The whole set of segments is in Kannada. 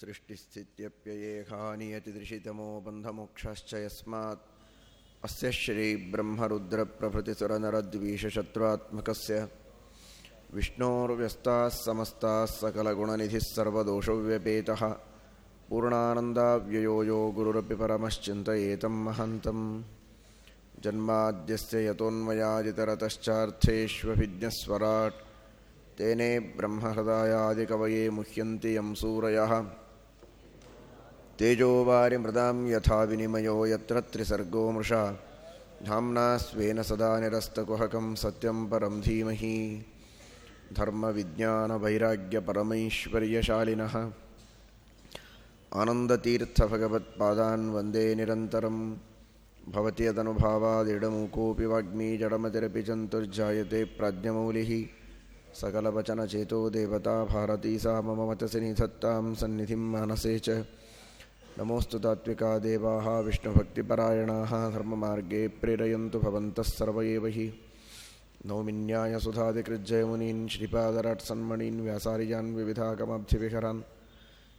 सृष्टिस्थित्यप्ययेहानियतिदृशितमो बन्धमोक्षश्च यस्मात्। अस्य श्रीब्रह्मरुद्रप्रभृतिसुरनरद्वीषशत्रुत्मकस्य विष्णोर्व्यस्ताः समस्ताः सकलगुणनिधिः सर्वदोषव्यपेतः। पूर्णानन्दाव्ययो यो गुरुरपि परमश्चिन्तयेतं महन्तम्। जन्माद्यस्य यतोन्मयादितरतश्चार्थेष्वभिज्ञस्वराट्। तेने ब्रह्महृदायादिकवये मुह्यन्ति यं सूरयः। तेजोवारिमृदां यथा विनिमयो यत्र त्रिसर्गो मृषा। धाम्ना स्वेन सदा निरस्तकुहकं सत्यं परं धीमहि। धर्मविज्ञानवैराग्यपरमैश्वर्यशालिनः। आनन्दतीर्थभगवत्पादान् वंदे निरन्तरं। भवति यदनुभावादिडमूकोऽपि वाग्मी जडमतिरपि चन्तुर्जायते प्राज्ञमौलिः। सकलवचनचेतो देवता भारती सा मम मतसि निधत्तां सन्निधिं मानसे च। नमोऽस्तु तात्विका देवाः विष्णुभक्तिपरायणाः धर्ममार्गे प्रेरयन्तु भवन्तः सर्व एव हि। नौमिन्यायसुधादिकृज्जयमुनीन् श्रीपादराट्सन्मणीन्, व्यासार्यान्, विविधागमाब्धिविहरान्,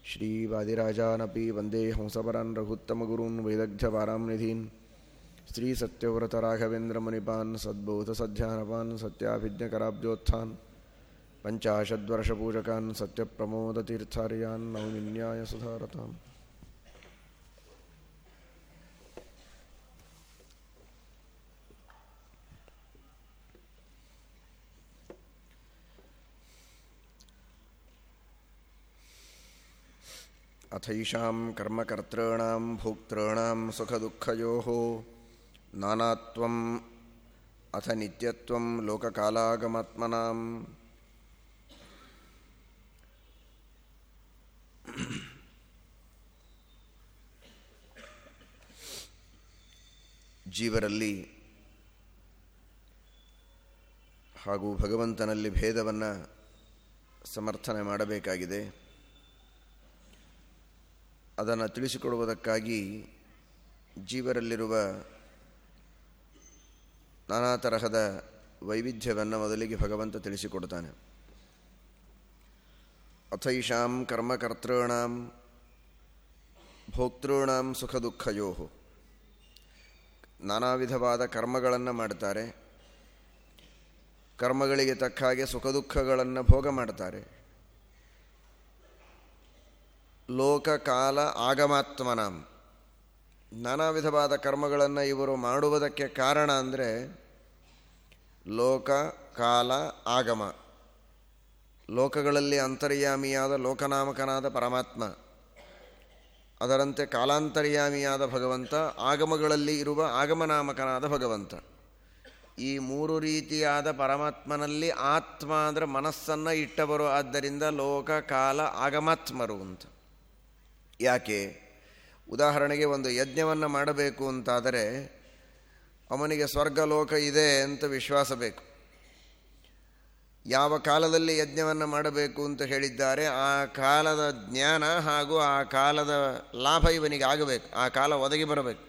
श्रीवादिराजानपि वंदे हंसपरान् रघुत्तमगुरून् वैदग्ध्यवारां निधीन् श्रीसत्यव्रतराघवेन्द्रमुनिपान् सद्बोधसध्यानपान् सत्याभिज्ञकराब्जोत्थान्, पञ्चाशद्वर्षपूजकान्, सत्यप्रमोदतीर्थार्यान् नौमिन्यायसुधारताम् अथैषां कर्मकर्तॄणां भोक्तॄणां सुखदुःखयोः नानात्वम् अथ नित्यत्वं लोककालागमात्मनाम् ಜೀವರಲ್ಲಿ ಹಾಗೂ ಭಗವಂತನಲ್ಲಿ ಭೇದವನ್ನು ಸಮರ್ಥನೆ ಮಾಡಬೇಕಾಗಿದೆ ಅದನ್ನು ತಿಳಿಸಿಕೊಡುವುದಕ್ಕಾಗಿ ಜೀವರಲ್ಲಿರುವ ನಾನಾ ತರಹದ ವೈವಿಧ್ಯವನ್ನು ಮೊದಲಿಗೆ ಭಗವಂತ ತಿಳಿಸಿಕೊಡ್ತಾನೆ ಅಥೈಷಾಂ ಕರ್ಮಕರ್ತॄಣಾಂ ಭೋಕ್ತೃಣಾಂ ಸುಖ ದುಃಖಯೋ ನಾನಾ ವಿಧವಾದ ಕರ್ಮಗಳನ್ನು ಮಾಡ್ತಾರೆ. ಕರ್ಮಗಳಿಗೆ ತಕ್ಕ ಹಾಗೆ ಸುಖ ದುಃಖಗಳನ್ನು ಭೋಗ ಮಾಡ್ತಾರೆ. ಲೋಕಕಾಲ ಆಗಮಾತ್ಮನಾಂ. ನಾನಾ ವಿಧವಾದ ಕರ್ಮಗಳನ್ನು ಇವರು ಮಾಡುವುದಕ್ಕೆ ಕಾರಣ ಅಂದರೆ ಲೋಕ, ಕಾಲ, ಆಗಮ. ಲೋಕಗಳಲ್ಲಿ ಅಂತರ್ಯಾಮಿಯಾದ ಲೋಕನಾಮಕನಾದ ಪರಮಾತ್ಮ. ಅದರಂತೆ ಕಾಲಾಂತರ್ಯಾಮಿಯಾದ ಭಗವಂತ, ಆಗಮಗಳಲ್ಲಿ ಇರುವ ಆಗಮನಾಮಕನಾದ ಭಗವಂತ. ಈ ಮೂರು ರೀತಿಯಾದ ಪರಮಾತ್ಮನಲ್ಲಿ ಆತ್ಮ ಅಂದರೆ ಮನಸ್ಸನ್ನು ಇಟ್ಟವರು. ಆದ್ದರಿಂದ ಲೋಕ, ಕಾಲ, ಆಗಮಾತ್ಮರು ಅಂತ. ಯಾಕೆ? ಉದಾಹರಣೆಗೆ ಒಂದು ಯಜ್ಞವನ್ನು ಮಾಡಬೇಕು ಅಂತಾದರೆ ಅವನಿಗೆ ಸ್ವರ್ಗಲೋಕ ಇದೆ ಅಂತ ವಿಶ್ವಾಸ ಬೇಕು. ಯಾವ ಕಾಲದಲ್ಲಿ ಯಜ್ಞವನ್ನು ಮಾಡಬೇಕು ಅಂತ ಹೇಳಿದ್ದಾರೆ, ಆ ಕಾಲದ ಜ್ಞಾನ ಹಾಗೂ ಆ ಕಾಲದ ಲಾಭ ಇವನಿಗೆ ಆಗಬೇಕು, ಆ ಕಾಲ ಒದಗಿ ಬರಬೇಕು.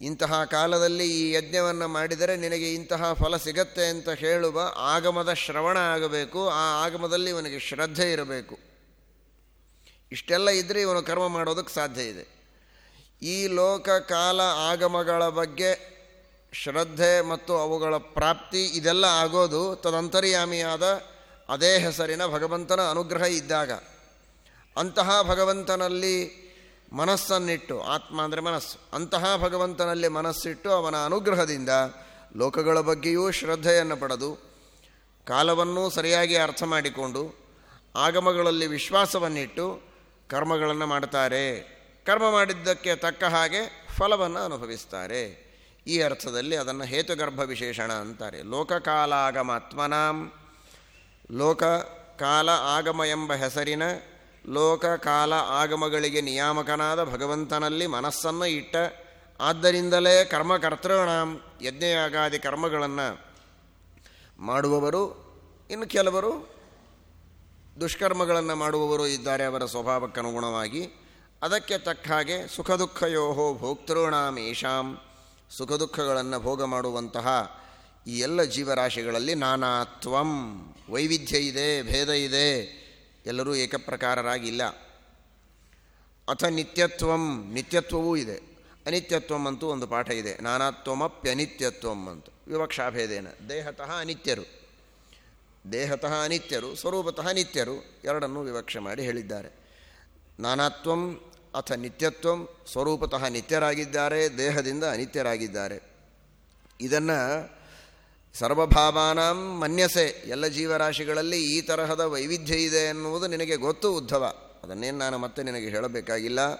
ಇಂತಹ ಕಾಲದಲ್ಲಿ ಈ ಯಜ್ಞವನ್ನು ಮಾಡಿದರೆ ನಿನಗೆ ಇಂತಹ ಫಲ ಸಿಗತ್ತೆ ಅಂತ ಹೇಳುವ ಆಗಮದ ಶ್ರವಣ ಆಗಬೇಕು, ಆ ಆಗಮದಲ್ಲಿ ಇವನಿಗೆ ಶ್ರದ್ಧೆ ಇರಬೇಕು. ಇಷ್ಟೆಲ್ಲ ಇದ್ದರೆ ಇವನು ಕರ್ಮ ಮಾಡೋದಕ್ಕೆ ಸಾಧ್ಯ ಇದೆ. ಈ ಲೋಕ ಕಾಲ ಆಗಮಗಳ ಬಗ್ಗೆ ಶ್ರದ್ಧೆ ಮತ್ತು ಅವುಗಳ ಪ್ರಾಪ್ತಿ ಇದೆಲ್ಲ ಆಗೋದು ತದಂತರ್ಯಾಮಿಯಾದ ಅದೇ ಹೆಸರಿನ ಭಗವಂತನ ಅನುಗ್ರಹ ಇದ್ದಾಗ. ಅಂತಹ ಭಗವಂತನಲ್ಲಿ ಮನಸ್ಸನ್ನಿಟ್ಟು, ಆತ್ಮ ಅಂದರೆ ಮನಸ್ಸು. ಅಂತಹ ಭಗವಂತನಲ್ಲಿ ಮನಸ್ಸಿಟ್ಟು ಅವನ ಅನುಗ್ರಹದಿಂದ ಲೋಕಗಳ ಬಗ್ಗೆಯೂ ಶ್ರದ್ಧೆಯನ್ನು ಪಡೆದು, ಕಾಲವನ್ನೂ ಸರಿಯಾಗಿ ಅರ್ಥ ಮಾಡಿಕೊಂಡು, ಆಗಮಗಳಲ್ಲಿ ವಿಶ್ವಾಸವನ್ನಿಟ್ಟು ಕರ್ಮಗಳನ್ನು ಮಾಡ್ತಾರೆ. ಕರ್ಮ ಮಾಡಿದ್ದಕ್ಕೆ ತಕ್ಕ ಹಾಗೆ ಫಲವನ್ನು ಅನುಭವಿಸ್ತಾರೆ. ಈ ಅರ್ಥದಲ್ಲಿ ಅದನ್ನು ಹೇತುಗರ್ಭ ವಿಶೇಷಣ ಅಂತಾರೆ. ಲೋಕಕಾಲಾಗಮಾತ್ಮನಾಂ ಲೋಕ ಕಾಲ ಆಗಮ ಎಂಬ ಹೆಸರಿನ ಲೋಕ ಕಾಲ ಆಗಮಗಳಿಗೆ ನಿಯಾಮಕನಾದ ಭಗವಂತನಲ್ಲಿ ಮನಸ್ಸನ್ನು ಇಟ್ಟ ಆದ್ದರಿಂದಲೇ ಕರ್ಮಕರ್ತೃಣಾಂ. ಯಜ್ಞಯಾಗಾದಿ ಕರ್ಮಗಳನ್ನು ಮಾಡುವವರು, ಇನ್ನು ಕೆಲವರು ದುಷ್ಕರ್ಮಗಳನ್ನು ಮಾಡುವವರು ಇದ್ದಾರೆ ಅವರ ಸ್ವಭಾವಕ್ಕನುಗುಣವಾಗಿ ಅದಕ್ಕೆ ತಕ್ಕ ಹಾಗೆ ಸುಖ ದುಃಖಯೋ ಭೋಕ್ತೃಣಾಂ ಏಷಾಂ ಸುಖ ದುಃಖಗಳನ್ನು ಭೋಗ ಮಾಡುವಂತಹ ಈ ಎಲ್ಲ ಜೀವರಾಶಿಗಳಲ್ಲಿ ನಾನಾತ್ವಂ ವೈವಿಧ್ಯ ಇದೆ, ಭೇದ ಇದೆ. ಎಲ್ಲರೂ ಏಕಪ್ರಕಾರರಾಗಿಲ್ಲ ಅಥ ನಿತ್ಯತ್ವಂ, ನಿತ್ಯತ್ವವೂ ಇದೆ. ಅನಿತ್ಯತ್ವಂ ಅಂತೂ ಒಂದು ಪಾಠ ಇದೆ. ನಾನಾತ್ವಮಪ್ಯನಿತ್ಯತ್ವಂ ಅಂತ. ವಿವಕ್ಷಾಭೇದೇನ. ದೇಹತಃ ಅನಿತ್ಯರು. ದೇಹತಃ ಅನಿತ್ಯರು, ಸ್ವರೂಪತಃ ನಿತ್ಯರು ಎರಡನ್ನೂ ವಿವಕ್ಷೆ ಮಾಡಿ ಹೇಳಿದ್ದಾರೆ. ನಾನಾತ್ವಂ ಅಥ ನಿತ್ಯತ್ವಂ, ಸ್ವರೂಪತಃ ನಿತ್ಯರಾಗಿದ್ದಾರೆ, ದೇಹದಿಂದ ಅನಿತ್ಯರಾಗಿದ್ದಾರೆ. ಇದನ್ನು ಸರ್ವಭಾವಾನಾಂ ಮನ್ಯಸೆ, ಎಲ್ಲ ಜೀವರಾಶಿಗಳಲ್ಲಿ ಈ ತರಹದ ವೈವಿಧ್ಯ ಇದೆ ಎನ್ನುವುದು ನಿನಗೆ ಗೊತ್ತು ಉದ್ಧವ. ಅದನ್ನೇನು ನಾನು ಮತ್ತೆ ನಿನಗೆ ಹೇಳಬೇಕಾಗಿಲ್ಲ.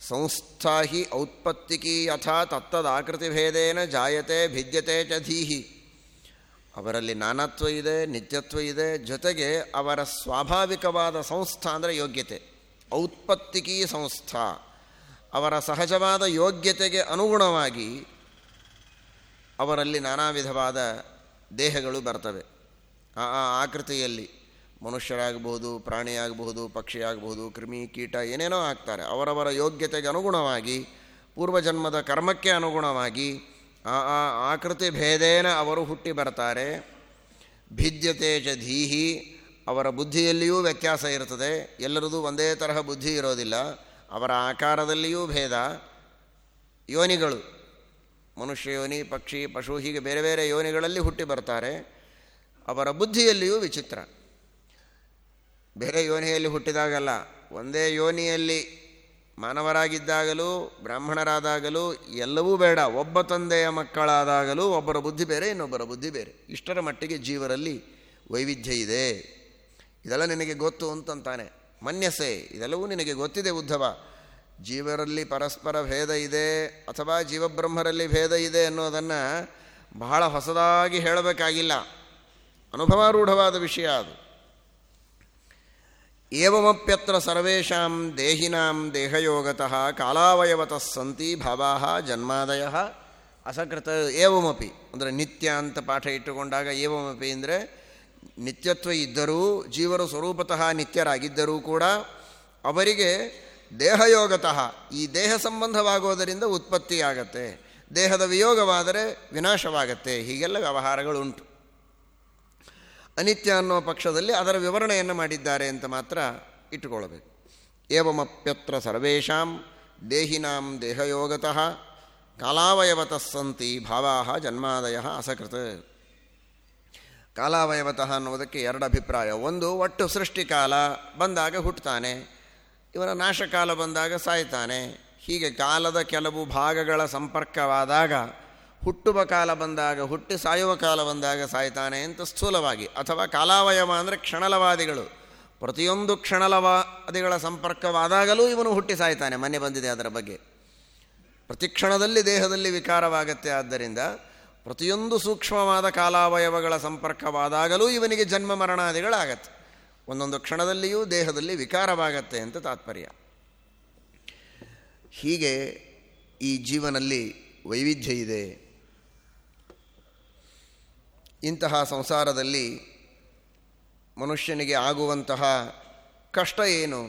ಸಂಸ್ಥಾ ಹಿ ಔತ್ಪತ್ತಿಕಿ ಯಥಾ ತತ್ತದಾಕೃತಿಭೇದೇನ ಜಾಯತೆ, ಭಿದ್ಯತೆ ಚ ಧೀಹಿ. ಅವರಲ್ಲಿ ನಾನತ್ವ ಇದೆ, ನಿತ್ಯತ್ವ ಇದೆ, ಜೊತೆಗೆ ಅವರ ಸ್ವಾಭಾವಿಕವಾದ ಸಂಸ್ಥಾ ಅಂದರೆ ಯೋಗ್ಯತೆ. ಔತ್ಪತ್ತಿಕೀ ಸಂಸ್ಥಾ. ಅವರ ಸಹಜವಾದ ಯೋಗ್ಯತೆಗೆ ಅನುಗುಣವಾಗಿ ಅವರಲ್ಲಿ ನಾನಾ ವಿಧವಾದ ದೇಹಗಳು ಬರ್ತವೆ. ಆ ಆ ಆಕೃತಿಯಲ್ಲಿ ಮನುಷ್ಯರಾಗಬಹುದು, ಪ್ರಾಣಿಯಾಗಬಹುದು, ಪಕ್ಷಿಯಾಗಬಹುದು, ಕ್ರಿಮಿ ಕೀಟ ಏನೇನೋ ಆಗ್ತಾರೆ. ಅವರವರ ಯೋಗ್ಯತೆಗೆ ಅನುಗುಣವಾಗಿ, ಪೂರ್ವಜನ್ಮದ ಕರ್ಮಕ್ಕೆ ಅನುಗುಣವಾಗಿ ಆ ಆಕೃತಿ ಭೇದೇನ ಅವರು ಹುಟ್ಟಿ ಬರ್ತಾರೆ. ಭಿದ್ಯತೆ ಚ ಧೀಹಿ, ಅವರ ಬುದ್ಧಿಯಲ್ಲಿಯೂ ವ್ಯತ್ಯಾಸ ಇರ್ತದೆ ಎಲ್ಲರದು ಒಂದೇ ತರಹ ಬುದ್ಧಿ ಇರೋದಿಲ್ಲ. ಅವರ ಆಕಾರದಲ್ಲಿಯೂ ಭೇದ. ಯೋನಿಗಳು ಮನುಷ್ಯ ಯೋನಿ ಪಕ್ಷಿ, ಪಶು, ಹೀಗೆ ಬೇರೆ ಬೇರೆ ಯೋನಿಗಳಲ್ಲಿ ಹುಟ್ಟಿ ಬರ್ತಾರೆ. ಅವರ ಬುದ್ಧಿಯಲ್ಲಿಯೂ ವಿಚಿತ್ರ. ಬೇರೆ ಯೋನಿಯಲ್ಲಿ ಹುಟ್ಟಿದಾಗಲ್ಲ. ಒಂದೇ ಯೋನಿಯಲ್ಲಿ ಮಾನವರಾಗಿದ್ದಾಗಲೂ, ಬ್ರಾಹ್ಮಣರಾದಾಗಲೂ ಎಲ್ಲವೂ ಬೇಡ. ಒಬ್ಬ ತಂದೆಯ ಮಕ್ಕಳಾದಾಗಲೂ ಒಬ್ಬರ ಬುದ್ಧಿ ಬೇರೆ, ಇನ್ನೊಬ್ಬರ ಬುದ್ಧಿ ಬೇರೆ. ಇಷ್ಟರ ಮಟ್ಟಿಗೆ ಜೀವರಲ್ಲಿ ವೈವಿಧ್ಯ ಇದೆ. ಇದೆಲ್ಲ ನಿನಗೆ ಗೊತ್ತು ಅಂತಂತಾನೆ. ಮನ್ಯಸೆ, ಇದೆಲ್ಲವೂ ನಿನಗೆ ಗೊತ್ತಿದೆ ಉದ್ಧವ. ಜೀವರಲ್ಲಿ ಪರಸ್ಪರ ಭೇದ ಇದೆ, ಅಥವಾ ಜೀವಬ್ರಹ್ಮರಲ್ಲಿ ಭೇದ ಇದೆ ಅನ್ನೋದನ್ನು ಬಹಳ ಹೊಸದಾಗಿ ಹೇಳಬೇಕಾಗಿಲ್ಲ. ಅನುಭವಾರೂಢವಾದ ವಿಷಯ ಅದು. ಏವಮಪ್ಯತ್ರ ಸರ್ವೇಷಾಂ ದೇಹಿನಾಂ ದೇಹಯೋಗತಃ ಕಾಲಾವಯವತಃ ಸಂತಿ ಭಾವಾ ಜನ್ಮಾದಯ ಅಸಕೃತ ಏವಮಪಿ ಅಂದರೆ ನಿತ್ಯ ಅಂತ ಪಾಠ ಇಟ್ಟುಕೊಂಡಾಗ ಏವಮಪಿ ಅಂದರೆ ನಿತ್ಯತ್ವ ಇದ್ದರೂ, ಜೀವರು ಸ್ವರೂಪತಃ ನಿತ್ಯರಾಗಿದ್ದರೂ ಕೂಡ ಅವರಿಗೆ ದೇಹಯೋಗತಃ ಈ ದೇಹ ಸಂಬಂಧವಾಗೋದರಿಂದ ಉತ್ಪತ್ತಿಯಾಗತ್ತೆ. ದೇಹದ ವಿಯೋಗವಾದರೆ ವಿನಾಶವಾಗತ್ತೆ. ಹೀಗೆಲ್ಲ ವ್ಯವಹಾರಗಳುಂಟು. ಅನಿತ್ಯ ಅನ್ನೋ ಪಕ್ಷದಲ್ಲಿ ಅದರ ವಿವರಣೆಯನ್ನು ಮಾಡಿದ್ದಾರೆ ಅಂತ ಮಾತ್ರ ಇಟ್ಟುಕೊಳ್ಳಬೇಕು. ಏವಮಪ್ಯತ್ರ ಸರ್ವೇಷಾಂ ದೇಹಿನಾಂ ದೇಹಯೋಗತಃ ಕಾಲಾವಯವತಃ ಸಂತಿ ಭಾವಾ ಜನ್ಮಾದಯ ಅಸಕೃತ. ಕಾಲಾವಯವತಃ ಅನ್ನೋದಕ್ಕೆ ಎರಡು ಅಭಿಪ್ರಾಯ. ಒಂದು, ಒಟ್ಟು ಸೃಷ್ಟಿಕಾಲ ಬಂದಾಗ ಹುಟ್ಟುತ್ತಾನೆ. ಇವನ ನಾಶಕಾಲ ಬಂದಾಗ ಸಾಯ್ತಾನೆ. ಹೀಗೆ ಕಾಲದ ಕೆಲವು ಭಾಗಗಳ ಸಂಪರ್ಕವಾದಾಗ ಹುಟ್ಟುವ ಕಾಲ ಬಂದಾಗ, ಹುಟ್ಟಿ ಸಾಯುವ ಕಾಲ ಬಂದಾಗ ಸಾಯ್ತಾನೆ ಅಂತ ಸ್ಥೂಲವಾಗಿ. ಅಥವಾ ಕಾಲಾವಯವ ಅಂದರೆ ಕ್ಷಣಲವಾದಿಗಳು. ಪ್ರತಿಯೊಂದು ಕ್ಷಣಲವಾದಿಗಳ ಸಂಪರ್ಕವಾದಾಗಲೂ ಇವನು ಹುಟ್ಟಿ ಸಾಯ್ತಾನೆ, ಮನೆ ಬಂದಿದೆ ಅದರ ಬಗ್ಗೆ. ಪ್ರತಿ ಕ್ಷಣದಲ್ಲಿ ದೇಹದಲ್ಲಿ ವಿಕಾರವಾಗತ್ತೆ. ಆದ್ದರಿಂದ ಪ್ರತಿಯೊಂದು ಸೂಕ್ಷ್ಮವಾದ ಕಾಲಾವಯವಗಳ ಸಂಪರ್ಕವಾದಾಗಲೂ ಇವನಿಗೆ ಜನ್ಮ ಮರಣಾದಿಗಳಾಗತ್ತೆ. ಒಂದೊಂದು ಕ್ಷಣದಲ್ಲಿಯೂ ದೇಹದಲ್ಲಿ ವಿಕಾರವಾಗತ್ತೆ ಅಂತ ತಾತ್ಪರ್ಯ. ಹೀಗೆ ಈ ಜೀವನಲ್ಲಿ ವೈವಿಧ್ಯ ಇದೆ. ಇಂತಹ ಸಂಸಾರದಲ್ಲಿ ಮನುಷ್ಯನಿಗೆ ಆಗುವಂತಹ ಕಷ್ಟ ಏನು?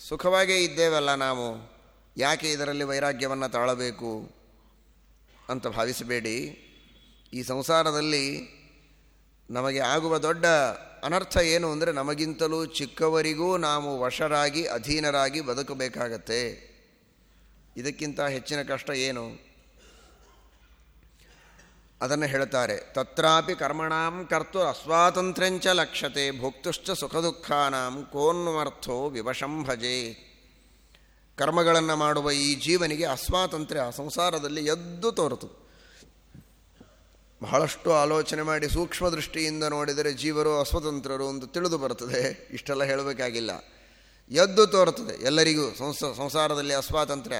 ಸುಖವಾಗೇ ಇದ್ದೇವಲ್ಲ ನಾವು? ಯಾಕೆ ಇದರಲ್ಲಿ ವೈರಾಗ್ಯವನ್ನು ತಾಳಬೇಕು ಅಂತ ಭಾವಿಸಬೇಡಿ. ಈ ಸಂಸಾರದಲ್ಲಿ ನಮಗೆ ಆಗುವ ದೊಡ್ಡ ಅನರ್ಥ ಏನು ಅಂದರೆ ನಮಗಿಂತಲೂ ಚಿಕ್ಕವರಿಗೂ ನಾವು ವಶರಾಗಿ, ಅಧೀನರಾಗಿ ಬದುಕಬೇಕಾಗತ್ತೆ. ಇದಕ್ಕಿಂತ ಹೆಚ್ಚಿನ ಕಷ್ಟ ಏನು? ಅದನ್ನು ಹೇಳ್ತಾರೆ, ತತ್ರಾಪಿ ಕರ್ಮಣಾಂ ಕರ್ತು ಅಸ್ವಾತಂತ್ರ್ಯಂಚ ಲಕ್ಷತೆ ಭೋಕ್ತುಶ್ಚ ಸುಖ ದುಃಖಾನಾಂ ಕೋನ್ವರ್ಥೋ ವಿವಶಂ ಭಜೆ ಕರ್ಮಗಳನ್ನು ಮಾಡುವ ಈ ಜೀವನಿಗೆ ಅಸ್ವಾತಂತ್ರ್ಯ ಸಂಸಾರದಲ್ಲಿ ಎದ್ದು ತೋರಿತು ಬಹಳಷ್ಟು ಆಲೋಚನೆ ಮಾಡಿ ಸೂಕ್ಷ್ಮ ದೃಷ್ಟಿಯಿಂದ ನೋಡಿದರೆ ಜೀವರು ಅಸ್ವತಂತ್ರರು ಅಂತ ತಿಳಿದು ಬರ್ತದೆ ಇಷ್ಟೆಲ್ಲ ಹೇಳಬೇಕಾಗಿಲ್ಲ. ಎದ್ದು ತೋರುತ್ತದೆ ಎಲ್ಲರಿಗೂ, ಸಂಸ, ಸಂಸಾರದಲ್ಲಿ ಅಸ್ವಾತಂತ್ರ್ಯ.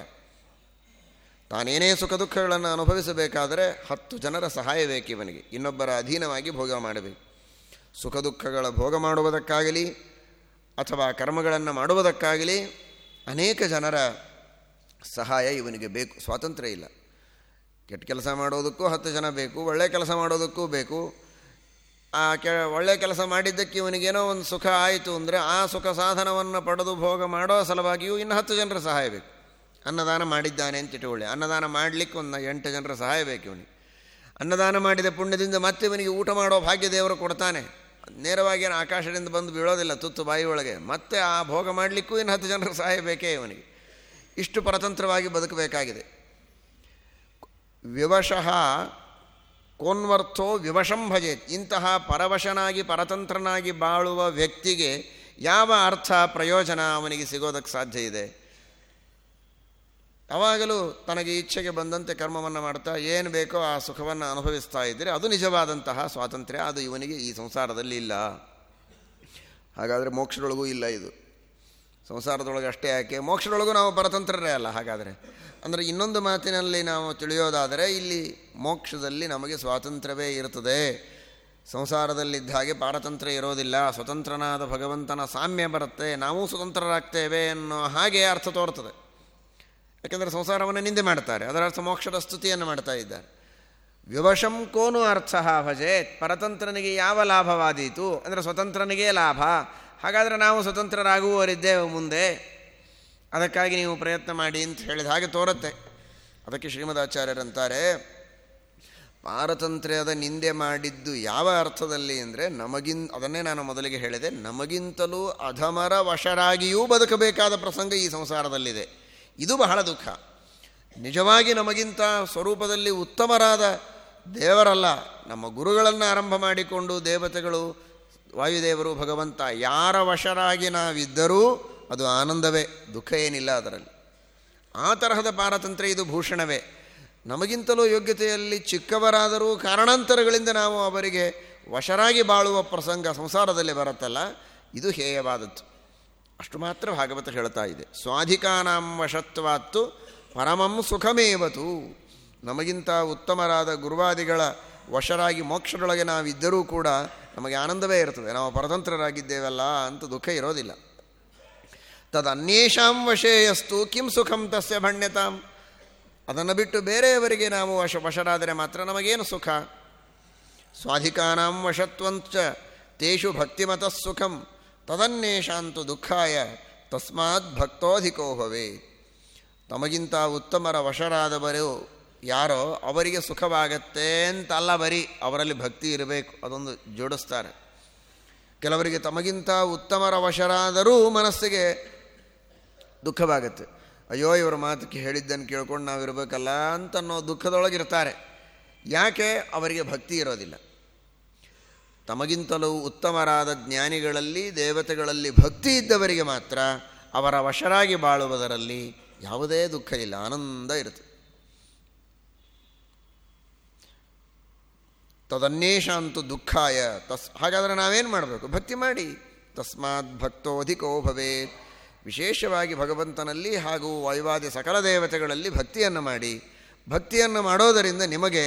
ತಾನೇನೇ ಸುಖ ದುಃಖಗಳನ್ನು ಅನುಭವಿಸಬೇಕಾದರೆ ಹತ್ತು ಜನರ ಸಹಾಯ ಬೇಕು ಇವನಿಗೆ. ಇನ್ನೊಬ್ಬರ ಅಧೀನವಾಗಿ ಭೋಗ ಮಾಡಬೇಕು. ಸುಖ ದುಃಖಗಳ ಭೋಗ ಮಾಡುವುದಕ್ಕಾಗಲಿ ಅಥವಾ ಕರ್ಮಗಳನ್ನು ಮಾಡುವುದಕ್ಕಾಗಲಿ ಅನೇಕ ಜನರ ಸಹಾಯ ಇವನಿಗೆ ಬೇಕು. ಸ್ವಾತಂತ್ರ್ಯ ಇಲ್ಲ. ಕೆಟ್ಟ ಕೆಲಸ ಮಾಡೋದಕ್ಕೂ ಹತ್ತು ಜನ ಬೇಕು, ಒಳ್ಳೆ ಕೆಲಸ ಮಾಡೋದಕ್ಕೂ ಬೇಕು. ಆ ಕೆ, ಒಳ್ಳೆ ಕೆಲಸ ಮಾಡಿದ್ದಕ್ಕೆ ಇವನಿಗೇನೋ ಒಂದು ಸುಖ ಆಯಿತು ಅಂದರೆ ಆ ಸುಖ ಸಾಧನವನ್ನು ಪಡೆದು ಭೋಗ ಮಾಡೋ ಸಲುವಾಗಿಯೂ ಇನ್ನು ಹತ್ತು ಜನರ ಸಹಾಯ ಬೇಕು. ಅನ್ನದಾನ ಮಾಡಿದ್ದಾನೆ ಅಂತ ಇಟ್ಟುಕೊಳ್ಳಿ. ಅನ್ನದಾನ ಮಾಡಲಿಕ್ಕೆ ಒಂದು ಎಂಟು ಜನರ ಸಹಾಯ ಬೇಕು ಇವನಿಗೆ. ಅನ್ನದಾನ ಮಾಡಿದ ಪುಣ್ಯದಿಂದ ಮತ್ತೆ ಇವನಿಗೆ ಊಟ ಮಾಡೋ ಭಾಗ್ಯ ದೇವರು ಕೊಡ್ತಾನೆ. ನೇರವಾಗಿ ಏನು ಆಕಾಶದಿಂದ ಬಂದು ಬೀಳೋದಿಲ್ಲ ತುತ್ತು ಬಾಯಿಯೊಳಗೆ ಮತ್ತೆ ಆ ಭೋಗ ಮಾಡಲಿಕ್ಕೂ ಇನ್ನು ಹತ್ತು ಜನರ ಸಹಾಯ ಬೇಕೇ ಇವನಿಗೆ. ಇಷ್ಟು ಪರತಂತ್ರವಾಗಿ ಬದುಕಬೇಕಾಗಿದೆ. ವಿವಶಃ ಕೋನ್ವರ್ಥೋ ವಿವಶಂ ಭಜೇತ್. ಇಂತಹ ಪರವಶನಾಗಿ ಪರತಂತ್ರನಾಗಿ ಬಾಳುವ ವ್ಯಕ್ತಿಗೆ ಯಾವ ಅರ್ಥ ಪ್ರಯೋಜನ ಅವನಿಗೆ ಸಿಗೋದಕ್ಕೆ ಸಾಧ್ಯ ಇದೆ? ಯಾವಾಗಲೂ ತನಗೆ ಇಚ್ಛೆಗೆ ಬಂದಂತೆ ಕರ್ಮವನ್ನು ಮಾಡ್ತಾ ಏನು ಬೇಕೋ ಆ ಸುಖವನ್ನು ಅನುಭವಿಸ್ತಾ ಇದ್ದರೆ ಅದು ನಿಜವಾದಂತಹ ಸ್ವಾತಂತ್ರ್ಯ, ಅದು ಇವನಿಗೆ ಈ ಸಂಸಾರದಲ್ಲಿ ಇಲ್ಲ. ಹಾಗಾದರೆ ಮೋಕ್ಷದೊಳಗೂ ಇಲ್ಲ ಇದು. ಸಂಸಾರದೊಳಗೆ ಅಷ್ಟೇ ಯಾಕೆ? ಮೋಕ್ಷದೊಳಗೂ ನಾವು ಪರತಂತ್ರರೇ ಅಲ್ಲ, ಹಾಗಾದರೆ. ಅಂದರೆ ಇನ್ನೊಂದು ಮಾತಿನಲ್ಲಿ ನಾವು ತಿಳಿಯೋದಾದರೆ ಇಲ್ಲಿ ಮೋಕ್ಷದಲ್ಲಿ ನಮಗೆ ಸ್ವಾತಂತ್ರ್ಯವೇ ಇರುತ್ತದೆ ಸಂಸಾರದಲ್ಲಿದ್ದ ಹಾಗೆ ಪಾರತಂತ್ರ್ಯ ಇರೋದಿಲ್ಲ. ಸ್ವತಂತ್ರನಾದ ಭಗವಂತನ ಸಾಮ್ಯ ಬರುತ್ತೆ. ನಾವು ಸ್ವತಂತ್ರರಾಗ್ತೇವೆ ಅನ್ನೋ ಹಾಗೆ ಅರ್ಥ ತೋರ್ತದೆ. ಯಾಕೆಂದರೆ ಸಂಸಾರವನ್ನು ನಿಂದೆ ಮಾಡ್ತಾರೆ. ಅದರ ಅರ್ಥ ಮೋಕ್ಷದ ಸ್ತುತಿಯನ್ನು ಮಾಡ್ತಾ ಇದ್ದಾರೆ. ವಿವಶಂ ಕೋನು ಅರ್ಥ ಭಜೇತ್. ಪರತಂತ್ರನಿಗೆ ಯಾವ ಲಾಭವಾದೀತು? ಅಂದರೆ ಸ್ವತಂತ್ರನಿಗೇ ಲಾಭ. ಹಾಗಾದರೆ ನಾವು ಸ್ವತಂತ್ರರಾಗುವವರಿದ್ದೇವೆ ಮುಂದೆ. ಅದಕ್ಕಾಗಿ ನೀವು ಪ್ರಯತ್ನ ಮಾಡಿ ಅಂತ ಹೇಳಿದ ಹಾಗೆ ತೋರುತ್ತೆ. ಅದಕ್ಕೆ ಶ್ರೀಮದಾಚಾರ್ಯರಂತಾರೆ, ಪಾರತಂತ್ರ್ಯದ ನಿಂದೆ ಮಾಡಿದ್ದು ಯಾವ ಅರ್ಥದಲ್ಲಿ ಅಂದರೆ ನಮಗಿನ್, ಅದನ್ನೇ ನಾನು ಮೊದಲಿಗೆ ಹೇಳಿದೆ, ನಮಗಿಂತಲೂ ಅಧಮರ ವಶರಾಗಿಯೂ ಬದುಕಬೇಕಾದ ಪ್ರಸಂಗ ಈ ಸಂಸಾರದಲ್ಲಿದೆ. ಇದು ಬಹಳ ದುಃಖ. ನಿಜವಾಗಿ ನಮಗಿಂತ ಸ್ವರೂಪದಲ್ಲಿ ಉತ್ತಮರಾದ ದೇವರಲ್ಲ, ನಮ್ಮ ಗುರುಗಳನ್ನು ಆರಂಭ ಮಾಡಿಕೊಂಡು ದೇವತೆಗಳು, ವಾಯುದೇವರು, ಭಗವಂತ, ಯಾರ ವಶರಾಗಿ ನಾವಿದ್ದರೂ ಅದು ಆನಂದವೇ, ದುಃಖ ಏನಿಲ್ಲ ಅದರಲ್ಲಿ. ಆ ತರಹದ ಪಾರತಂತ್ರ್ಯ ಇದು ಭೂಷಣವೇ. ನಮಗಿಂತಲೂ ಯೋಗ್ಯತೆಯಲ್ಲಿ ಚಿಕ್ಕವರಾದರೂ ಕಾರಣಾಂತರಗಳಿಂದ ನಾವು ಅವರಿಗೆ ವಶರಾಗಿ ಬಾಳುವ ಪ್ರಸಂಗ ಸಂಸಾರದಲ್ಲಿ ಬರುತ್ತಲ್ಲ, ಇದು ಹೇಯವಾದದ್ದು. ಅಷ್ಟು ಮಾತ್ರ ಭಾಗವತ ಹೇಳ್ತಾ ಇದೆ. ಸ್ವಾಧಿಕಾನಾಂ ವಶತ್ವಾತ್ತು ಪರಮಂ ಸುಖಮೇವತು. ನಮಗಿಂತ ಉತ್ತಮರಾದ ಗುರುವಾದಿಗಳ ವಶರಾಗಿ ಮೋಕ್ಷದೊಳಗೆ ನಾವಿದ್ದರೂ ಕೂಡ ನಮಗೆ ಆನಂದವೇ ಇರ್ತದೆ. ನಾವು ಪರತಂತ್ರರಾಗಿದ್ದೇವಲ್ಲ ಅಂತ ದುಃಖ ಇರೋದಿಲ್ಲ. ತದನ್ಯೇಷಾಂ ವಶೇಯಸ್ತು ಕಿಂ ಸುಖಂ ತಸ್ಯ ಭಣ್ಯತಾಂ. ಅದನ್ನು ಬಿಟ್ಟು ಬೇರೆಯವರಿಗೆ ನಾವು ವಶ ವಶರಾದರೆ ಮಾತ್ರ ನಮಗೇನು ಸುಖ? ಸ್ವಾಧಿಕಾನಾಂ ವಶತ್ವಂಚ ತೇಷು ಭಕ್ತಿಮತಃ ಸುಖಂ. ತದನ್ನೇಷಾಂತು ದುಃಖಾಯ ತಸ್ಮಾತ್ ಭಕ್ತೋಧಿಕೋ ಭವೇ. ತಮಗಿಂತ ಉತ್ತಮರ ವಶರಾದವರು ಯಾರೋ ಅವರಿಗೆ ಸುಖವಾಗತ್ತೆ ಅಂತಲ್ಲ ಬರೀ ಅವರಲ್ಲಿ ಭಕ್ತಿ ಇರಬೇಕು, ಅದೊಂದು ಜೋಡಿಸ್ತಾರೆ. ಕೆಲವರಿಗೆ ತಮಗಿಂತ ಉತ್ತಮರ ವಶರಾದರೂ ಮನಸ್ಸಿಗೆ ದುಃಖವಾಗತ್ತೆ. ಅಯ್ಯೋ, ಇವರ ಮಾತಕ್ಕೆ ಹೇಳಿದ್ದನ್ನು ಕೇಳ್ಕೊಂಡು ನಾವು ಇರಬೇಕಲ್ಲ ಅಂತನ್ನೋ ದುಃಖದೊಳಗಿರ್ತಾರೆ. ಯಾಕೆ? ಅವರಿಗೆ ಭಕ್ತಿ ಇರೋದಿಲ್ಲ. ತಮಗಿಂತಲೂ ಉತ್ತಮರಾದ ಜ್ಞಾನಿಗಳಲ್ಲಿ, ದೇವತೆಗಳಲ್ಲಿ ಭಕ್ತಿ ಇದ್ದವರಿಗೆ ಮಾತ್ರ ಅವರ ವಶರಾಗಿ ಬಾಳುವುದರಲ್ಲಿ ಯಾವುದೇ ದುಃಖ ಇಲ್ಲ, ಆನಂದ ಇರುತ್ತೆ. ತದನ್ನೇಷಾಂತು ದುಃಖಾಯ ತಸ್, ಹಾಗಾದರೆ ನಾವೇನು ಮಾಡಬೇಕು? ಭಕ್ತಿ ಮಾಡಿ. ತಸ್ಮಾತ್ ಭಕ್ತೋಧಿಕೋ ಭವೇತ್. ವಿಶೇಷವಾಗಿ ಭಗವಂತನಲ್ಲಿ ಹಾಗೂ ವೈವಾದಿ ಸಕಲ ದೇವತೆಗಳಲ್ಲಿ ಭಕ್ತಿಯನ್ನು ಮಾಡಿ. ಭಕ್ತಿಯನ್ನು ಮಾಡೋದರಿಂದ ನಿಮಗೆ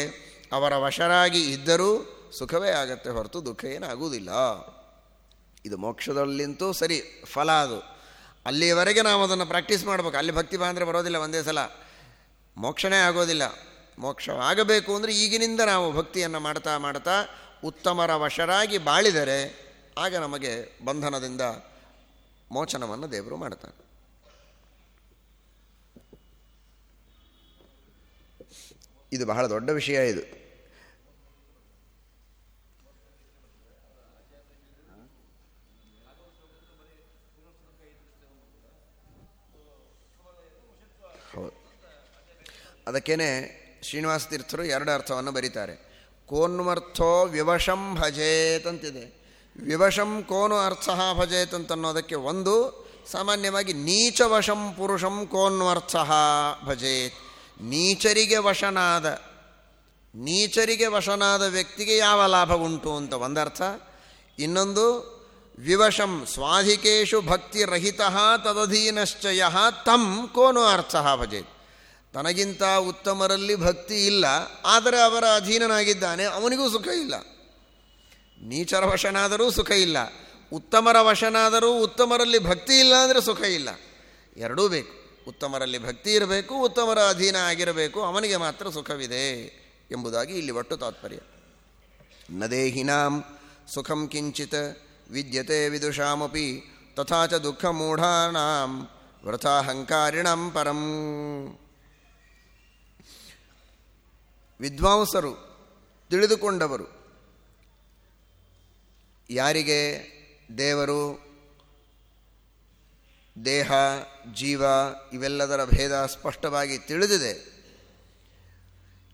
ಅವರ ವಶರಾಗಿ ಇದ್ದರೂ ಸುಖವೇ ಆಗತ್ತೆ ಹೊರತು ದುಃಖ ಏನಾಗುವುದಿಲ್ಲ. ಇದು ಮೋಕ್ಷದಲ್ಲಿಂತೂ ಸರಿ, ಫಲ ಅದು. ಅಲ್ಲಿವರೆಗೆ ನಾವು ಅದನ್ನು ಪ್ರಾಕ್ಟೀಸ್ ಮಾಡಬೇಕು. ಅಲ್ಲಿ ಭಕ್ತಿ ಬಂದರೆ ಬರೋದಿಲ್ಲ ಒಂದೇ ಸಲ. ಮೋಕ್ಷನೇ ಆಗೋದಿಲ್ಲ. ಮೋಕ್ಷವಾಗಬೇಕು ಅಂದರೆ ಈಗಿನಿಂದ ನಾವು ಭಕ್ತಿಯನ್ನು ಮಾಡ್ತಾ ಮಾಡ್ತಾ ಉತ್ತಮರ ವಶರಾಗಿ ಬಾಳಿದರೆ ಆಗ ನಮಗೆ ಬಂಧನದಿಂದ ಮೋಚನವನ್ನು ದೇವರು ಮಾಡ್ತಾರೆ ಇದು ಬಹಳ ದೊಡ್ಡ ವಿಷಯ ಇದು. ಅದಕ್ಕೇನೆ ಶ್ರೀನಿವಾಸ ತೀರ್ಥರು ಎರಡು ಅರ್ಥವನ್ನು ಬರೀತಾರೆ. ಕೋನ್ವರ್ಥೋ ವಿವಶಂ ಭಜೇತ್ ಅಂತಿದೆ. ವಿವಶಂ ಕೋನು ಅರ್ಥ ಭಜೇತ್ ಅಂತನ್ನೋದಕ್ಕೆ ಒಂದು, ಸಾಮಾನ್ಯವಾಗಿ ನೀಚವಶಂ ಪುರುಷಂ ಕೋನ್ವರ್ಥ ಭಜೇತ್. ನೀಚರಿಗೆ ವಶನಾದ ನೀಚರಿಗೆ ವಶನಾದ ವ್ಯಕ್ತಿಗೆ ಯಾವ ಲಾಭ ಉಂಟು ಅಂತ ಒಂದರ್ಥ. ಇನ್ನೊಂದು, ವಿವಶಂ ಸ್ವಾಧಿಕೇಶು ಭಕ್ತಿರಹಿತ ತದಧೀನಶ್ಚಯ ತಂ ಕೋನು ಅರ್ಥ ಭಜೇತ್. ತನಗಿಂತ ಉತ್ತಮರಲ್ಲಿ ಭಕ್ತಿ ಇಲ್ಲ, ಆದರೆ ಅವರ ಅಧೀನನಾಗಿದ್ದಾನೆ, ಅವನಿಗೂ ಸುಖ ಇಲ್ಲ. ನೀಚರ ವಶನಾದರೂ ಸುಖ ಇಲ್ಲ, ಉತ್ತಮರ ವಶನಾದರೂ ಉತ್ತಮರಲ್ಲಿ ಭಕ್ತಿ ಇಲ್ಲ ಅಂದರೆ ಸುಖ ಇಲ್ಲ. ಎರಡೂ ಬೇಕು. ಉತ್ತಮರಲ್ಲಿ ಭಕ್ತಿ ಇರಬೇಕು, ಉತ್ತಮರ ಅಧೀನ ಆಗಿರಬೇಕು, ಅವನಿಗೆ ಮಾತ್ರ ಸುಖವಿದೆ ಎಂಬುದಾಗಿ ಇಲ್ಲಿ ಒಟ್ಟು ತಾತ್ಪರ್ಯ. ನದೇಹಿನಾಂ ಸುಖಂ ಕಿಂಚಿತ್, ವಿದ್ಯತೆ ವಿದುಷಾಮಪಿ ತಥಾಚ ದುಃಖ ಮೂಢಾನಾಂ ವೃಥಾಹಂಕಾರಿಣಂ ಪರಂ. ವಿದ್ವಾಂಸರು ತಿಳಿದುಕೊಂಡವರು. ಯಾರಿಗೆ? ದೇವರು, ದೇಹ, ಜೀವ ಇವೆಲ್ಲದರ ಭೇದ ಸ್ಪಷ್ಟವಾಗಿ ತಿಳಿದಿದೆ.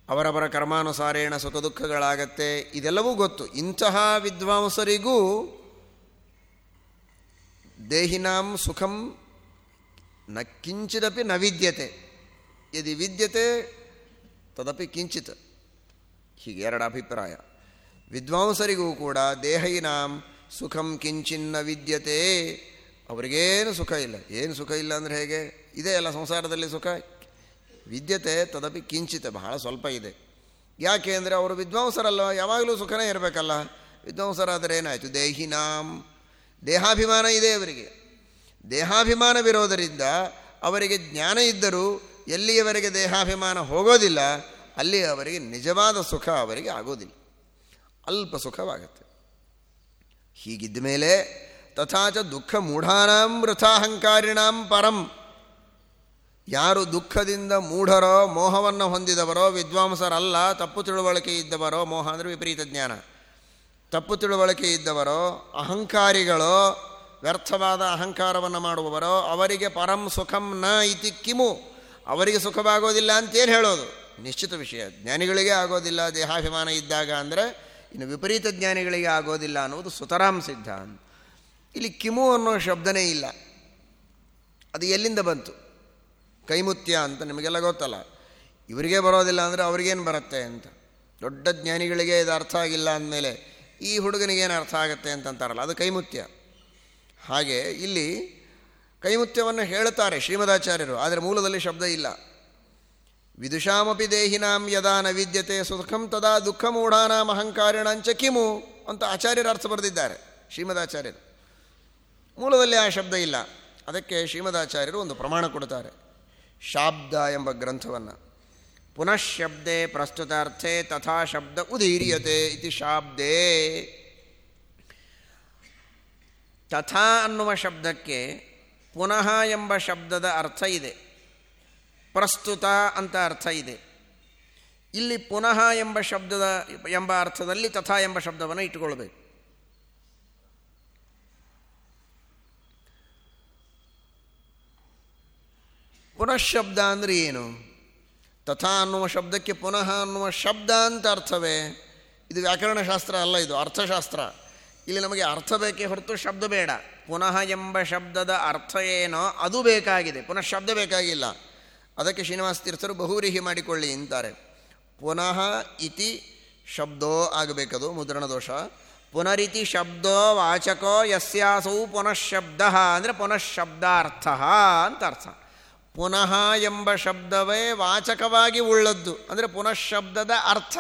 ಅವರವರ ಕರ್ಮಾನುಸಾರೇಣ ಸುಖ ದುಃಖಗಳಾಗತ್ತೆ, ಇದೆಲ್ಲವೂ ಗೊತ್ತು. ಇಂತಹ ವಿದ್ವಾಂಸರಿಗೂ ದೇಹಿನಾಂ ಸುಖಂ ನ ಕಿಂಚಿದಪಿ ನ ವಿದ್ಯತೆ. ಯದಿ ವಿದ್ಯತೆ ತದಪಿ ಕಿಂಚಿತ್. ಹೀಗೆ ಎರಡು ಅಭಿಪ್ರಾಯ. ವಿದ್ವಾಂಸರಿಗೂ ಕೂಡ ದೇಹಿನಾಂ ಸುಖಂ ಕಿಂಚಿನ್ನ ವಿದ್ಯತೆ. ಅವರಿಗೇನು ಸುಖ ಇಲ್ಲ. ಏನು ಸುಖ ಇಲ್ಲ ಅಂದರೆ ಹೇಗೆ? ಇದೆ ಅಲ್ಲ ಸಂಸಾರದಲ್ಲಿ ಸುಖ? ವಿದ್ಯತೆ ತದಪಿ ಕಿಂಚಿತ ಬಹಳ ಸ್ವಲ್ಪ ಇದೆ. ಯಾಕೆ ಅಂದರೆ ಅವರು ವಿದ್ವಾಂಸರಲ್ಲ ಯಾವಾಗಲೂ ಸುಖನೇ ಇರಬೇಕಲ್ಲ. ವಿದ್ವಾಂಸರಾದರೆ ಏನಾಯಿತು? ದೇಹಿನಾಂ. ದೇಹಾಭಿಮಾನ ಇದೆ ಅವರಿಗೆ. ದೇಹಾಭಿಮಾನವಿರೋದರಿಂದ ಅವರಿಗೆ ಜ್ಞಾನ ಇದ್ದರೂ ಎಲ್ಲಿಯವರೆಗೆ ದೇಹಾಭಿಮಾನ ಹೋಗೋದಿಲ್ಲ, ಅಲ್ಲಿ ಅವರಿಗೆ ನಿಜವಾದ ಸುಖ ಅವರಿಗೆ ಆಗೋದಿಲ್ಲ. ಅಲ್ಪ ಸುಖವಾಗುತ್ತೆ. ಹೀಗಿದ್ದ ಮೇಲೆ ತಥಾಚ ದುಃಖ ಮೂಢಾನಾಂ ವೃಥಾಹಂಕಾರಿಣಾಂ ಪರಂ. ಯಾರು ದುಃಖದಿಂದ ಮೂಢರೋ, ಮೋಹವನ್ನು ಹೊಂದಿದವರೋ, ವಿದ್ವಾಂಸರಲ್ಲ, ತಪ್ಪು ತಿಳುವಳಿಕೆ ಇದ್ದವರೋ, ಮೋಹ ಅಂದರೆ ವಿಪರೀತ ಜ್ಞಾನ. ತಪ್ಪು ತಿಳುವಳಿಕೆ ಇದ್ದವರೋ, ಅಹಂಕಾರಿಗಳೋ, ವ್ಯರ್ಥವಾದ ಅಹಂಕಾರವನ್ನು ಮಾಡುವವರೋ, ಅವರಿಗೆ ಪರಂ ಸುಖಂ ನ ಇತಿ ಕಿಮು. ಅವರಿಗೆ ಸುಖವಾಗೋದಿಲ್ಲ ಅಂತೇನು ಹೇಳೋದು? ನಿಶ್ಚಿತ ವಿಷಯ. ಜ್ಞಾನಿಗಳಿಗೆ ಆಗೋದಿಲ್ಲ, ದೇಹಾಭಿಮಾನ ಇದ್ದಾಗ ಅಂದರೆ ಇನ್ನು ವಿಪರೀತ ಜ್ಞಾನಿಗಳಿಗೆ ಆಗೋದಿಲ್ಲ ಅನ್ನೋದು ಸುತರಾಮ್ ಸಿದ್ಧ ಇಲ್ಲಿ ಕಿಮು ಅನ್ನೋ ಶಬ್ದನೇ ಇಲ್ಲ. ಅದು ಎಲ್ಲಿಂದ ಬಂತು? ಕೈಮುತ್ಯ ಅಂತ ನಿಮಗೆಲ್ಲ ಗೊತ್ತಲ್ಲ. ಇವರಿಗೆ ಬರೋದಿಲ್ಲ ಅಂದರೆ ಅವ್ರಿಗೇನು ಬರುತ್ತೆ ಅಂತ. ದೊಡ್ಡ ಜ್ಞಾನಿಗಳಿಗೆ ಇದು ಅರ್ಥ ಆಗಿಲ್ಲ ಅಂದಮೇಲೆ ಈ ಹುಡುಗನಿಗೇನು ಅರ್ಥ ಆಗುತ್ತೆ ಅಂತಂತಾರಲ್ಲ ಅದು ಕೈಮುತ್ಯ. ಹಾಗೆ ಇಲ್ಲಿ ಕೈಮುತ್ಯವನ್ನು ಹೇಳುತ್ತಾರೆ ಶ್ರೀಮದಾಚಾರ್ಯರು, ಆದರೆ ಮೂಲದಲ್ಲಿ ಶಬ್ದ ಇಲ್ಲ. ವಿದುಷಾಮಪಿ ದೇಹಿನಾಂ ಯದಾ ನ ವಿದ್ಯತೆ ಸುಖಂ ತದಾ ದುಃಖ ಮೂಢಾನಾಂ ಅಹಂಕಾರಿಣಾಂಚ ಕಿಮು ಅಂತ ಆಚಾರ್ಯರು ಅರ್ಥ ಬರೆದಿದ್ದಾರೆ ಶ್ರೀಮದಾಚಾರ್ಯರು. ಮೂಲದಲ್ಲಿ ಆ ಶಬ್ದ ಇಲ್ಲ. ಅದಕ್ಕೆ ಶ್ರೀಮದಾಚಾರ್ಯರು ಒಂದು ಪ್ರಮಾಣ ಕೊಡುತ್ತಾರೆ. ಶಾಬ್ದ ಎಂಬ ಗ್ರಂಥವನ್ನು. ಪುನಃ ಶಬ್ದೆ ಪ್ರಸ್ತುತಾರ್ಥೆ ತಥಾ ಶಬ್ದ ಉದೀರ್ಯತೆ ಇತಿ ಶಾಬ್ದೇ. ತಥಾ ಅನ್ನುವ ಶಬ್ದಕ್ಕೆ ಪುನಃ ಎಂಬ ಶಬ್ದದ ಅರ್ಥ ಇದೆ. ಪ್ರಸ್ತುತ ಅಂತ ಅರ್ಥ ಇದೆ. ಇಲ್ಲಿ ಪುನಃ ಎಂಬ ಶಬ್ದದ ಎಂಬ ಅರ್ಥದಲ್ಲಿ ತಥಾ ಎಂಬ ಶಬ್ದವನ್ನು ಇಟ್ಟುಕೊಳ್ಬೇಕು ಪುನಃ ಶಬ್ದ ಅಂದರೆ ಏನು? ತಥಾ ಅನ್ನುವ ಶಬ್ದಕ್ಕೆ ಪುನಃ ಅನ್ನುವ ಶಬ್ದ ಅಂತ ಅರ್ಥವೇ? ಇದು ವ್ಯಾಕರಣಶಾಸ್ತ್ರ ಅಲ್ಲ ಇದು, ಅರ್ಥಶಾಸ್ತ್ರ. ಇಲ್ಲಿ ನಮಗೆ ಅರ್ಥ ಬೇಕೇ ಹೊರತು ಶಬ್ದ ಬೇಡ. ಪುನಃ ಎಂಬ ಶಬ್ದದ ಅರ್ಥ ಏನೋ ಅದು ಬೇಕಾಗಿದೆ. ಪುನಃ ಶಬ್ದ ಬೇಕಾಗಿಲ್ಲ. ಅದಕ್ಕೆ ಶ್ರೀನಿವಾಸ ತೀರ್ಥರು ಬಹುರಿಹಿ ಮಾಡಿಕೊಳ್ಳಿ ಅಂತಾರೆ. ಪುನಃ ಇತಿ ಶಬ್ದೋ ಆಗಬೇಕದು ಮುದ್ರಣ ದೋಷ. ಪುನರಿತಿ ಶಬ್ದೋ ವಾಚಕೋ ಯಸ್ಯಾಸೌ ಪುನಃ ಶಬ್ದ ಅಂದರೆ ಪುನಃ ಶಬ್ದಾರ್ಥ ಅಂತ ಅರ್ಥ. ಪುನಃ ಎಂಬ ಶಬ್ದವೇ ವಾಚಕವಾಗಿ ಉಳ್ಳದ್ದು ಅಂದರೆ ಪುನಃಶಬ್ದದ ಅರ್ಥ.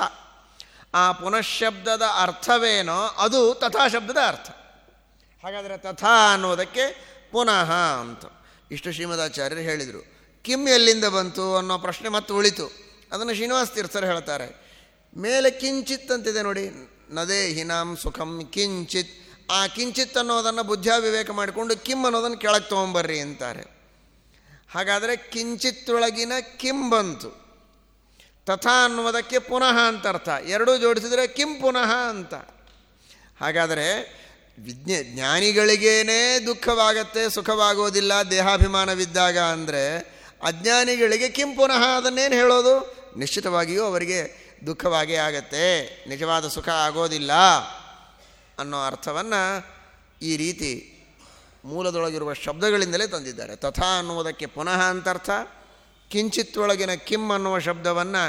ಆ ಪುನಃಶಬ್ದದ ಅರ್ಥವೇನೋ ಅದು ತಥಾ ಶಬ್ದದ ಅರ್ಥ. ಹಾಗಾದರೆ ತಥಾ ಅನ್ನೋದಕ್ಕೆ ಪುನಃ ಅಂತ. ಇಷ್ಟು ಶ್ರೀಮದಾಚಾರ್ಯರು ಹೇಳಿದರು. ಕಿಮ್ ಎಲ್ಲಿಂದ ಬಂತು ಅನ್ನೋ ಪ್ರಶ್ನೆ ಮತ್ತೆ ಉಳಿತು. ಅದನ್ನು ಶ್ರೀನಿವಾಸ ತೀರ್ಥರು ಹೇಳ್ತಾರೆ. ಮೇಲೆ ಕಿಂಚಿತ್ ಅಂತಿದೆ ನೋಡಿ. ನದೇ ಹಿನಾಂ ಸುಖಂ ಕಿಂಚಿತ್. ಆ ಕಿಂಚಿತ್ ಅನ್ನೋದನ್ನು ಬುದ್ಧ ವಿವೇಕ ಮಾಡಿಕೊಂಡು ಕಿಮ್ ಅನ್ನೋದನ್ನು ಕೆಳಗೆ ತೊಗೊಂಬರ್ರಿ ಅಂತಾರೆ. ಹಾಗಾದರೆ ಕಿಂಚಿತ್ತೊಳಗಿನ ಕಿಂ ಬಂತು. ತಥಾ ಅನ್ನುವುದಕ್ಕೆ ಪುನಃ ಅಂತ ಅರ್ಥ. ಎರಡೂ ಜೋಡಿಸಿದರೆ ಕಿಂ ಪುನಃ ಅಂತ. ಹಾಗಾದರೆ ವಿಜ್ಞ, ಜ್ಞಾನಿಗಳಿಗೇನೇ ದುಃಖವಾಗತ್ತೆ, ಸುಖವಾಗೋದಿಲ್ಲ, ದೇಹಾಭಿಮಾನವಿದ್ದಾಗ ಅಂದರೆ ಅಜ್ಞಾನಿಗಳಿಗೆ ಕಿಂ ಪುನಃ ಅದನ್ನೇನು ಹೇಳೋದು? ನಿಶ್ಚಿತವಾಗಿಯೂ ಅವರಿಗೆ ದುಃಖವಾಗೇ ಆಗತ್ತೆ. ನಿಜವಾದ ಸುಖ ಆಗೋದಿಲ್ಲ ಅನ್ನೋ ಅರ್ಥವನ್ನು ಈ ರೀತಿ ಮೂಲದೊಳಗಿರುವ ಶಬ್ದಗಳಿಂದಲೇ ತಂದಿದ್ದಾರೆ. ತಥಾ ಅನ್ನುವುದಕ್ಕೆ ಪುನಃ ಅಂತರ್ಥ ಕಿಂಚಿತ್ತೊಳಗಿನ ಕಿಮ್ ಅನ್ನುವ ಶಬ್ದವನ್ನು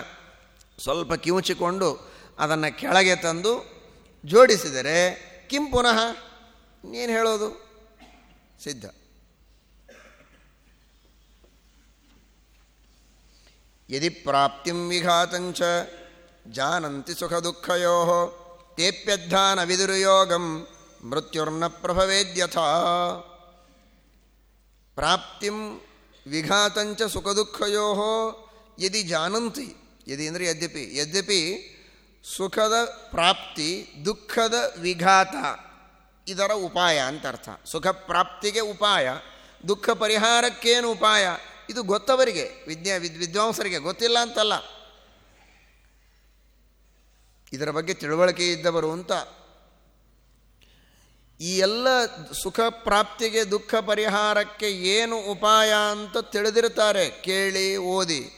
ಸ್ವಲ್ಪ ಕಿವುಚಿಕೊಂಡು ಅದನ್ನು ಕೆಳಗೆ ತಂದು ಜೋಡಿಸಿದರೆ ಕಿಂ ಪುನಃ ಇನ್ನೇನು ಹೇಳೋದು ಸಿದ್ಧ. ಯದಿ ಪ್ರಾಪ್ತಿಂ ವಿಘಾತಂಚ ಜಾನಂತಿ ಸುಖ ದುಃಖಯೋ ತೇಪ್ಯಧ್ಯಾನ ವಿದುರುಯೋಗಂ ಮೃತ್ಯುರ್ನ ಪ್ರಭವೇದ್ಯಥ. ಪ್ರಾಪ್ತಿಂ ವಿಘಾತಂಚ ಸುಖ ದುಃಖಯೋ ಯದಿ ಜಾನಂತಿ. ಯದಿ ಅಂದರೆ ಯದ್ಯಪಿ. ಯದ್ಯಪಿ ಸುಖದ ಪ್ರಾಪ್ತಿ, ದುಃಖದ ವಿಘಾತ. ಇದರ ಉಪಾಯ ಅಂತ ಅರ್ಥ. ಸುಖ ಪ್ರಾಪ್ತಿಗೆ ಉಪಾಯ, ದುಃಖ ಪರಿಹಾರಕ್ಕೇನು ಉಪಾಯ? ಇದು ಗೊತ್ತವರಿಗೆ, ವಿದ್ಯಾ ವಿದ್ ವಿದ್ವಾಂಸರಿಗೆ. ಗೊತ್ತಿಲ್ಲ ಅಂತಲ್ಲ. ಇದರ ಬಗ್ಗೆ ತಿಳುವಳಿಕೆ ಇದ್ದವರು ಅಂತ ಈ ಎಲ್ಲ ಸುಖ ಪ್ರಾಪ್ತಿಗೆ, ದುಃಖ ಪರಿಹಾರಕ್ಕೆ ಏನು ಉಪಾಯ ಅಂತ ತಿಳಿದಿರ್ತಾರೆ ಕೇಳಿ, ಓದಿ.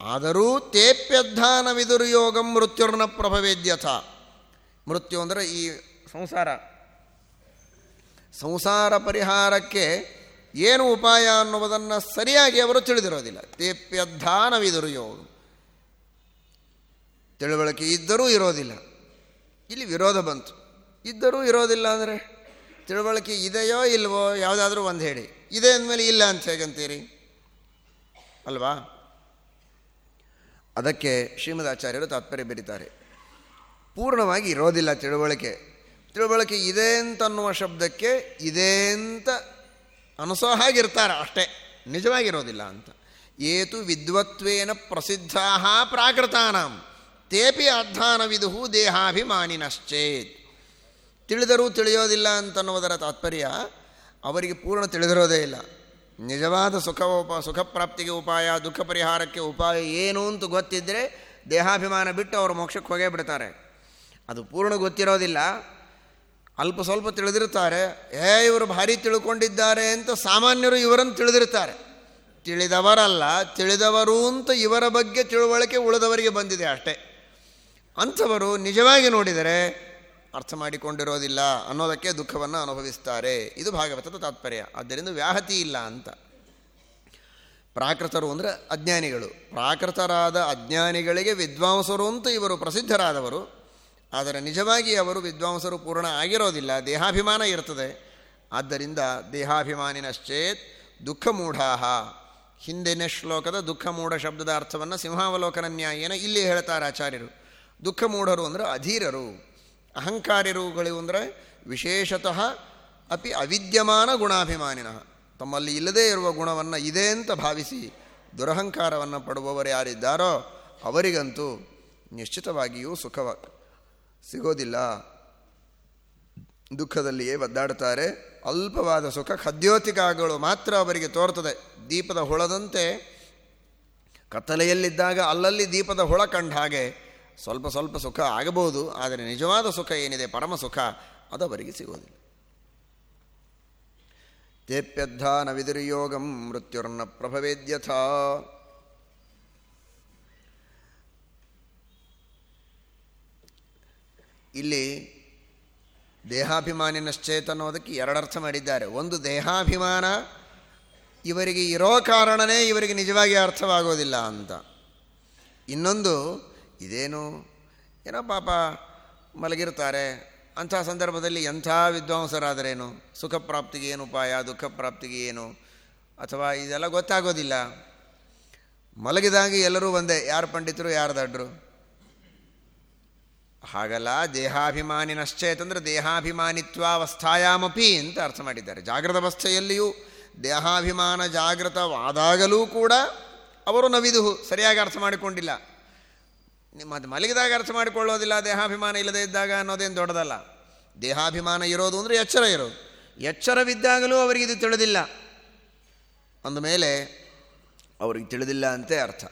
ಆದರೂ ತೇಪ್ಯಧಾನವಿದುರು ಯೋಗ ಮೃತ್ಯುರ್ನ ಪ್ರಭವೇದ್ಯಥ. ಮೃತ್ಯು ಅಂದರೆ ಈ ಸಂಸಾರ. ಸಂಸಾರ ಪರಿಹಾರಕ್ಕೆ ಏನು ಉಪಾಯ ಅನ್ನುವುದನ್ನು ಸರಿಯಾಗಿ ಅವರು ತಿಳಿದಿರೋದಿಲ್ಲ. ತೇಪ್ಯಧಾನವಿದುರು ಯೋಗ ತಿಳುವಳಿಕೆ ಇದ್ದರೂ ಇರೋದಿಲ್ಲ. ಇಲ್ಲಿ ವಿರೋಧ ಬಂತು. ಇದ್ದರೂ ಇರೋದಿಲ್ಲ ಅಂದರೆ ತಿಳುವಳಿಕೆ ಇದೆಯೋ ಇಲ್ವೋ ಯಾವುದಾದ್ರೂ ಒಂದು ಹೇಳಿ. ಇದೆ ಅಂದಮೇಲೆ ಇಲ್ಲ ಅಂತ ಹೇಗಂತೀರಿ? ಅಲ್ವಾ? ಅದಕ್ಕೆ ಶ್ರೀಮದಾಚಾರ್ಯರು ತಾತ್ಪರ್ಯ ಬರೀತಾರೆ. ಪೂರ್ಣವಾಗಿ ಇರೋದಿಲ್ಲ ತಿಳುವಳಿಕೆ. ತಿಳುವಳಿಕೆ ಇದೆ ಅಂತನ್ನುವ ಶಬ್ದಕ್ಕೆ ಇದೆ ಅಂತ ಅನಿಸೋ ಹಾಗಿರ್ತಾರೆ ಅಷ್ಟೇ. ನಿಜವಾಗಿರೋದಿಲ್ಲ ಅಂತ. ಏತು ವಿದ್ವತ್ವೇನ ಪ್ರಸಿದ್ಧಾ ಪ್ರಾಕೃತಾನಾಂ. ತೇಪಿ ಅಧ್ಯಾನವಿದು ದೇಹಾಭಿಮಾನಿನಶ್ಚೇತ್. ತಿಳಿದರೂ ತಿಳಿಯೋದಿಲ್ಲ ಅಂತನ್ನುವುದರ ತಾತ್ಪರ್ಯ ಅವರಿಗೆ ಪೂರ್ಣ ತಿಳಿದಿರೋದೇ ಇಲ್ಲ. ನಿಜವಾದ ಸುಖ ಉಪ ಸುಖ ಪ್ರಾಪ್ತಿಗೆ ಉಪಾಯ, ದುಃಖ ಪರಿಹಾರಕ್ಕೆ ಉಪಾಯ ಏನು ಅಂತ ಗೊತ್ತಿದ್ದರೆ ದೇಹಾಭಿಮಾನ ಬಿಟ್ಟು ಅವರು ಮೋಕ್ಷಕ್ಕೆ ಹೋಗೇ ಬಿಡ್ತಾರೆ. ಅದು ಪೂರ್ಣ ಗೊತ್ತಿರೋದಿಲ್ಲ. ಅಲ್ಪ ಸ್ವಲ್ಪ ತಿಳಿದಿರ್ತಾರೆ ಏ, ಇವರು ಭಾರಿ ತಿಳ್ಕೊಂಡಿದ್ದಾರೆ ಅಂತ ಸಾಮಾನ್ಯರು ಇವರನ್ನು ತಿಳಿದಿರ್ತಾರೆ ತಿಳಿದವರಲ್ಲ, ತಿಳಿದವರು ಅಂತ ಇವರ ಬಗ್ಗೆ ತಿಳುವಳಿಕೆ ಉಳಿದವರಿಗೆ ಬಂದಿದೆ ಅಷ್ಟೇ. ಅಂಥವರು ನಿಜವಾಗಿ ನೋಡಿದರೆ ಅರ್ಥ ಮಾಡಿಕೊಂಡಿರೋದಿಲ್ಲ ಅನ್ನೋದಕ್ಕೆ ದುಃಖವನ್ನು ಅನುಭವಿಸ್ತಾರೆ. ಇದು ಭಾಗವತದ ತಾತ್ಪರ್ಯ. ಆದ್ದರಿಂದ ವ್ಯಾಹತಿ ಇಲ್ಲ ಅಂತ. ಪ್ರಾಕೃತರು ಅಂದರೆ ಅಜ್ಞಾನಿಗಳು. ಪ್ರಾಕೃತರಾದ ಅಜ್ಞಾನಿಗಳಿಗೆ ವಿದ್ವಾಂಸರು ಅಂತ ಇವರು ಪ್ರಸಿದ್ಧರಾದವರು. ಆದರೆ ನಿಜವಾಗಿ ಅವರು ವಿದ್ವಾಂಸರು ಪೂರ್ಣ ಆಗಿರೋದಿಲ್ಲ. ದೇಹಾಭಿಮಾನ ಇರ್ತದೆ. ಆದ್ದರಿಂದ ದೇಹಾಭಿಮಾನಿನಶ್ಚೇತ್ ದುಃಖ ಮೂಢಾಹ ಹಿಂದಿನ ಶ್ಲೋಕದ ದುಃಖ ಮೂಢ ಶಬ್ದದ ಅರ್ಥವನ್ನು ಸಿಂಹಾವಲೋಕನ ನ್ಯಾಯನ ಇಲ್ಲಿ ಹೇಳ್ತಾರೆ ಆಚಾರ್ಯರು. ದುಃಖ ಮೂಢರು ಅಂದರೆ ಅಧೀರರು. ಅಹಂಕಾರಿರುಗಳು ಅಂದರೆ ವಿಶೇಷತಃ ಅಪಿ ಅವಿದ್ಯಮಾನ ಗುಣಾಭಿಮಾನಿನ. ತಮ್ಮಲ್ಲಿ ಇಲ್ಲದೇ ಇರುವ ಗುಣವನ್ನು ಇದೆ ಅಂತ ಭಾವಿಸಿ ದುರಹಂಕಾರವನ್ನು ಪಡುವವರು ಯಾರಿದ್ದಾರೋ ಅವರಿಗಂತೂ ನಿಶ್ಚಿತವಾಗಿಯೂ ಸುಖವ ಸಿಗೋದಿಲ್ಲ. ದುಃಖದಲ್ಲಿಯೇ ಒದ್ದಾಡ್ತಾರೆ. ಅಲ್ಪವಾದ ಸುಖ ಖದ್ಯೋತಿಕಾಗಳು ಮಾತ್ರ ಅವರಿಗೆ ತೋರ್ತದೆ. ದೀಪದ ಹುಳದಂತೆ ಕತ್ತಲೆಯಲ್ಲಿದ್ದಾಗ ಅಲ್ಲಲ್ಲಿ ದೀಪದ ಹುಳ ಕಂಡ ಹಾಗೆ ಸ್ವಲ್ಪ ಸ್ವಲ್ಪ ಸುಖ ಆಗಬಹುದು, ಆದರೆ ನಿಜವಾದ ಸುಖ ಏನಿದೆ, ಪರಮ ಸುಖ, ಅದು ಅವರಿಗೆ ಸಿಗೋದಿಲ್ಲ ತೇಪ್ಯದ್ಧಾನ ವಿದುರ್ಯೋಗಂ ಮೃತ್ಯುರ್ನ ಪ್ರಭವೇದ್ಯಥ ಇಲ್ಲಿ ದೇಹಾಭಿಮಾನಿನಶ್ಚೇತ ಅನ್ನೋದಕ್ಕೆ ಎರಡರ್ಥ ಮಾಡಿದ್ದಾರೆ. ಒಂದು ದೇಹಾಭಿಮಾನ, ಇವರಿಗೆ ಇರೋ ಕಾರಣನೇ ಇವರಿಗೆ ನಿಜವಾಗಿ ಅರ್ಥವಾಗೋದಿಲ್ಲ ಅಂತ. ಇನ್ನೊಂದು ಇದೇನು? ಏನೋ ಪಾಪ ಮಲಗಿರ್ತಾರೆ ಅಂಥ ಸಂದರ್ಭದಲ್ಲಿ ಎಂಥ ವಿದ್ವಾಂಸರಾದರೇನು? ಸುಖ ಪ್ರಾಪ್ತಿಗೆ ಏನು ಉಪಾಯ? ದುಃಖ ಪ್ರಾಪ್ತಿಗೆ ಏನು? ಅಥವಾ ಇದೆಲ್ಲ ಗೊತ್ತಾಗೋದಿಲ್ಲ. ಮಲಗಿದಾಗ ಎಲ್ಲರೂ ಒಂದೇ. ಯಾರು ಪಂಡಿತರು, ಯಾರು ದಡ್ರು? ಹಾಗಲ್ಲ ದೇಹಾಭಿಮಾನಿನಶ್ಚೇತಂದ್ರೆ ದೇಹಾಭಿಮಾನಿತ್ವಾವಸ್ಥಾಯಾಮಪಿ ಅಂತ ಅರ್ಥ ಮಾಡಿದ್ದಾರೆ. ಜಾಗೃತ ಅವಸ್ಥೆಯಲ್ಲಿಯೂ ದೇಹಾಭಿಮಾನ ಜಾಗೃತವಾದಾಗಲೂ ಕೂಡ ಅವರು ನವಿದು ಸರಿಯಾಗಿ ಅರ್ಥ ಮಾಡಿಕೊಂಡಿಲ್ಲ. ನಿಮ್ಮ ಅದು ಮಲಗಿದಾಗ ಅರ್ಥ ಮಾಡಿಕೊಳ್ಳೋದಿಲ್ಲ, ದೇಹಾಭಿಮಾನ ಇಲ್ಲದೇ ಇದ್ದಾಗ ಅನ್ನೋದೇನು ದೊಡ್ಡದಲ್ಲ. ದೇಹಾಭಿಮಾನ ಇರೋದು ಅಂದರೆ ಎಚ್ಚರ ಇರೋದು. ಎಚ್ಚರವಿದ್ದಾಗಲೂ ಅವರಿಗೆ ಇದು ತಿಳಿದಿಲ್ಲ. ಅಂದಮೇಲೆ ಅವ್ರಿಗೆ ತಿಳಿದಿಲ್ಲ ಅಂತೆ ಅರ್ಥ.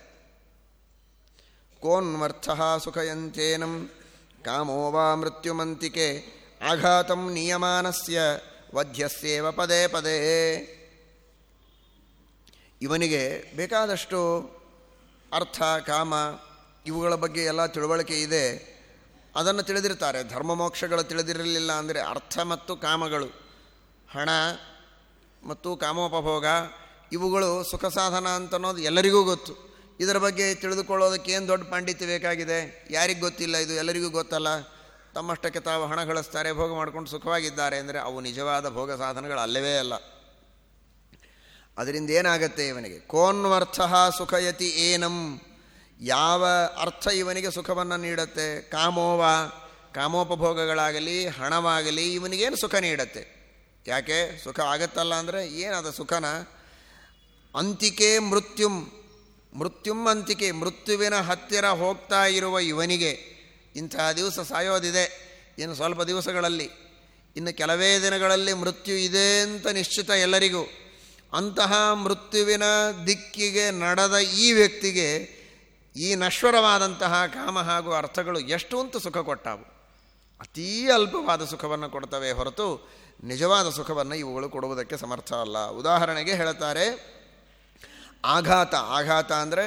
ಕೋನ್ಮರ್ಥ ಸುಖಯಂತೇನಂ ಕಾಮೋ ವಾ ಮೃತ್ಯುಮಂತಿಕೆ ಆಘಾತಂ ನಿಯಮಾನಸ್ಯ ವಧ್ಯಸ್ಯೇವ ಪದೇ ಪದೇ. ಇವನಿಗೆ ಬೇಕಾದಷ್ಟು ಅರ್ಥ, ಕಾಮ ಇವುಗಳ ಬಗ್ಗೆ ಎಲ್ಲ ತಿಳುವಳಿಕೆ ಇದೆ. ಅದನ್ನು ತಿಳಿದಿರ್ತಾರೆ. ಧರ್ಮ ಮೋಕ್ಷಗಳು ತಿಳಿದಿರಲಿಲ್ಲ ಅಂದರೆ ಅರ್ಥ ಮತ್ತು ಕಾಮಗಳು, ಹಣ ಮತ್ತು ಕಾಮೋಪಭೋಗ, ಇವುಗಳು ಸುಖ ಸಾಧನ ಅಂತ ಅನ್ನೋದು ಎಲ್ಲರಿಗೂ ಗೊತ್ತು. ಇದರ ಬಗ್ಗೆ ತಿಳಿದುಕೊಳ್ಳೋದಕ್ಕೆ ಏನು ದೊಡ್ಡ ಪಾಂಡಿತ್ಯ ಬೇಕಾಗಿದೆ? ಯಾರಿಗೆ ಗೊತ್ತಿಲ್ಲ ಇದು? ಎಲ್ಲರಿಗೂ ಗೊತ್ತಲ್ಲ. ತಮ್ಮಷ್ಟಕ್ಕೆ ತಾವು ಹಣ ಗಳಿಸ್ತಾರೆ, ಭೋಗ ಮಾಡ್ಕೊಂಡು ಸುಖವಾಗಿದ್ದಾರೆ ಅಂದರೆ ಅವು ನಿಜವಾದ ಭೋಗ ಸಾಧನಗಳು ಅಲ್ಲವೇ ಅಲ್ಲ. ಅದರಿಂದ ಏನಾಗತ್ತೆ ಇವನಿಗೆ? ಕೋನ್ವರ್ಥ ಸುಖಯತಿ ಏನಂ ಯಾವ ಅರ್ಥ ಇವನಿಗೆ ಸುಖವನ್ನು ನೀಡುತ್ತೆ? ಕಾಮೋವ, ಕಾಮೋಪಭೋಗಗಳಾಗಲಿ, ಹಣವಾಗಲಿ, ಇವನಿಗೇನು ಸುಖ ನೀಡುತ್ತೆ? ಯಾಕೆ? ಸುಖ ಆಗತ್ತಲ್ಲ ಅಂದರೆ ಏನದ ಸುಖನ? ಅಂತಿಕೆ ಮೃತ್ಯುಂ. ಮೃತ್ಯುಂ ಅಂತಿಕೆ, ಮೃತ್ಯುವಿನ ಹತ್ತಿರ ಹೋಗ್ತಾ ಇರುವ ಇವನಿಗೆ ಇಂತಹ ದಿವಸ ಸಾಯೋದಿದೆ. ಇನ್ನು ಸ್ವಲ್ಪ ದಿವಸಗಳಲ್ಲಿ. ಇನ್ನು ಕೆಲವೇ ದಿನಗಳಲ್ಲಿ ಮೃತ್ಯು ಇದೆ ಅಂತ ನಿಶ್ಚಿತ ಎಲ್ಲರಿಗೂ. ಅಂತಹ ಮೃತ್ಯುವಿನ ದಿಕ್ಕಿಗೆ ನಡೆದ ಈ ವ್ಯಕ್ತಿಗೆ ಈ ನಶ್ವರವಾದಂತಹ ಕಾಮ ಹಾಗೂ ಅರ್ಥಗಳು ಎಷ್ಟು ಅಂತ ಸುಖ ಕೊಟ್ಟಾವು. ಅತೀ ಅಲ್ಪವಾದ ಸುಖವನ್ನು ಕೊಡ್ತವೆ ಹೊರತು ನಿಜವಾದ ಸುಖವನ್ನು ಇವುಗಳು ಕೊಡುವುದಕ್ಕೆ ಸಮರ್ಥ ಅಲ್ಲ. ಉದಾಹರಣೆಗೆ ಹೇಳ್ತಾರೆ, ಆಘಾತ ಆಘಾತ ಅಂದರೆ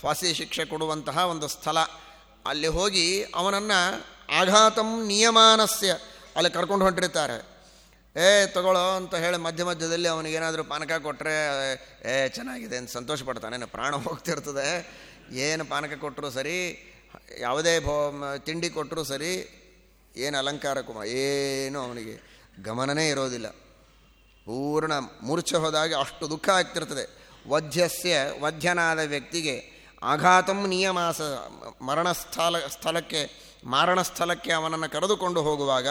ಫಾಸಿ ಶಿಕ್ಷೆ ಕೊಡುವಂತಹ ಒಂದು ಸ್ಥಳ. ಅಲ್ಲಿ ಹೋಗಿ ಅವನನ್ನು ಆಘಾತಂ ನಿಯಮಾನಸ್ಯ ಅಲ್ಲಿ ಕರ್ಕೊಂಡು ಹೊಂಟಿರ್ತಾರೆ. ಏ, ತಗೊಳ್ಳೋ ಅಂತ ಹೇಳಿ ಮಧ್ಯ ಮಧ್ಯದಲ್ಲಿ ಅವನಿಗೇನಾದರೂ ಪಾನಕ ಕೊಟ್ಟರೆ ಏ, ಚೆನ್ನಾಗಿದೆ ಅಂತ ಸಂತೋಷ ಪಡ್ತಾನೆ ಪ್ರಾಣ ಹೋಗ್ತಿರ್ತದೆ. ಏನು ಪಾನಕ ಕೊಟ್ಟರು ಸರಿ, ಯಾವುದೇ ತಿಂಡಿ ಕೊಟ್ಟರೂ ಸರಿ, ಏನು ಅಲಂಕಾರ ಕುಮ ಏನು ಅವನಿಗೆ ಗಮನನೇ ಇರೋದಿಲ್ಲ. ಪೂರ್ಣ ಮೂರ್ಛೆ ಹೋದಾಗ ಅಷ್ಟು ದುಃಖ ಆಗ್ತಿರ್ತದೆ. ವಧ್ಯಸ್ಯ, ವಧ್ಯನಾದ ವ್ಯಕ್ತಿಗೆ ಆಘಾತಂ ನಿಯಮಾಸ ಮರಣಸ್ಥಳ ಸ್ಥಳಕ್ಕೆ, ಮಾರಣ ಸ್ಥಳಕ್ಕೆ ಅವನನ್ನು ಕರೆದುಕೊಂಡು ಹೋಗುವಾಗ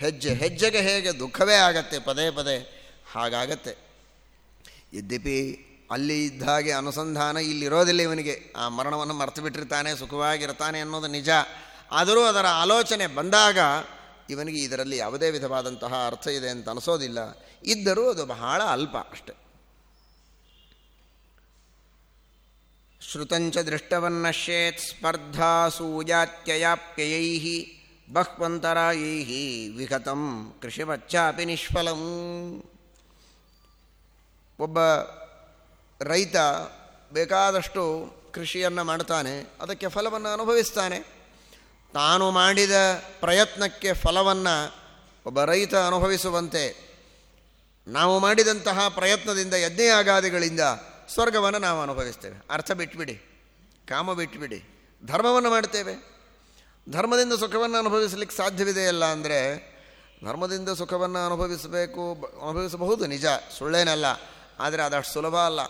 ಹೆಜ್ಜೆ ಹೆಜ್ಜೆಗೆ ಹೇಗೆ ದುಃಖವೇ ಆಗತ್ತೆ ಪದೇ ಪದೇ ಹಾಗಾಗತ್ತೆ. ಯದ್ಯಪಿ ಅಲ್ಲಿ ಇದ್ದ ಹಾಗೆ ಅನುಸಂಧಾನ ಇಲ್ಲಿರೋದಿಲ್ಲ ಇವನಿಗೆ. ಆ ಮರಣವನ್ನು ಮರೆತು ಬಿಟ್ಟಿರ್ತಾನೆ, ಸುಖವಾಗಿರ್ತಾನೆ ಅನ್ನೋದು ನಿಜ. ಆದರೂ ಅದರ ಆಲೋಚನೆ ಬಂದಾಗ ಇವನಿಗೆ ಇದರಲ್ಲಿ ಯಾವುದೇ ವಿಧವಾದಂತಹ ಅರ್ಥ ಇದೆ ಅಂತ ಅನಿಸೋದಿಲ್ಲ. ಇದ್ದರೂ ಅದು ಬಹಳ ಅಲ್ಪ ಅಷ್ಟೆ. ಶ್ರುತಂಚ ದೃಷ್ಟವನ್ನಶ್ಯೇತ್ ಸ್ಪರ್ಧಾಸೂಜಾತ್ಯಯಾಪ್ಯಯೈ ಬಹ್ವಂತರಾಯೈ ವಿಗತಂ, ಕೃಷಿವಚ್ಚಾಪಿ ನಿಷ್ಫಲಂ. ಒಬ್ಬ ರೈತ ಬೇಕಾದಷ್ಟು ಕೃಷಿಯನ್ನು ಮಾಡ್ತಾನೆ, ಅದಕ್ಕೆ ಫಲವನ್ನು ಅನುಭವಿಸ್ತಾನೆ. ತಾನು ಮಾಡಿದ ಪ್ರಯತ್ನಕ್ಕೆ ಫಲವನ್ನು ಒಬ್ಬ ರೈತ ಅನುಭವಿಸುವಂತೆ, ನಾವು ಮಾಡಿದಂತಹ ಪ್ರಯತ್ನದಿಂದ ಯಜ್ಞಯಾಗಾದಿಗಳಿಂದ ಸ್ವರ್ಗವನ್ನು ನಾವು ಅನುಭವಿಸ್ತೇವೆ. ಅರ್ಥ ಬಿಟ್ಬಿಡಿ, ಕಾಮ ಬಿಟ್ಬಿಡಿ, ಧರ್ಮವನ್ನು ಮಾಡ್ತೇವೆ. ಧರ್ಮದಿಂದ ಸುಖವನ್ನು ಅನುಭವಿಸಲಿಕ್ಕೆ ಸಾಧ್ಯವಿದೆಯಲ್ಲ ಅಂದರೆ ಧರ್ಮದಿಂದ ಸುಖವನ್ನು ಅನುಭವಿಸಬೇಕು ಅನುಭವಿಸಬಹುದು, ನಿಜ, ಸುಳ್ಳೇನಲ್ಲ, ಆದರೆ ಅದಷ್ಟು ಸುಲಭ ಅಲ್ಲ.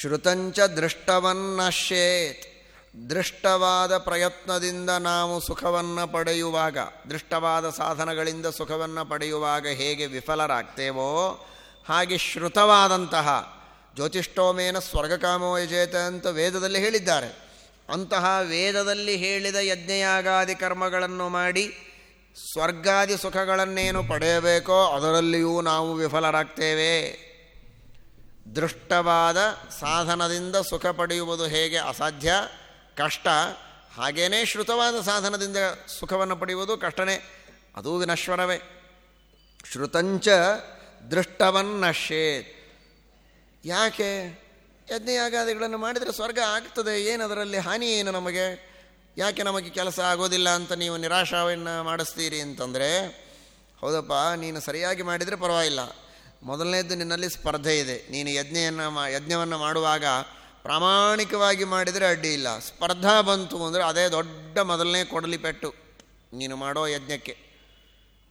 ಶ್ರುತಂಚ ದೃಷ್ಟವನ್ನಶ್ಯೇತ್, ದೃಷ್ಟವಾದ ಪ್ರಯತ್ನದಿಂದ ನಾವು ಸುಖವನ್ನು ಪಡೆಯುವಾಗ, ದೃಷ್ಟವಾದ ಸಾಧನಗಳಿಂದ ಸುಖವನ್ನು ಪಡೆಯುವಾಗ ಹೇಗೆ ವಿಫಲರಾಗ್ತೇವೋ, ಹಾಗೆ ಶ್ರುತವಾದಂತಹ ಜ್ಯೋತಿಷ್ಠೋಮೇನ ಸ್ವರ್ಗಕಾಮೋ ಯಜೇತ ಅಂತ ವೇದದಲ್ಲಿ ಹೇಳಿದ್ದಾರೆ. ಅಂತಹ ವೇದದಲ್ಲಿ ಹೇಳಿದ ಯಜ್ಞಯಾಗಾದಿ ಕರ್ಮಗಳನ್ನು ಮಾಡಿ ಸ್ವರ್ಗಾದಿ ಸುಖಗಳನ್ನೇನು ಪಡೆಯಬೇಕೋ ಅದರಲ್ಲಿಯೂ ನಾವು ವಿಫಲರಾಗ್ತೇವೆ. ದೃಷ್ಟವಾದ ಸಾಧನದಿಂದ ಸುಖ ಪಡೆಯುವುದು ಹೇಗೆ ಅಸಾಧ್ಯ? ಕಷ್ಟ. ಹಾಗೇನೇ ಶ್ರುತವಾದ ಸಾಧನದಿಂದ ಸುಖವನ್ನು ಪಡೆಯುವುದು ಕಷ್ಟನೇ. ಅದೂ ವಿನಶ್ವರವೇ. ಶ್ರುತಂಚ ದೃಷ್ಟವನ್ನಶ್ಯೇತ್. ಯಾಕೆ? ಯಜ್ಞಯಾಗಾದಿಗಳನ್ನು ಮಾಡಿದರೆ ಸ್ವರ್ಗ ಆಗ್ತದೆ ಏನು ಅದರಲ್ಲಿ ಹಾನಿ ಏನು ನಮಗೆ? ಯಾಕೆ ನಮಗೆ ಕೆಲಸ ಆಗೋದಿಲ್ಲ ಅಂತ ನೀವು ನಿರಾಶಾವನ್ನು ಮಾಡಿಸ್ತೀರಿ ಅಂತಂದರೆ, ಹೌದಪ್ಪ, ನೀನು ಸರಿಯಾಗಿ ಮಾಡಿದರೆ ಪರವಾಗಿಲ್ಲ. ಮೊದಲನೇದ್ದು ನಿನ್ನಲ್ಲಿ ಸ್ಪರ್ಧೆ ಇದೆ. ನೀನು ಯಜ್ಞೆಯನ್ನು ಮಾ, ಯಜ್ಞವನ್ನು ಮಾಡುವಾಗ ಪ್ರಾಮಾಣಿಕವಾಗಿ ಮಾಡಿದರೆ ಅಡ್ಡಿ ಇಲ್ಲ. ಸ್ಪರ್ಧಾ ಬಂತು ಅಂದರೆ ಅದೇ ದೊಡ್ಡ ಮೊದಲನೇ ಕೊಡಲಿ ಪೆಟ್ಟು ನೀನು ಮಾಡೋ ಯಜ್ಞಕ್ಕೆ.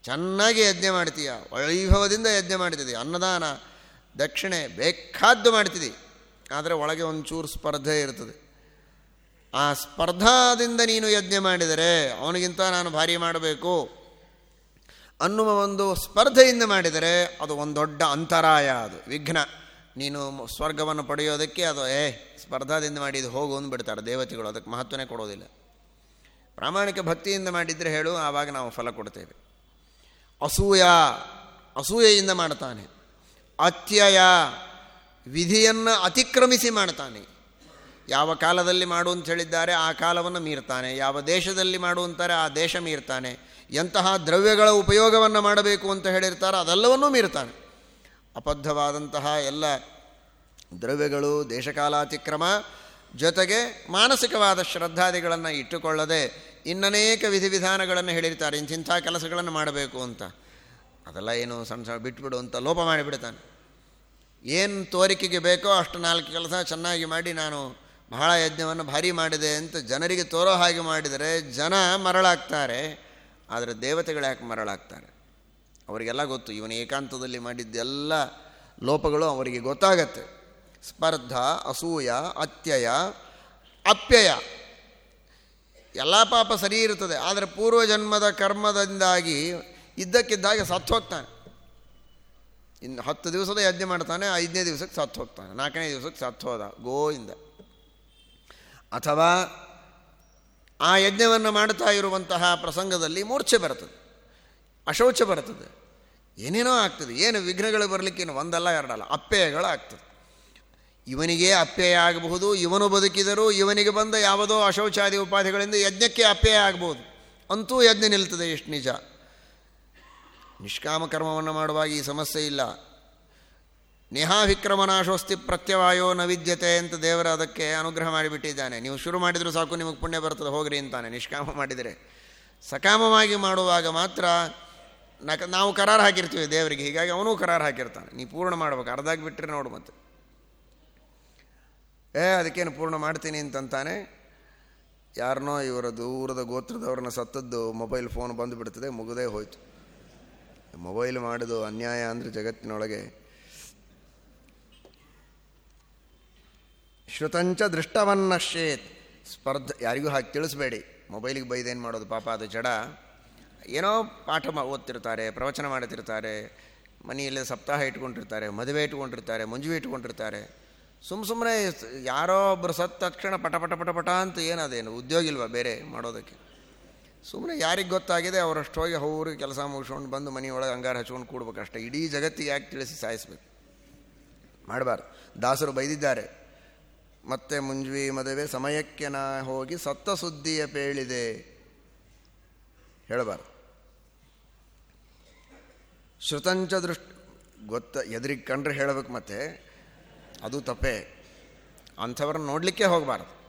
ಚೆನ್ನಾಗಿ ಯಜ್ಞ ಮಾಡ್ತೀಯ. ವೈಭವದಿಂದ ಯಜ್ಞ ಮಾಡ್ತಿದ್ದೀಯ ಅನ್ನದಾನ, ದಕ್ಷಿಣೆ ಬೇಕಾದ್ದು ಮಾಡ್ತಿದ್ದಿ. ಆದರೆ ಒಳಗೆ ಒಂಚೂರು ಸ್ಪರ್ಧೆ ಇರ್ತದೆ. ಆ ಸ್ಪರ್ಧಾದಿಂದ ನೀನು ಯಜ್ಞ ಮಾಡಿದರೆ ಅವನಿಗಿಂತ ನಾನು ಭಾರಿ ಮಾಡಬೇಕು ಅನ್ನುವ ಒಂದು ಸ್ಪರ್ಧೆಯಿಂದ ಮಾಡಿದರೆ ಅದು ಒಂದು ದೊಡ್ಡ ಅಂತರಾಯ ಅದು. ವಿಘ್ನ. ನೀನು ಸ್ವರ್ಗವನ್ನು ಪಡೆಯೋದಕ್ಕೆ ಅದು, ಏ, ಸ್ಪರ್ಧಾದಿಂದ ಮಾಡಿದ್ದು ಹೋಗು ಅಂದ್ಬಿಡ್ತಾರೆ ದೇವತೆಗಳು, ಅದಕ್ಕೆ ಮಹತ್ವನೇ ಕೊಡೋದಿಲ್ಲ. ಪ್ರಾಮಾಣಿಕ ಭಕ್ತಿಯಿಂದ ಮಾಡಿದರೆ ಹೇಳು, ಆವಾಗ ನಾವು ಫಲ ಕೊಡ್ತೇವೆ. ಅಸೂಯ, ಅಸೂಯೆಯಿಂದ ಮಾಡ್ತಾನೆ. ಅತ್ಯಯ ವಿಧಿಯನ್ನು ಅತಿಕ್ರಮಿಸಿ ಮಾಡ್ತಾನೆ. ಯಾವ ಕಾಲದಲ್ಲಿ ಮಾಡು ಅಂತ ಹೇಳಿದ್ದಾರೆ, ಆ ಕಾಲವನ್ನು ಮೀರ್ತಾನೆ. ಯಾವ ದೇಶದಲ್ಲಿ ಮಾಡು ಅಂತಾರೆ, ಆ ದೇಶ ಮೀರ್ತಾನೆ. ಎಂತಹ ದ್ರವ್ಯಗಳ ಉಪಯೋಗವನ್ನು ಮಾಡಬೇಕು ಅಂತ ಹೇಳಿರ್ತಾರೆ, ಅದೆಲ್ಲವನ್ನೂ ಮೀರ್ತಾನೆ. ಅಬದ್ಧವಾದಂತಹ ಎಲ್ಲ ದ್ರವ್ಯಗಳು ದೇಶಕಾಲಾತಿಕ್ರಮ ಜೊತೆಗೆ ಮಾನಸಿಕವಾದ ಶ್ರದ್ಧಾದಿಗಳನ್ನು ಇಟ್ಟುಕೊಳ್ಳದೆ ಇನ್ನನೇಕ ವಿಧಿವಿಧಾನಗಳನ್ನು ಹೇಳಿರ್ತಾರೆ, ಇಂತಿಂಥ ಕೆಲಸಗಳನ್ನು ಮಾಡಬೇಕು ಅಂತ. ಅದೆಲ್ಲ ಏನು ಸಣ್ಣ ಸಣ್ಣ ಬಿಟ್ಬಿಡು ಅಂತ ಲೋಪ ಮಾಡಿಬಿಡ್ತಾನೆ. ಏನು ತೋರಿಕೆಗೆ ಬೇಕೋ ಅಷ್ಟು ನಾಲ್ಕು ಕೆಲಸ ಚೆನ್ನಾಗಿ ಮಾಡಿ ನಾನು ಬಹಳ ಯಜ್ಞವನ್ನು ಭಾರಿ ಮಾಡಿದೆ ಅಂತ ಜನರಿಗೆ ತೋರೋ ಹಾಗೆ ಮಾಡಿದರೆ ಜನ ಮರಳಾಗ್ತಾರೆ, ಆದರೆ ದೇವತೆಗಳು ಯಾಕೆ ಮರಳಾಗ್ತಾರೆ? ಅವರಿಗೆಲ್ಲ ಗೊತ್ತು, ಇವನು ಏಕಾಂತದಲ್ಲಿ ಮಾಡಿದ್ದೆಲ್ಲ ಲೋಪಗಳು ಅವರಿಗೆ ಗೊತ್ತಾಗತ್ತೆ. ಸ್ಪರ್ಧ, ಅಸೂಯ, ಅತ್ಯಯ, ಅಪ್ಯಯ. ಎಲ್ಲ ಪಾಪ ಸರಿ ಇರುತ್ತದೆ, ಆದರೆ ಪೂರ್ವಜನ್ಮದ ಕರ್ಮದಿಂದಾಗಿ ಇದ್ದಕ್ಕಿದ್ದಾಗ ಸತ್ತು ಹೋಗ್ತಾನೆ. ಇನ್ನು ಹತ್ತು ದಿವಸದ ಯಜ್ಞ ಮಾಡ್ತಾನೆ, ಐದನೇ ದಿವಸಕ್ಕೆ ಸತ್ತು ಹೋಗ್ತಾನೆ, ನಾಲ್ಕನೇ ದಿವಸಕ್ಕೆ ಸತ್ತು ಹೋದ, ಗೋಯಿಂದ. ಅಥವಾ ಆ ಯಜ್ಞವನ್ನು ಮಾಡ್ತಾ ಇರುವಂತಹ ಪ್ರಸಂಗದಲ್ಲಿ ಮೂರ್ಛೆ ಬರ್ತದೆ ಅಶೌಚ ಬರ್ತದೆ ಏನೇನೋ ಆಗ್ತದೆ, ಏನು ವಿಘ್ನಗಳು ಬರಲಿಕ್ಕೇನು ಒಂದಲ್ಲ, ಎರಡಲ್ಲ ಅಪ್ಪೆಯಗಳು ಆಗ್ತದೆ. ಇವನಿಗೆ ಅಪ್ಪೆಯ ಆಗಬಹುದು, ಇವನು ಬದುಕಿದರೂ ಇವನಿಗೆ ಬಂದ ಯಾವುದೋ ಅಶೌಚಾದಿ ಉಪಾಧಿಗಳಿಂದ ಯಜ್ಞಕ್ಕೆ ಅಪ್ಪೆಯ ಆಗಬಹುದು. ಅಂತೂ ಯಜ್ಞ ನಿಲ್ತದೆ ಎಷ್ಟು ನಿಜ. ನಿಷ್ಕಾಮ ಕರ್ಮವನ್ನು ಮಾಡುವಾಗ ಈ ಸಮಸ್ಯೆ ಇಲ್ಲ. ನೇಹಾಭಿಕ್ರಮನಾಶೋಸ್ತಿ ಪ್ರತ್ಯವಾಯೋ ನ ವಿದ್ಯತೆ ಅಂತ ದೇವರ ಅದಕ್ಕೆ ಅನುಗ್ರಹ ಮಾಡಿಬಿಟ್ಟಿದ್ದಾನೆ. ನೀವು ಶುರು ಮಾಡಿದರೂ ಸಾಕು, ನಿಮಗೆ ಪುಣ್ಯ ಬರ್ತದೆ, ಹೋಗ್ರಿ ಅಂತಾನೆ. ನಿಷ್ಕಾಮ ಮಾಡಿದರೆ ಸಕಾಮವಾಗಿ ಮಾಡುವಾಗ ಮಾತ್ರ ನಕ, ನಾವು ಕರಾರು ಹಾಕಿರ್ತೀವಿ ದೇವರಿಗೆ. ಹೀಗಾಗಿ ಅವನೂ ಕರಾರು ಹಾಕಿರ್ತಾನೆ. ನೀ ಪೂರ್ಣ ಮಾಡ್ಬೇಕು. ಅರ್ಧಾಗಿ ಬಿಟ್ಟರೆ ನೋಡು ಮತ್ತೆ. ಏ, ಅದಕ್ಕೇನು ಪೂರ್ಣ ಮಾಡ್ತೀನಿ ಅಂತಂತಾನೆ. ಯಾರನ್ನೋ ಇವರ ದೂರದ ಗೋತ್ರದವ್ರನ್ನ ಸತ್ತದ್ದು ಮೊಬೈಲ್ ಫೋನ್ ಬಂದುಬಿಡ್ತದೆ, ಮುಗದೇ ಹೋಯ್ತು. ಮೊಬೈಲ್ ಮಾಡೋದು ಅನ್ಯಾಯ ಅಂದರೆ ಜಗತ್ತಿನೊಳಗೆ. ಶ್ರುತಂಚ ದೃಷ್ಟವನ್ನಶ್ಯೇತ್. ಸ್ಪರ್ಧ ಯಾರಿಗೂ ಹಾಕಿ ತಿಳಿಸ್ಬೇಡಿ. ಮೊಬೈಲಿಗೆ ಬೈದೇನು ಮಾಡೋದು ಪಾಪ, ಅದು ಜಡ. ಏನೋ ಪಾಠ ಓದ್ತಿರ್ತಾರೆ, ಪ್ರವಚನ ಮಾಡುತ್ತಿರ್ತಾರೆ ಮನೆಯಲ್ಲೇ ಸಪ್ತಾಹ ಇಟ್ಕೊಂಡಿರ್ತಾರೆ, ಮದುವೆ ಇಟ್ಕೊಂಡಿರ್ತಾರೆ, ಮುಂಜುವೆ ಇಟ್ಕೊಂಡಿರ್ತಾರೆ. ಸುಮ್ಮ ಸುಮ್ಮನೆ ಯಾರೋ ಒಬ್ಬರು ಸತ್ತ ತಕ್ಷಣ ಪಟ ಪಟ ಪಟ ಪಟ ಅಂತ ಏನದೇನು ಉದ್ಯೋಗ ಇಲ್ವಾ ಬೇರೆ ಮಾಡೋದಕ್ಕೆ? ಸುಮ್ಮನೆ ಯಾರಿಗೆ ಗೊತ್ತಾಗಿದೆ, ಅವರಷ್ಟೋಗಿ ಅವ್ರಿಗೆ ಕೆಲಸ ಮುಗಿಸ್ಕೊಂಡು ಬಂದು ಮನೆಯೊಳಗೆ ಅಂಗಾರ ಹಚ್ಕೊಂಡು ಕೂಡ್ಬೇಕಷ್ಟೇ ಇಡೀ ಜಗತ್ತಿಗೆ ಯಾಕೆ ತಿಳಿಸಿ ಸಾಯಿಸ್ಬೇಕು? ಮಾಡಬಾರ್ದು. ದಾಸರು ಬೈದಿದ್ದಾರೆ, ಮತ್ತೆ ಮುಂಜ್ವಿ ಮದುವೆ ಸಮಯಕ್ಕೆ ನಾ ಹೋಗಿ ಸತ್ತ ಸುದ್ದಿಯ ಪೇಳಿದೆ. ಹೇಳಬಾರ್ದು. ಶ್ರುತಂಚ ದೃಷ್ಟಿ, ಗೊತ್ತ, ಎದುರಿಗೆ ಕಂಡ್ರೆ ಹೇಳಬೇಕು ಮತ್ತೆ. ಅದು ತಪ್ಪೇ. ಅಂಥವ್ರನ್ನ ನೋಡಲಿಕ್ಕೆ ಹೋಗಬಾರ್ದು.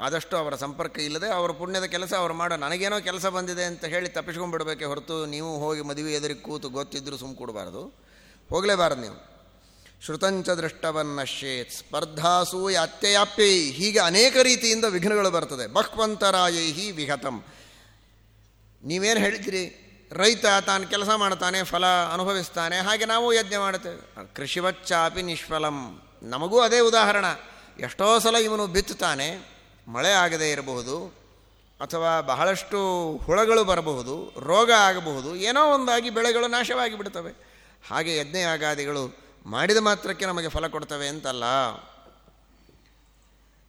ಆದಷ್ಟು ಅವರ ಸಂಪರ್ಕ ಇಲ್ಲದೆ ಅವರ ಪುಣ್ಯದ ಕೆಲಸ ಅವರು ಮಾಡೋ ನನಗೇನೋ ಕೆಲಸ ಬಂದಿದೆ ಅಂತ ಹೇಳಿ ತಪ್ಪಿಸ್ಕೊಂಡ್ಬಿಡ್ಬೇಕೆ ಹೊರತು ನೀವು ಹೋಗಿ ಮದುವೆ ಎದುರಿಗೆ ಕೂತು ಗೊತ್ತಿದ್ದರೂ ಸುಮ್ಮ ಕೊಡಬಾರ್ದು. ಹೋಗಲೇಬಾರ್ದು ನೀವು. ಶ್ರುತಂಚ ದೃಷ್ಟವನ್ನಶ್ಯೇತ್ ಸ್ಪರ್ಧಾಸು ಯಾತ್ಯಾಪಿ ಹೀಗೆ ಅನೇಕ ರೀತಿಯಿಂದ ವಿಘ್ನಗಳು ಬರ್ತದೆ. ಬಹ್ವಂತರಾಯೈಹಿ ವಿಹತಂ. ನೀವೇನು ಹೇಳ್ತೀರಿ ರೈತ ತಾನು ಕೆಲಸ ಮಾಡ್ತಾನೆ, ಫಲ ಅನುಭವಿಸ್ತಾನೆ, ಹಾಗೆ ನಾವು ಯಜ್ಞ ಮಾಡುತ್ತೇವೆ. ಕೃಷಿವಚ್ಚಾಪಿ ನಿಷ್ಫಲಂ. ನಮಗೂ ಅದೇ ಉದಾಹರಣ. ಎಷ್ಟೋ ಸಲ ಇವನು ಬಿತ್ತುತ್ತಾನೆ ಮಳೆ ಆಗದೇ ಇರಬಹುದು ಅಥವಾ ಬಹಳಷ್ಟು ಹುಳಗಳು ಬರಬಹುದು, ರೋಗ ಆಗಬಹುದು, ಏನೋ ಒಂದಾಗಿ ಬೆಳೆಗಳು ನಾಶವಾಗಿ ಬಿಡ್ತವೆ. ಹಾಗೆ ಯಜ್ಞಯಾಗಾದಿಗಳು ಮಾಡಿದ ಮಾತ್ರಕ್ಕೆ ನಮಗೆ ಫಲ ಕೊಡ್ತವೆ ಅಂತಲ್ಲ.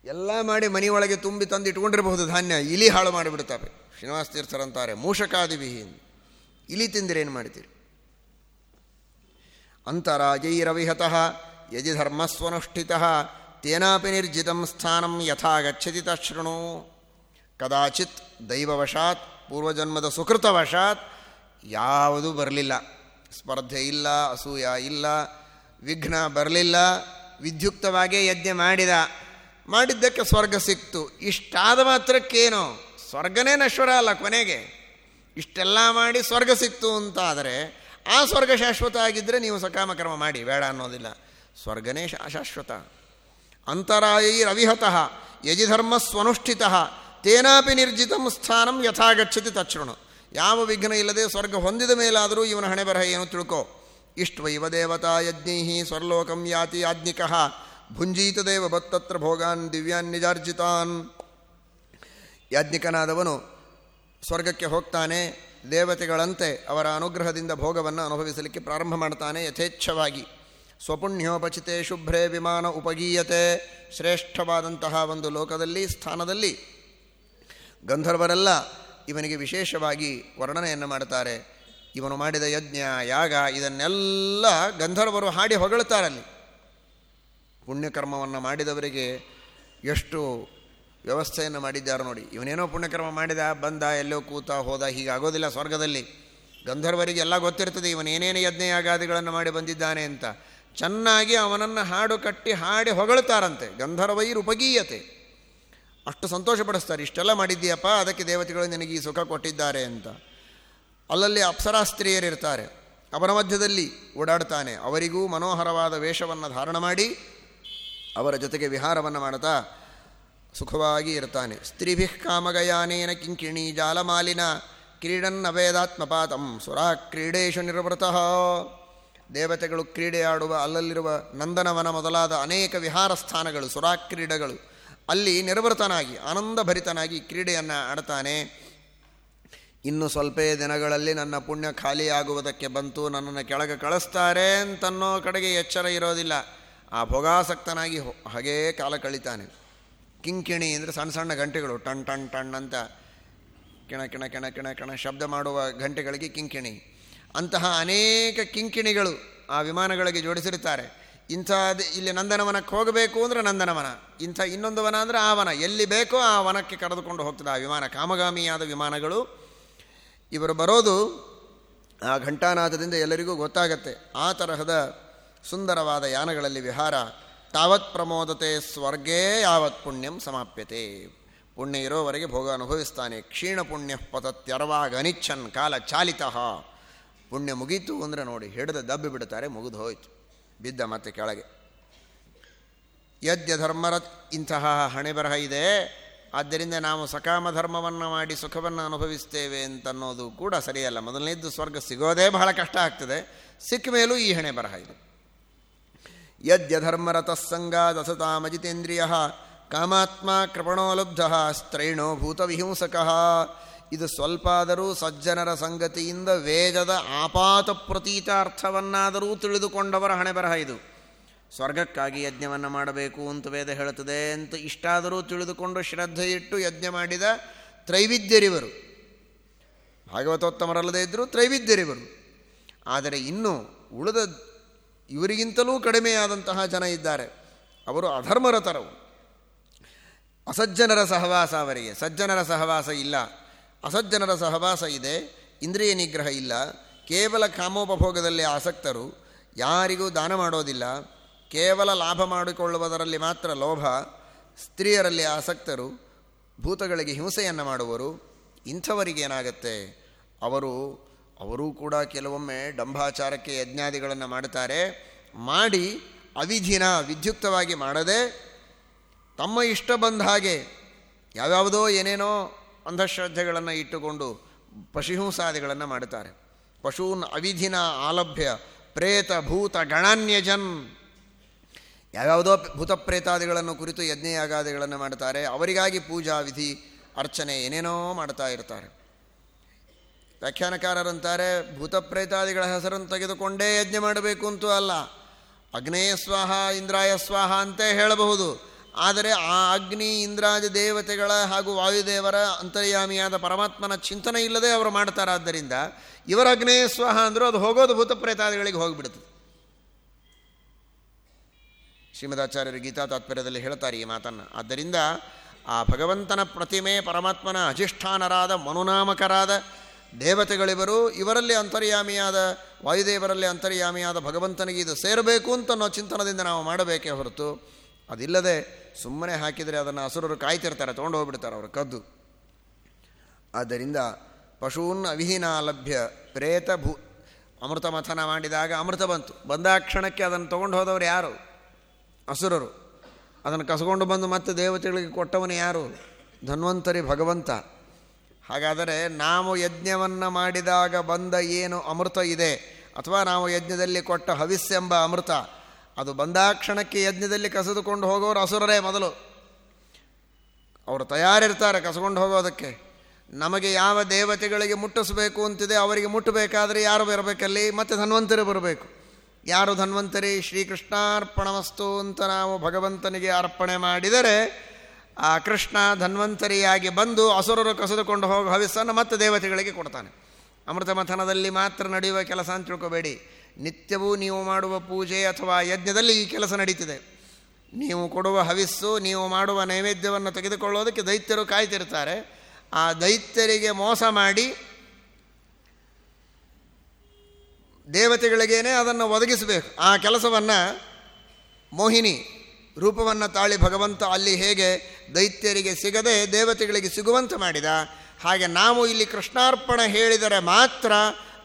ಎಲ್ಲ ಮಾಡಿ ಮನೆಯೊಳಗೆ ತುಂಬಿ ತಂದು ಇಟ್ಕೊಂಡಿರಬಹುದು ಧಾನ್ಯ, ಇಲಿ ಹಾಳು ಮಾಡಿಬಿಡ್ತವೆ. ಶ್ರೀನಿವಾಸ ತೀರ್ಥರಂತಾರೆ ಮೂಷಕಾದಿವಿಹಿ ಇಲಿ ತಿಂದರೆ ಏನು ಮಾಡ್ತೀರಿ? ಅಂತರಾಜೈರವಿಹತಃ ಯಜಿ ಧರ್ಮಸ್ವನುಷ್ಠಿತ ತೇನಾಪಿ ನಿರ್ಜಿತಂ ಸ್ಥಾನಂ ಯಥಾ ಗಚ್ಚತಿ ತಶೃಣು ಕದಾಚಿತ್ ದೈವವಶಾತ್ ಪೂರ್ವಜನ್ಮದ ಸುಕೃತವಶಾತ್ ಯಾವುದೂ ಬರಲಿಲ್ಲ ಸ್ಪರ್ಧೆ ಇಲ್ಲ ಅಸೂಯ ಇಲ್ಲ ವಿಘ್ನ ಬರಲಿಲ್ಲ ವಿದ್ಯುಕ್ತವಾಗೇ ಯಜ್ಞ ಮಾಡಿದ। ಮಾಡಿದ್ದಕ್ಕೆ ಸ್ವರ್ಗ ಸಿಕ್ತು। ಇಷ್ಟಾದ ಮಾತ್ರಕ್ಕೇನು? ಸ್ವರ್ಗನೇ ನಶ್ವರ ಅಲ್ಲ ಕೊನೆಗೆ। ಇಷ್ಟೆಲ್ಲ ಮಾಡಿ ಸ್ವರ್ಗ ಸಿಕ್ತು ಅಂತ ಆದರೆ ಆ ಸ್ವರ್ಗ ಶಾಶ್ವತ ಆಗಿದ್ದರೆ ನೀವು ಸಕಾಮ ಕರ್ಮ ಮಾಡಿ, ಬೇಡ ಅನ್ನೋದಿಲ್ಲ। ಸ್ವರ್ಗನೇ ಶಾಶ್ವತ। ಅಂತರಾಯೈರವಿಹತಃ ಯಜಿಧರ್ಮ ಸ್ವನುಷ್ಠಿತಃ ತೇನಾಪಿ ನಿರ್ಜಿತಂ ಸ್ಥಾನಂ ಯಥಾಗಚ್ಚತಿ ತಕ್ಷಣ ಯಾವ ವಿಘ್ನ ಇಲ್ಲದೆ ಸ್ವರ್ಗ ಹೊಂದಿದ ಮೇಲಾದರೂ ಇವನ ಹಣೆ ಬರಹ ಏನು ತಿಳ್ಕೋ. ಇಷ್ಟ್ವೈವ ದೇವತಾ ಯಜ್ಞೈ ಸ್ವರ್ಲೋಕಂ ಯಾತಿ ಯಾಜ್ಞಿಕ ಭುಂಜೀತ ದೇವ ಬತ್ತತ್ರ ಭೋಗಾನ್ ದಿವ್ಯಾನ್ ನಿಜಾರ್ಜಿತಾನ್. ಯಾಜ್ಞಿಕನಾದವನು ಸ್ವರ್ಗಕ್ಕೆ ಹೋಗ್ತಾನೆ, ದೇವತೆಗಳಂತೆ ಅವರ ಅನುಗ್ರಹದಿಂದ ಭೋಗವನ್ನು ಅನುಭವಿಸಲಿಕ್ಕೆ ಪ್ರಾರಂಭ ಮಾಡ್ತಾನೆ ಯಥೇಚ್ಛವಾಗಿ. ಸ್ವಪುಣ್ಯೋಪಚಿತೆ ಶುಭ್ರೇ ವಿಮಾನ ಉಪಗೀಯತೆ ಶ್ರೇಷ್ಠವಾದಂತಹ ಒಂದು ಲೋಕದಲ್ಲಿ, ಸ್ಥಾನದಲ್ಲಿ. ಗಂಧರ್ವರೆಲ್ಲ ಇವನಿಗೆ ವಿಶೇಷವಾಗಿ ವರ್ಣನೆಯನ್ನು ಮಾಡ್ತಾರೆ ಇವನು ಮಾಡಿದ ಯಜ್ಞ, ಯಾಗ, ಇದನ್ನೆಲ್ಲ ಗಂಧರ್ವರು ಹಾಡಿ ಹೊಗಳ್ತಾರಲ್ಲಿ ಪುಣ್ಯಕರ್ಮವನ್ನು ಮಾಡಿದವರಿಗೆ ಎಷ್ಟು ವ್ಯವಸ್ಥೆಯನ್ನು ಮಾಡಿದ್ದಾರೆ ನೋಡಿ. ಇವನೇನೋ ಪುಣ್ಯಕರ್ಮ ಮಾಡಿದ, ಬಂದ, ಎಲ್ಲೋ ಕೂತ, ಹೋದ ಹೀಗಾಗೋದಿಲ್ಲ ಸ್ವರ್ಗದಲ್ಲಿ. ಗಂಧರ್ವರಿಗೆ ಎಲ್ಲ ಗೊತ್ತಿರ್ತದೆ, ಇವನೇನೇನು ಯಜ್ಞ, ಯಾಗಾದಿಗಳನ್ನು ಮಾಡಿ ಬಂದಿದ್ದಾನೆ ಅಂತ. ಚೆನ್ನಾಗಿ ಅವನನ್ನು ಹಾಡು ಕಟ್ಟಿ ಹಾಡಿ ಹೊಗಳ್ತಾರಂತೆ. ಗಂಧರ್ವೈರುಪಗೀಯತೆ ಅಷ್ಟು ಸಂತೋಷಪಡಿಸ್ತಾರೆ, ಇಷ್ಟೆಲ್ಲ ಮಾಡಿದ್ದೀಯಪ್ಪ, ಅದಕ್ಕೆ ದೇವತೆಗಳು ನಿನಗೆ ಈ ಸುಖ ಕೊಟ್ಟಿದ್ದಾರೆ ಅಂತ. ಅಲ್ಲಲ್ಲಿ ಅಪ್ಸರಾ ಸ್ತ್ರೀಯರಿರ್ತಾರೆ ಅವರ ಮಧ್ಯದಲ್ಲಿ ಓಡಾಡ್ತಾನೆ. ಅವರಿಗೂ ಮನೋಹರವಾದ ವೇಷವನ್ನು ಧಾರಣ ಮಾಡಿ ಅವರ ಜೊತೆಗೆ ವಿಹಾರವನ್ನು ಮಾಡ್ತಾ ಸುಖವಾಗಿ ಇರ್ತಾನೆ. ಸ್ತ್ರೀಭಿ ಕಾಮಗಯಾನೇನ ಕಿಂಕಿಣಿ ಜಾಲಮಾಲಿನ ಕ್ರೀಡನ್ನವೇದಾತ್ಮಪಾತಂ ಸುರಾ ಕ್ರೀಡೇಶು ನಿರ್ವೃತಃ. ದೇವತೆಗಳು ಕ್ರೀಡೆ ಆಡುವ ಅಲ್ಲಲ್ಲಿರುವ ನಂದನವನ ಮೊದಲಾದ ಅನೇಕ ವಿಹಾರ ಸ್ಥಾನಗಳು, ಸುರಾಕ್ರೀಡೆಗಳು, ಅಲ್ಲಿ ನಿರ್ವೃತನಾಗಿ, ಆನಂದಭರಿತನಾಗಿ ಕ್ರೀಡೆಯನ್ನು ಆಡ್ತಾನೆ. ಇನ್ನು ಸ್ವಲ್ಪ ದಿನಗಳಲ್ಲಿ ನನ್ನ ಪುಣ್ಯ ಖಾಲಿಯಾಗುವುದಕ್ಕೆ ಬಂತು, ನನ್ನನ್ನು ಕೆಳಗೆ ಕಳಿಸ್ತಾರೆ ಅಂತನ್ನೋ ಕಡೆಗೆ ಎಚ್ಚರ ಇರೋದಿಲ್ಲ. ಆ ಭೋಗಾಸಕ್ತನಾಗಿ ಹಾಗೇ ಕಾಲ ಕಳೀತಾನೆ. ಕಿಂಕಿಣಿ ಅಂದರೆ ಸಣ್ಣ ಸಣ್ಣ ಗಂಟೆಗಳು, ಟಣ್ ಟಣ್ ಟಣ್ ಅಂತ, ಕಿಣ ಕಿಣ ಕಿಣ ಕಿಣ ಕಿಣ ಶಬ್ದ ಮಾಡುವ ಗಂಟೆಗಳಿಗೆ ಕಿಂಕಿಣಿ. ಅಂತಹ ಅನೇಕ ಕಿಂಕಿಣಿಗಳು ಆ ವಿಮಾನಗಳಿಗೆ ಜೋಡಿಸಿರುತ್ತಾರೆ. ಇಂಥ ಇಲ್ಲಿ ನಂದನವನಕ್ಕೆ ಹೋಗಬೇಕು ಅಂದರೆ ನಂದನವನ, ಇಂಥ ಇನ್ನೊಂದು ವನ ಅಂದರೆ ಆ ವನ ಎಲ್ಲಿ ಬೇಕೋ ಆ ವನಕ್ಕೆ ಕರೆದುಕೊಂಡು ಹೋಗ್ತದೆ ಆ ವಿಮಾನ. ಕಾಮಗಾಮಿಯಾದ ವಿಮಾನಗಳು ಇವರು ಬರೋದು ಆ ಘಂಟಾನಾಥದಿಂದ ಎಲ್ಲರಿಗೂ ಗೊತ್ತಾಗತ್ತೆ. ಆ ತರಹದ ಸುಂದರವಾದ ಯಾನಗಳಲ್ಲಿ ವಿಹಾರ, ತಾವತ್ ಪ್ರಮೋದತೆ ಸ್ವರ್ಗೇ ಯಾವತ್ ಪುಣ್ಯಂ ಸಮಾಪ್ಯತೆ. ಪುಣ್ಯ ಇರೋವರೆಗೆ ಭೋಗ ಅನುಭವಿಸ್ತಾನೆ. ಕ್ಷೀಣ ಪುಣ್ಯ ಪತತ್ಯರ್ವಾಗ ಅನಿಚ್ಛನ್ ಕಾಲ ಚಾಲಿತಃ ಪುಣ್ಯ ಮುಗೀತು ಅಂದರೆ ನೋಡಿ ಹಿಡಿದ ದಬ್ಬಿ ಬಿಡ್ತಾರೆ, ಮುಗಿದು ಹೋಯಿತು. ಬಿದ್ದ ಮತ್ತೆ ಕೆಳಗೆ. ಯದ್ಯ ಧರ್ಮರ ಇಂತಹ ಹಣೆ ಬರಹ ಇದೆ. ಆದ್ದರಿಂದ ನಾವು ಸಕಾಮ ಧರ್ಮವನ್ನು ಮಾಡಿ ಸುಖವನ್ನು ಅನುಭವಿಸ್ತೇವೆ ಅಂತನ್ನೋದು ಕೂಡ ಸರಿಯಲ್ಲ. ಮೊದಲನೇದ್ದು ಸ್ವರ್ಗ ಸಿಗೋದೇ ಬಹಳ ಕಷ್ಟ ಆಗ್ತದೆ. ಸಿಕ್ಕ ಮೇಲೂ ಈ ಹಣೆ ಬರಹ ಇದೆ. ಯದ್ಯ ಮಜಿತೇಂದ್ರಿಯ ಕಾಮಾತ್ಮ ಕೃಪಣೋಲಬ್ಧ ಸ್ತ್ರೈಣೋ ಭೂತವಿಹಿಂಸಕಃ ಇದು ಸ್ವಲ್ಪ ಆದರೂ ಸಜ್ಜನರ ಸಂಗತಿಯಿಂದ ವೇದದ ಆಪಾತ ಪ್ರತೀತಾರ್ಥವನ್ನಾದರೂ ತಿಳಿದುಕೊಂಡವರ ಹಣೆ ಬರಹ ಇದು. ಸ್ವರ್ಗಕ್ಕಾಗಿ ಯಜ್ಞವನ್ನು ಮಾಡಬೇಕು ಅಂತ ವೇದ ಹೇಳುತ್ತದೆ ಅಂತ ಇಷ್ಟಾದರೂ ತಿಳಿದುಕೊಂಡು ಶ್ರದ್ಧೆಯಿಟ್ಟು ಯಜ್ಞ ಮಾಡಿದ ತ್ರೈವಿದ್ಯರಿವರು. ಭಾಗವತೋತ್ತಮರಲ್ಲದೇ ಇದ್ದರೂ ತ್ರೈವಿದ್ಯರಿವರು. ಆದರೆ ಇನ್ನು ಉಳಿದ ಇವರಿಗಿಂತಲೂ ಕಡಿಮೆಯಾದಂತಹ ಜನ ಇದ್ದಾರೆ. ಅವರು ಅಧರ್ಮರತರವು ಅಸಜ್ಜನರ ಸಹವಾಸ ಅವರಿಗೆ. ಸಜ್ಜನರ ಸಹವಾಸ ಇಲ್ಲ. ಅಸಜ್ಜನರ ಸಹವಾಸ ಇದೆ, ಇಂದ್ರಿಯ ನಿಗ್ರಹ ಇಲ್ಲ, ಕೇವಲ ಕಾಮೋಪಭೋಗದಲ್ಲಿ ಆಸಕ್ತರು, ಯಾರಿಗೂ ದಾನ ಮಾಡೋದಿಲ್ಲ, ಕೇವಲ ಲಾಭ ಮಾಡಿಕೊಳ್ಳುವುದರಲ್ಲಿ ಮಾತ್ರ ಲೋಭ, ಸ್ತ್ರೀಯರಲ್ಲಿ ಆಸಕ್ತರು, ಭೂತಗಳಿಗೆ ಹಿಂಸೆಯನ್ನು ಮಾಡುವರು ಇಂಥವರಿಗೇನಾಗತ್ತೆ ಅವರು, ಅವರೂ ಕೂಡ ಕೆಲವೊಮ್ಮೆ ಡಂಭಾಚಾರಕ್ಕೆ ಯಜ್ಞಾದಿಗಳನ್ನು ಮಾಡುತ್ತಾರೆ, ಮಾಡಿ ಅವಿಧಿನ ವಿದ್ಯುಕ್ತವಾಗಿ ಮಾಡದೆ, ತಮ್ಮ ಇಷ್ಟ ಬಂದ ಹಾಗೆ, ಯಾವ್ಯಾವುದೋ ಏನೇನೋ ಅಂಧಶ್ರದ್ಧೆಗಳನ್ನು ಇಟ್ಟುಕೊಂಡು ಪಶುಹಿಂಸಾದಿಗಳನ್ನು ಮಾಡುತ್ತಾರೆ. ಪಶೂನ್ ಅವಿಧಿನ ಆಲಭ್ಯ, ಪ್ರೇತ, ಭೂತ, ಗಣಾನ್ಯಜನ್ ಯಾವ್ಯಾವುದೋ ಭೂತ ಪ್ರೇತಾದಿಗಳನ್ನು ಕುರಿತು ಯಜ್ಞಯಾಗಾದಿಗಳನ್ನು ಮಾಡ್ತಾರೆ ಅವರಿಗಾಗಿ ಪೂಜಾ ವಿಧಿ, ಅರ್ಚನೆ ಏನೇನೋ ಮಾಡ್ತಾ ಇರ್ತಾರೆ. ವ್ಯಾಖ್ಯಾನಕಾರರಂತಾರೆ ಭೂತ ಪ್ರೇತಾದಿಗಳ ಹೆಸರನ್ನು ತೆಗೆದುಕೊಂಡೇ ಯಜ್ಞ ಮಾಡಬೇಕು ಅಂತೂ ಅಲ್ಲ. ಅಗ್ನೇಯ ಸ್ವಾಹ ಇಂದ್ರಾಯ ಸ್ವಾಹ ಅಂತೇ ಹೇಳಬಹುದು. ಆದರೆ ಆ ಅಗ್ನಿ ಇಂದ್ರಾಜ ದೇವತೆಗಳ ಹಾಗೂ ವಾಯುದೇವರ ಅಂತರ್ಯಾಮಿಯಾದ ಪರಮಾತ್ಮನ ಚಿಂತನೆ ಇಲ್ಲದೆ ಅವರು ಮಾಡ್ತಾರಾದ್ದರಿಂದ ಇವರ ಅಗ್ನೇಯ ಸ್ವಹ ಅಂದರೂ ಅದು ಹೋಗೋದು ಭೂತ ಪ್ರೇತಾದಿಗಳಿಗೆ ಹೋಗಿಬಿಡುತ್ತದೆ. ಶ್ರೀಮದಾಚಾರ್ಯರು ಗೀತಾ ತಾತ್ಪರ್ಯದಲ್ಲಿ ಹೇಳ್ತಾರೆ ಈ ಮಾತನ್ನು. ಆದ್ದರಿಂದ ಆ ಭಗವಂತನ ಪ್ರತಿಮೆ ಪರಮಾತ್ಮನ ಅಧಿಷ್ಠಾನರಾದ, ಮನುನಾಮಕರಾದ ದೇವತೆಗಳಿವರು ಇವರಲ್ಲಿ ಅಂತರ್ಯಾಮಿಯಾದ, ವಾಯುದೇವರಲ್ಲಿ ಅಂತರ್ಯಾಮಿಯಾದ ಭಗವಂತನಿಗೆ ಇದು ಸೇರಬೇಕು ಅಂತ ಅನ್ನೋ ಚಿಂತನದಿಂದ ನಾವು ಮಾಡಬೇಕೇ ಹೊರತು ಅದಿಲ್ಲದೆ ಸುಮ್ಮನೆ ಹಾಕಿದರೆ ಅದನ್ನು ಹಸುರರು ಕಾಯ್ತಿರ್ತಾರೆ, ತೊಗೊಂಡು ಹೋಗ್ಬಿಡ್ತಾರೆ ಅವರು ಕದ್ದು. ಆದ್ದರಿಂದ ಪಶೂನ್ ಅವಿಹೀನಾಲಭ್ಯ ಪ್ರೇತ ಭೂ ಅಮೃತ ಮಥನ ಮಾಡಿದಾಗ ಅಮೃತ ಬಂತು. ಬಂದಾಕ್ಷಣಕ್ಕೆ ಅದನ್ನು ತೊಗೊಂಡು ಹೋದವರು ಯಾರು? ಅಸುರರು. ಅದನ್ನು ಕಸ್ಕೊಂಡು ಬಂದು ಮತ್ತೆ ದೇವತೆಗಳಿಗೆ ಕೊಟ್ಟವನು ಯಾರು? ಧನ್ವಂತರಿ ಭಗವಂತ. ಹಾಗಾದರೆ ನಾವು ಯಜ್ಞವನ್ನು ಮಾಡಿದಾಗ ಬಂದ ಏನು ಅಮೃತ ಇದೆ? ಅಥವಾ ನಾವು ಯಜ್ಞದಲ್ಲಿ ಕೊಟ್ಟ ಹವಿಸ್ಸೆಂಬ ಅಮೃತ ಅದು ಬಂದಾಕ್ಷಣಕ್ಕೆ ಯಜ್ಞದಲ್ಲಿ ಕಸಿದುಕೊಂಡು ಹೋಗೋರು ಅಸುರರೇ ಮೊದಲು. ಅವರು ತಯಾರಿರ್ತಾರೆ ಕಸಕೊಂಡು ಹೋಗೋದಕ್ಕೆ. ನಮಗೆ ಯಾವ ದೇವತೆಗಳಿಗೆ ಮುಟ್ಟಿಸಬೇಕು ಅಂತಿದೆ ಅವರಿಗೆ ಮುಟ್ಟಬೇಕಾದ್ರೆ ಯಾರು ಬರಬೇಕಲ್ಲಿ? ಮತ್ತು ಧನ್ವಂತರಿ ಬರಬೇಕು. ಯಾರು ಧನ್ವಂತರಿ? ಶ್ರೀಕೃಷ್ಣಾರ್ಪಣಮಸ್ತು ಅಂತ ನಾವು ಭಗವಂತನಿಗೆ ಅರ್ಪಣೆ ಮಾಡಿದರೆ ಆ ಕೃಷ್ಣ ಧನ್ವಂತರಿಯಾಗಿ ಬಂದು ಅಸುರರು ಕಸಿದುಕೊಂಡು ಹೋಗೋ ಹವಿಸ್ಸನ್ನು ಮತ್ತೆ ದೇವತೆಗಳಿಗೆ ಕೊಡ್ತಾನೆ. ಅಮೃತ ಮಥನದಲ್ಲಿ ಮಾತ್ರ ನಡೆಯುವ ಕೆಲಸ ಅಂತ ತಿಳ್ಕೊಬೇಡಿ. ನಿತ್ಯವೂ ನೀವು ಮಾಡುವ ಪೂಜೆ ಅಥವಾ ಯಜ್ಞದಲ್ಲಿ ಈ ಕೆಲಸ ನಡೀತಿದೆ. ನೀವು ಕೊಡುವ ಹವಿಸ್ಸು, ನೀವು ಮಾಡುವ ನೈವೇದ್ಯವನ್ನು ತೆಗೆದುಕೊಳ್ಳೋದಕ್ಕೆ ದೈತ್ಯರು ಕಾಯ್ತಿರ್ತಾರೆ. ಆ ದೈತ್ಯರಿಗೆ ಮೋಸ ಮಾಡಿ ದೇವತೆಗಳಿಗೇನೆ ಅದನ್ನು ಒದಗಿಸಬೇಕು. ಆ ಕೆಲಸವನ್ನು ಮೋಹಿನಿ ರೂಪವನ್ನು ತಾಳಿ ಭಗವಂತ ಅಲ್ಲಿ ಹೇಗೆ ದೈತ್ಯರಿಗೆ ಸಿಗದೆ ದೇವತೆಗಳಿಗೆ ಸಿಗುವಂತೆ ಮಾಡಿದ, ಹಾಗೆ ನಾವು ಇಲ್ಲಿ ಕೃಷ್ಣಾರ್ಪಣ ಹೇಳಿದರೆ ಮಾತ್ರ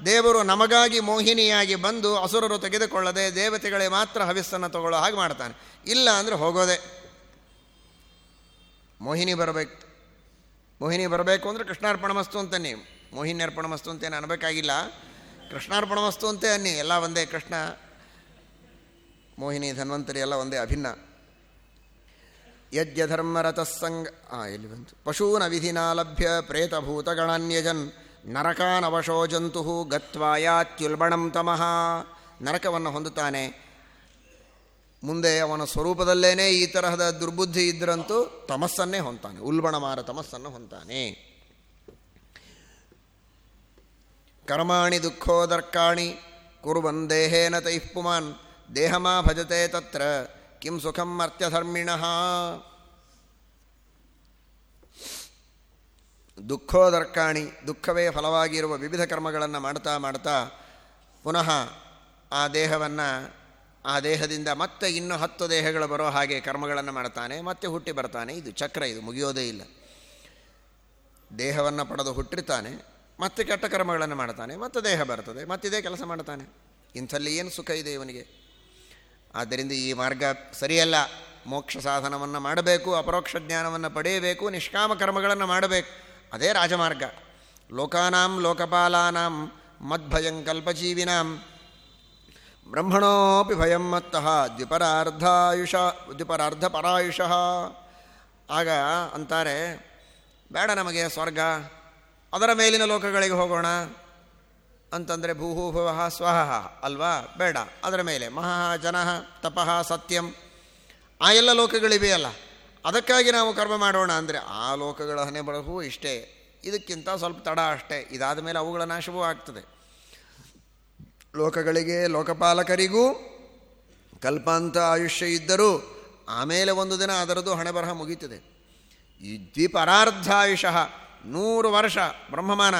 ದೇವರು ನಮಗಾಗಿ ಮೋಹಿನಿಯಾಗಿ ಬಂದು ಅಸುರರು ತೆಗೆದುಕೊಳ್ಳದೆ ದೇವತೆಗಳೇ ಮಾತ್ರ ಹವಿಸ್ಸನ್ನು ತಗೊಳ್ಳೋ ಹಾಗೆ ಮಾಡ್ತಾನೆ. ಇಲ್ಲ ಅಂದರೆ ಹೋಗೋದೆ. ಮೋಹಿನಿ ಬರಬೇಕು. ಮೋಹಿನಿ ಬರಬೇಕು ಅಂದರೆ ಕೃಷ್ಣಾರ್ಪಣ ಮಸ್ತು ಅಂತ ನೀವು ಮೋಹಿನಿ ಅರ್ಪಣ ಮಸ್ತು ಅಂತೇನು ಅನ್ಬೇಕಾಗಿಲ್ಲ. ಕೃಷ್ಣಾರ್ಪಣ ಮಸ್ತು ಅಂತೇ ಅನ್ನಿ. ಎಲ್ಲ ಒಂದೇ ಕೃಷ್ಣ. ಮೋಹಿನಿ ಧನ್ವಂತರಿ ಎಲ್ಲ ಒಂದೇ ಅಭಿನ್ನ. ಯಜ್ಞ ಧರ್ಮರತಸ್ಸಂಗ ಎಲ್ಲಿ ಬಂತು? ಪಶೂನ ವಿಧಿನಾಲಭ್ಯ ಪ್ರೇತಭೂತಗಣಾನ್ಯಜನ್. ನರಕಾನವಶೋ ಜಂತು ಗತ್ವಾಯಾತ್ಯುಲ್ಬಣಂ ತಮಃ. ನರಕವನ್ನು ಹೊಂದುತ್ತಾನೆ. ಮುಂದೆ ಅವನ ಸ್ವರೂಪದಲ್ಲೇನೇ ಈ ತರಹದ ದುರ್ಬುದ್ಧಿ ಇದ್ದರಂತೂ ತಮಸ್ಸನ್ನೇ ಹೊಂತಾನೆ ಉಲ್ಬಣಮಾರ ತಮಸ್ಸನ್ನು ಹೊಂತಾನೆ ಕರ್ಮಾಣಿ ದುಃಖೋದರ್ಕಾಣಿ ಕುರುವನ್ ದೇಹೇನ ತೈಃ ಪುಮಾನ್. ದೇಹಮಾ ಭಜತೆ ತತ್ರ. ಕಿಂ ಸುಖಂ ಅರ್ಥಧರ್ಮಿಣ. ದುಃಖೋದರ್ಕಾಣಿ ದುಃಖವೇ ಫಲವಾಗಿರುವ ವಿವಿಧ ಕರ್ಮಗಳನ್ನು ಮಾಡ್ತಾ ಮಾಡ್ತಾ ಪುನಃ ಆ ದೇಹವನ್ನು, ಆ ದೇಹದಿಂದ ಮತ್ತೆ ಇನ್ನು ಹತ್ತು ದೇಹಗಳು ಬರೋ ಹಾಗೆ ಕರ್ಮಗಳನ್ನು ಮಾಡ್ತಾನೆ, ಮತ್ತೆ ಹುಟ್ಟಿ ಬರ್ತಾನೆ. ಇದು ಚಕ್ರ, ಇದು ಮುಗಿಯೋದೇ ಇಲ್ಲ. ದೇಹವನ್ನು ಪಡೆದು ಹುಟ್ಟಿರ್ತಾನೆ, ಮತ್ತೆ ಕೆಟ್ಟ ಕರ್ಮಗಳನ್ನು ಮಾಡ್ತಾನೆ, ಮತ್ತೆ ದೇಹ ಬರ್ತದೆ ಮತ್ತಿದೇ ಕೆಲಸ ಮಾಡ್ತಾನೆ. ಇಂಥಲ್ಲಿ ಏನು ಸುಖ ಇದೆ ಇವನಿಗೆ? ಆದ್ದರಿಂದ ಈ ಮಾರ್ಗ ಸರಿಯಲ್ಲ. ಮೋಕ್ಷ ಸಾಧನವನ್ನು ಮಾಡಬೇಕು, ಅಪರೋಕ್ಷ ಜ್ಞಾನವನ್ನು ಪಡೆಯಬೇಕು, ನಿಷ್ಕಾಮ ಕರ್ಮಗಳನ್ನು ಮಾಡಬೇಕು. ಅದೇ ರಾಜಮಾರ್ಗ. ಲೋಕಾನಾಂ, ಲೋಕಪಾಲಾನಾಂ ಮದ್ಭಯಂಕಲ್ಪಜೀವಿನಾಂ ಬ್ರಹ್ಮಣೋಪಿ ಭಯಂ ಮತ್ತಃ ದ್ವಿಪರಾರ್ಧಾಯುಷ ದ್ವಿಪರಾರ್ಧ ಪರಾಯುಷಃ ಆಗ ಅಂತಾರೆ, ಬೇಡ ನಮಗೆ ಸ್ವರ್ಗ, ಅದರ ಮೇಲಿನ ಲೋಕಗಳಿಗೆ ಹೋಗೋಣ. ಅಂತಂದರೆ ಭೂಹೂಭವ ಭುವಃ ಸ್ವಹ ಅಲ್ವಾ? ಬೇಡ, ಅದರ ಮೇಲೆ. ಮಹಾ ಜನಃ ತಪಃ ಸತ್ಯಂ. ಆ ಎಲ್ಲ ಲೋಕಗಳಿವೆಯಲ್ಲ. ಅದಕ್ಕಾಗಿ ನಾವು ಕರ್ಮ ಮಾಡೋಣ ಅಂದರೆ ಆ ಲೋಕಗಳ ಹಣೆ ಬರಹು ಇಷ್ಟೇ. ಇದಕ್ಕಿಂತ ಸ್ವಲ್ಪ ತಡ ಅಷ್ಟೇ. ಇದಾದ ಮೇಲೆ ಅವುಗಳ ನಾಶವೂ ಆಗ್ತದೆ. ಲೋಕಗಳಿಗೆ, ಲೋಕಪಾಲಕರಿಗೂ ಕಲ್ಪಾಂತ ಆಯುಷ್ಯ ಇದ್ದರೂ ಆಮೇಲೆ ಒಂದು ದಿನ ಅದರದ್ದು ಹಣೆ ಬರಹ ಮುಗೀತದೆ. ಈ ದ್ವಿಪರಾರ್ಧಾಯುಷಃ ನೂರು ವರ್ಷ ಬ್ರಹ್ಮಮಾನ.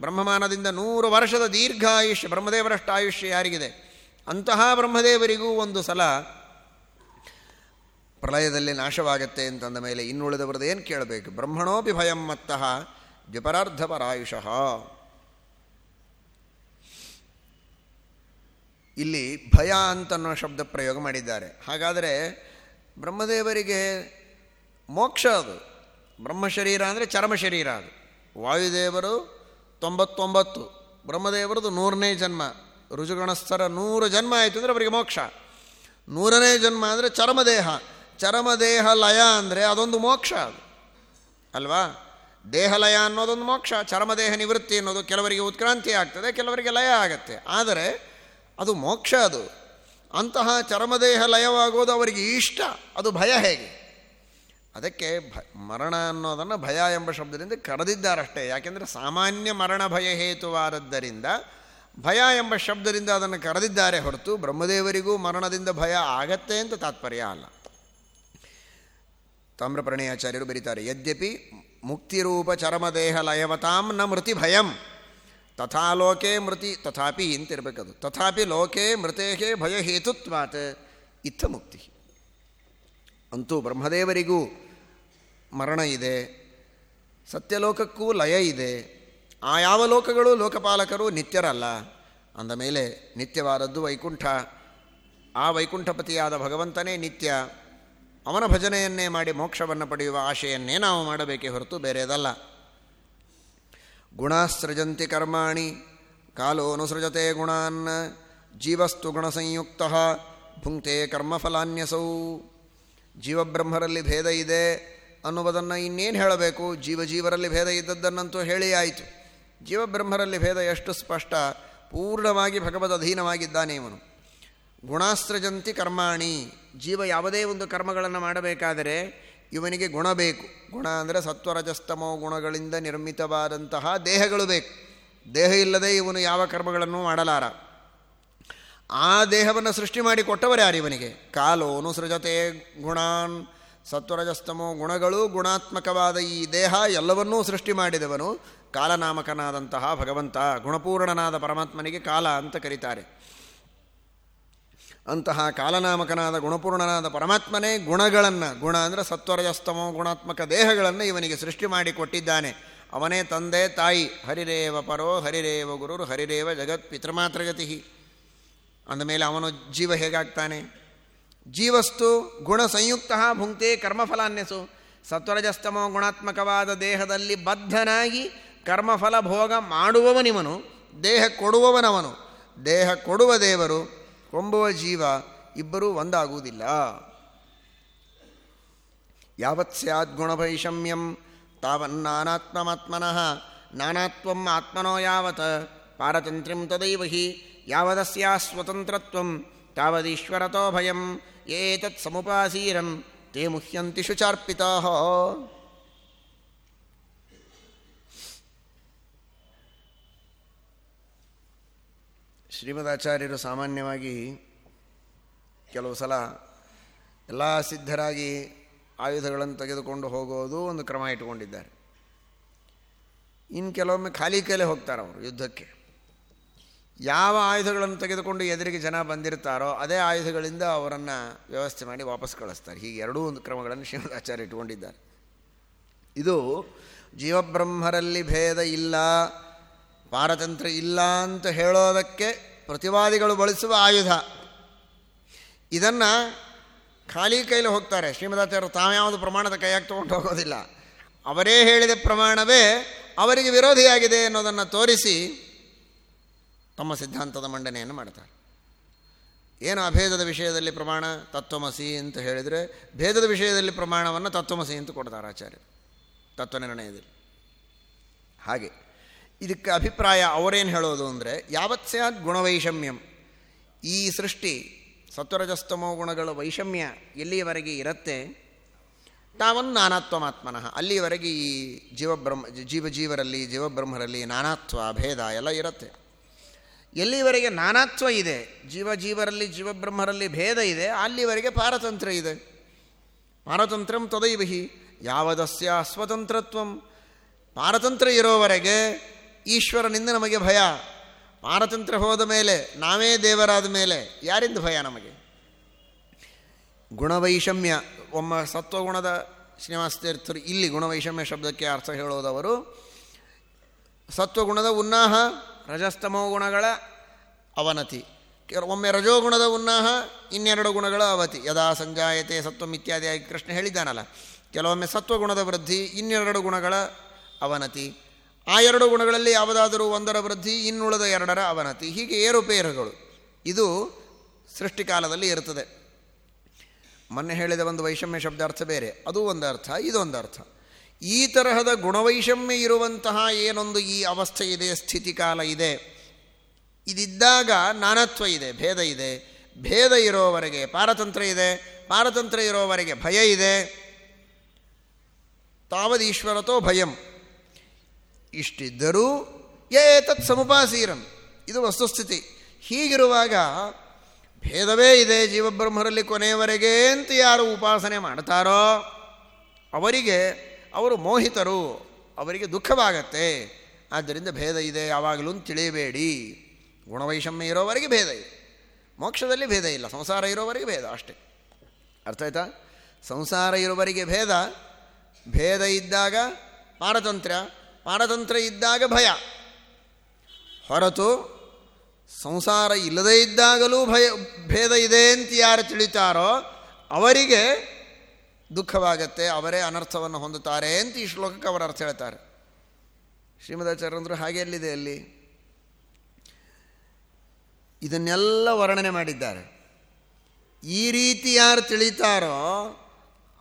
ಬ್ರಹ್ಮಮಾನದಿಂದ ನೂರು ವರ್ಷದ ದೀರ್ಘಾಯುಷ್ಯ ಬ್ರಹ್ಮದೇವರಷ್ಟು ಆಯುಷ್ಯ ಯಾರಿಗಿದೆ? ಅಂತಹ ಬ್ರಹ್ಮದೇವರಿಗೂ ಒಂದು ಸಲ ಪ್ರಳಯದಲ್ಲಿ ನಾಶವಾಗತ್ತೆ ಅಂತಂದ ಮೇಲೆ ಇನ್ನುಳಿದವರದ್ದು ಏನು ಕೇಳಬೇಕು? ಬ್ರಹ್ಮಣೋಪಿ ಭಯಂ ಮತ್ತಃ ದ್ವಿಪರಾರ್ಧ ಪರಾಯುಷ ಇಲ್ಲಿ ಭಯ ಅಂತನ್ನೋ ಶಬ್ದ ಪ್ರಯೋಗ ಮಾಡಿದ್ದಾರೆ. ಹಾಗಾದರೆ ಬ್ರಹ್ಮದೇವರಿಗೆ ಮೋಕ್ಷ ಅದು. ಬ್ರಹ್ಮ ಶರೀರ ಅಂದರೆ ಚರ್ಮ ಶರೀರ ಅದು. ವಾಯುದೇವರು ತೊಂಬತ್ತೊಂಬತ್ತು, ಬ್ರಹ್ಮದೇವರದು ನೂರನೇ ಜನ್ಮ. ರುಜುಗಣಸ್ಥರ ನೂರು ಜನ್ಮ ಆಯಿತು ಅಂದರೆ ಅವರಿಗೆ ಮೋಕ್ಷ. ನೂರನೇ ಜನ್ಮ ಅಂದರೆ ಚರ್ಮದೇಹ ಚರ್ಮದೇಹ ಲಯ ಅಂದರೆ ಅದೊಂದು ಮೋಕ್ಷ ಅದು. ಅಲ್ವಾ? ದೇಹಲಯ ಅನ್ನೋದೊಂದು ಮೋಕ್ಷ, ಚರ್ಮದೇಹ ನಿವೃತ್ತಿ ಅನ್ನೋದು ಕೆಲವರಿಗೆ ಉತ್ಕ್ರಾಂತಿ ಆಗ್ತದೆ, ಕೆಲವರಿಗೆ ಲಯ ಆಗತ್ತೆ. ಆದರೆ ಅದು ಮೋಕ್ಷ ಅದು. ಅಂತಹ ಚರ್ಮದೇಹ ಲಯವಾಗೋದು ಅವರಿಗೆ ಇಷ್ಟ, ಅದು ಭಯ ಹೇಗೆ? ಅದಕ್ಕೆ ಭ, ಮರಣ ಅನ್ನೋದನ್ನು ಭಯ ಎಂಬ ಶಬ್ದದಿಂದ ಕರೆದಿದ್ದಾರಷ್ಟೇ. ಯಾಕೆಂದರೆ ಸಾಮಾನ್ಯ ಮರಣ ಭಯ ಹೇತುವಾದದ್ದರಿಂದ ಭಯ ಎಂಬ ಶಬ್ದದಿಂದ ಅದನ್ನು ಕರೆದಿದ್ದಾರೆ ಹೊರತು ಬ್ರಹ್ಮದೇವರಿಗೂ ಮರಣದಿಂದ ಭಯ ಆಗತ್ತೆ ಅಂತ ತಾತ್ಪರ್ಯ ಅಲ್ಲ. ತಾಮ್ರಪರ್ಣಯಾಚಾರ್ಯರು ಬರೀತಾರೆ. ಯದ್ಯಪಿ ಮುಕ್ತಿರೂಪ ಚರಮದೇಹ ಲಯವತಾಂ ನ ಮೃತಿ ಭಯಂ ತಥಾ ಲೋಕೆ ಮೃತಿ, ತಥಾಪಿ ಅಂತಿರಬೇಕದು ತಥಾಪಿ ಲೋಕೆ ಮೃತೇಹೇ ಭಯ ಹೇತುತ್ವಾತ್ ಇತ್ತ ಮುಕ್ತಿ. ಅಂತೂ ಬ್ರಹ್ಮದೇವರಿಗೂ ಮರಣ ಇದೆ. ಸತ್ಯಲೋಕಕ್ಕೂ ಲಯ ಇದೆ. ಆ ಯಾವ ಲೋಕಗಳು ಲೋಕಪಾಲಕರು ನಿತ್ಯರಲ್ಲ. ಅಂದಮೇಲೆ ನಿತ್ಯವಾದದ್ದು ವೈಕುಂಠ. ಆ ವೈಕುಂಠಪತಿಯಾದ ಭಗವಂತನೇ ನಿತ್ಯ. ಅವನ ಭಜನೆಯನ್ನೇ ಮಾಡಿ ಮೋಕ್ಷವನ್ನು ಪಡೆಯುವ ಆಶೆಯನ್ನೇ ನಾವು ಮಾಡಬೇಕೇ ಹೊರತು ಬೇರೆದಲ್ಲ. ಗುಣಾಸೃಜಂತಿ ಕರ್ಮಾಣಿ, ಕಾಲೋನುಸೃಜತೆ ಗುಣಾನ್, ಜೀವಸ್ತು ಗುಣಸಂಯುಕ್ತ, ಭುಂಕ್ತೆ ಕರ್ಮಫಲಾನ್ಯಸೌ. ಜೀವಬ್ರಹ್ಮರಲ್ಲಿ ಭೇದ ಇದೆ ಅನ್ನುವುದನ್ನು ಇನ್ನೇನು ಹೇಳಬೇಕು? ಜೀವ ಜೀವರಲ್ಲಿ ಭೇದ ಇದ್ದದ್ದನ್ನಂತೂ ಹೇಳಿ ಆಯಿತು. ಜೀವಬ್ರಹ್ಮರಲ್ಲಿ ಭೇದ ಎಷ್ಟು ಸ್ಪಷ್ಟ? ಪೂರ್ಣವಾಗಿ ಭಗವದ್ ಅಧೀನವಾಗಿದ್ದಾನೆ ಇವನು. ಗುಣಾಸ್ತ್ರಜಂತಿ ಕರ್ಮಾಣಿ. ಜೀವ ಯಾವುದೇ ಒಂದು ಕರ್ಮಗಳನ್ನು ಮಾಡಬೇಕಾದರೆ ಇವನಿಗೆ ಗುಣ ಬೇಕು. ಗುಣ ಅಂದರೆ ಸತ್ವರಜಸ್ತಮೋ ಗುಣಗಳಿಂದ ನಿರ್ಮಿತವಾದಂತಹ ದೇಹಗಳು ಬೇಕು. ದೇಹ ಇಲ್ಲದೆ ಇವನು ಯಾವ ಕರ್ಮಗಳನ್ನು ಮಾಡಲಾರ. ಆ ದೇಹವನ್ನು ಸೃಷ್ಟಿ ಮಾಡಿ ಕೊಟ್ಟವರು ಯಾರು ಇವನಿಗೆ? ಕಾಲೋನು ಸೃಜತೆ ಗುಣಾನ್. ಸತ್ವರಜಸ್ತಮೋ ಗುಣಗಳು ಗುಣಾತ್ಮಕವಾದ ಈ ದೇಹ ಎಲ್ಲವನ್ನೂ ಸೃಷ್ಟಿ ಮಾಡಿದವನು ಕಾಲನಾಮಕನಾದಂತಹ ಭಗವಂತ. ಗುಣಪೂರ್ಣನಾದ ಪರಮಾತ್ಮನಿಗೆ ಕಾಲ ಅಂತ ಕರೀತಾರೆ. ಅಂತಹ ಕಾಲನಾಮಕನಾದ ಗುಣಪೂರ್ಣನಾದ ಪರಮಾತ್ಮನೇ ಗುಣಗಳನ್ನು, ಗುಣ ಅಂದರೆ ಸತ್ವರಜಸ್ತಮೋ ಗುಣಾತ್ಮಕ ದೇಹಗಳನ್ನು ಇವನಿಗೆ ಸೃಷ್ಟಿ ಮಾಡಿ ಕೊಟ್ಟಿದ್ದಾನೆ. ಅವನೇ ತಂದೆ, ತಾಯಿ, ಹರಿರೇವ ಪರೋ, ಹರಿರೇವ ಗುರುರು, ಹರಿರೇವ ಜಗತ್ ಪಿತೃಮಾತ್ರಗತಿ ಅಂದಮೇಲೆ ಅವನು ಜೀವ ಹೇಗಾಗ್ತಾನೆ? ಜೀವಸ್ತು ಗುಣ ಸಂಯುಕ್ತ ಭುಂಕ್ತೆ ಕರ್ಮಫಲಾನ್ಯಸು. ಸತ್ವರಜಸ್ತಮೋ ಗುಣಾತ್ಮಕವಾದ ದೇಹದಲ್ಲಿ ಬದ್ಧನಾಗಿ ಕರ್ಮಫಲ ಭೋಗ ಮಾಡುವವನಿವನು, ದೇಹ ಕೊಡುವವನವನು. ದೇಹ ಕೊಡುವ ದೇವರು ಕೊಂಬುವ ಜೀವ ಇಬ್ಬರೂ ಒಂದಾಗುವುದಿಲ್ಲ. ಯಾವತ್ ಸ್ಯಾದ್ ಗುಣಭೈಷಮ್ಯಂ ತಾವನ್ನಾನಾತ್ಮಮಾತ್ಮನಃ ನಾನಾತ್ವಂ ಆತ್ಮನೋ ಯಾವತ್ ಪಾರತಂತ್ರ್ಯಂ ತದೈವ ಹಿ ಯಾವದಸ್ಯಾ ಸ್ವತಂತ್ರತ್ವಂ ತಾವದೀಶ್ವರತೋ ಭಯಂ ಏತತ್ ಸಮುಪಾಸೀರಂ ತೇ ಮುಹ್ಯಂತಿ ಶುಚಾರ್ಪಿತಾ. ಶ್ರೀಮದಾಚಾರ್ಯರು ಸಾಮಾನ್ಯವಾಗಿ ಕೆಲವು ಸಲ ಎಲ್ಲ ಸಿದ್ಧರಾಗಿ ಆಯುಧಗಳನ್ನು ತೆಗೆದುಕೊಂಡು ಹೋಗೋದು ಒಂದು ಕ್ರಮ ಇಟ್ಟುಕೊಂಡಿದ್ದಾರೆ. ಇನ್ನು ಕೆಲವೊಮ್ಮೆ ಖಾಲಿ ಕೈಲೇ ಹೋಗ್ತಾರೆ ಅವರು ಯುದ್ಧಕ್ಕೆ. ಯಾವ ಆಯುಧಗಳನ್ನು ತೆಗೆದುಕೊಂಡು ಎದುರಿಗೆ ಜನ ಬಂದಿರ್ತಾರೋ ಅದೇ ಆಯುಧಗಳಿಂದ ಅವರನ್ನು ವ್ಯವಸ್ಥೆ ಮಾಡಿ ವಾಪಸ್ ಕಳಿಸ್ತಾರೆ. ಹೀಗೆ ಎರಡೂ ಒಂದು ಕ್ರಮಗಳನ್ನು ಶ್ರೀಮದಾಚಾರ್ಯ ಇಟ್ಟುಕೊಂಡಿದ್ದಾರೆ. ಇದು ಜೀವಬ್ರಹ್ಮರಲ್ಲಿ ಭೇದ ಇಲ್ಲ ಪಾರತಂತ್ರ ಇಲ್ಲ ಅಂತ ಹೇಳೋದಕ್ಕೆ ಪ್ರತಿವಾದಿಗಳು ಬಳಸುವ ಆಯುಧ. ಇದನ್ನು ಖಾಲಿ ಕೈಲಿ ಹೋಗ್ತಾರೆ. ಶ್ರೀಮದಾಚಾರ್ಯರು ತಾವ್ಯಾವುದು ಪ್ರಮಾಣದ ಕೈಯಾಗಿ ತೊಗೊಂಡು ಹೋಗೋದಿಲ್ಲ. ಅವರೇ ಹೇಳಿದ ಪ್ರಮಾಣವೇ ಅವರಿಗೆ ವಿರೋಧಿಯಾಗಿದೆ ಅನ್ನೋದನ್ನು ತೋರಿಸಿ ತಮ್ಮ ಸಿದ್ಧಾಂತದ ಮಂಡನೆಯನ್ನು ಮಾಡ್ತಾರೆ. ಏನು ಅಭೇದದ ವಿಷಯದಲ್ಲಿ ಪ್ರಮಾಣ ತತ್ವಮಸಿ ಅಂತ ಹೇಳಿದರೆ ಭೇದದ ವಿಷಯದಲ್ಲಿ ಪ್ರಮಾಣವನ್ನು ತತ್ವಮಸಿ ಅಂತ ಕೊಡ್ತಾರೆ ಆಚಾರ್ಯ ತತ್ವ ನಿರ್ಣಯದಲ್ಲಿ. ಹಾಗೆ. ಇದಕ್ಕೆ ಅಭಿಪ್ರಾಯ ಅವರೇನು ಹೇಳೋದು ಅಂದರೆ, ಯಾವತ್ ಸ್ಯಾತ್ ಗುಣವೈಷಮ್ಯಂ. ಈ ಸೃಷ್ಟಿ ಸತ್ವರಜಸ್ತಮೋ ಗುಣಗಳ ವೈಷಮ್ಯ ಎಲ್ಲಿಯವರೆಗೆ ಇರುತ್ತೆ? ತಾವನ್ನು ನಾನಾತ್ವಮಾತ್ಮನಃ. ಅಲ್ಲಿಯವರೆಗೆ ಈ ಜೀವಬ್ರಹ್ಮ ಜೀವಜೀವರಲ್ಲಿ ಜೀವಬ್ರಹ್ಮರಲ್ಲಿ ನಾನಾತ್ವ, ಭೇದ ಎಲ್ಲ ಇರುತ್ತೆ. ಎಲ್ಲಿವರೆಗೆ ನಾನಾತ್ವ ಇದೆ, ಜೀವ ಜೀವರಲ್ಲಿ, ಜೀವಬ್ರಹ್ಮರಲ್ಲಿ ಭೇದ ಇದೆ, ಅಲ್ಲಿವರೆಗೆ ಪಾರತಂತ್ರ ಇದೆ. ಪಾರತಂತ್ರಂ ತದೈವಹಿ ಯಾವದಸ್ಯ ಸ್ವತಂತ್ರತ್ವಂ ಪಾರತಂತ್ರ ಇರೋವರೆಗೆ ಈಶ್ವರನಿಂದ ನಮಗೆ ಭಯ. ಪಾರತಂತ್ರ ಹೋದ ಮೇಲೆ, ನಾವೇ ದೇವರಾದ ಮೇಲೆ ಯಾರಿಂದ ಭಯ ನಮಗೆ? ಗುಣವೈಷಮ್ಯ, ಒಮ್ಮ ಸತ್ವಗುಣದ ಶ್ರೀನಿವಾಸ ತೀರ್ಥರು ಇಲ್ಲಿ ಗುಣವೈಷಮ್ಯ ಶಬ್ದಕ್ಕೆ ಅರ್ಥ ಹೇಳೋದವರು. ಸತ್ವಗುಣದ ಉನ್ನಾಹ, ರಜಸ್ತಮೋ ಗುಣಗಳ ಅವನತಿ. ಒಮ್ಮೆ ರಜೋಗುಣದ ಉನ್ನಾಹ, ಇನ್ನೆರಡು ಗುಣಗಳ ಅವತಿ. ಯದಾ ಸಂಜಾಯತೆ ಸತ್ವಂ ಇತ್ಯಾದಿಯಾಗಿ ಕೃಷ್ಣ ಹೇಳಿದ್ದಾನಲ್ಲ. ಕೆಲವೊಮ್ಮೆ ಸತ್ವಗುಣದ ವೃದ್ಧಿ, ಇನ್ನೆರಡು ಗುಣಗಳ ಅವನತಿ. ಆ ಎರಡು ಗುಣಗಳಲ್ಲಿ ಯಾವುದಾದರೂ ಒಂದರ ವೃದ್ಧಿ, ಇನ್ನುಳಿದ ಎರಡರ ಅವನತಿ. ಹೀಗೆ ಏರುಪೇರುಗಳು. ಇದು ಸೃಷ್ಟಿಕಾಲದಲ್ಲಿ ಇರುತ್ತದೆ ಮೊನ್ನೆ ಹೇಳಿದ ಒಂದು ವೈಷಮ್ಯ ಶಬ್ದ ಅರ್ಥ ಬೇರೆ. ಅದು ಒಂದು ಅರ್ಥ, ಇದೊಂದು ಅರ್ಥ. ಈ ತರಹದ ಗುಣವೈಷಮ್ಯ ಇರುವಂತಹ ಏನೊಂದು ಈ ಅವಸ್ಥೆ ಇದೆ ಸ್ಥಿತಿಕಾಲ ಇದೆ. ಇದಿದ್ದಾಗ ನಾನತ್ವ ಇದೆ, ಭೇದ ಇದೆ. ಭೇದ ಇರೋವರೆಗೆ ಪಾರತಂತ್ರ ಇದೆ, ಪಾರತಂತ್ರ ಇರೋವರೆಗೆ ಭಯ ಇದೆ. ತಾವದೀಶ್ವರತೋ ಭಯಂ. ಇಷ್ಟಿದ್ದರೂ ಏತತ್ ತತ್ ಸಮುಪಾಸೀರನ್ ಇದು ವಸ್ತುಸ್ಥಿತಿ. ಹೀಗಿರುವಾಗ ಭೇದವೇ ಇದೆ ಜೀವಬ್ರಹ್ಮರಲ್ಲಿ ಕೊನೆಯವರೆಗೆ ಅಂತ ಯಾರು ಉಪಾಸನೆ ಮಾಡ್ತಾರೋ ಅವರಿಗೆ ಅವರು ಮೋಹಿತರು, ಅವರಿಗೆ ದುಃಖವಾಗತ್ತೆ. ಆದ್ದರಿಂದ ಭೇದ ಇದೆ, ಯಾವಾಗಲೂ ತಿಳಿಯಬೇಡಿ. ಗುಣವೈಷಮ್ಯ ಇರೋವರೆಗೆ ಭೇದ ಇದೆ. ಮೋಕ್ಷದಲ್ಲಿ ಭೇದ ಇಲ್ಲ, ಸಂಸಾರ ಇರೋವರೆಗೆ ಭೇದ ಅಷ್ಟೇ. ಅರ್ಥ ಆಯ್ತಾ? ಸಂಸಾರ ಇರುವವರಿಗೆ ಭೇದ ಭೇದ ಇದ್ದಾಗ ಪಾರತಂತ್ರ. ಪಾರತಂತ್ರ ಇದ್ದಾಗ ಭಯ. ಹೊರತು ಸಂಸಾರ ಇಲ್ಲದೇ ಇದ್ದಾಗಲೂ ಭಯ, ಭೇದ ಇದೆ ಅಂತ ಯಾರು ತಿಳಿತಾರೋ ಅವರಿಗೆ ದುಃಖವಾಗತ್ತೆ, ಅವರೇ ಅನರ್ಥವನ್ನು ಹೊಂದುತ್ತಾರೆ ಅಂತ ಈ ಶ್ಲೋಕಕ್ಕೆ ಅವರ ಅರ್ಥ ಹೇಳ್ತಾರೆ. ಶ್ರೀಮದಾಚಾರ್ಯಂದರು ಹಾಗೆ ಎಲ್ಲಿದೆ ಅಲ್ಲಿ. ಇದನ್ನೆಲ್ಲ ವರ್ಣನೆ ಮಾಡಿದ್ದಾರೆ. ಈ ರೀತಿ ಯಾರು ತಿಳಿತಾರೋ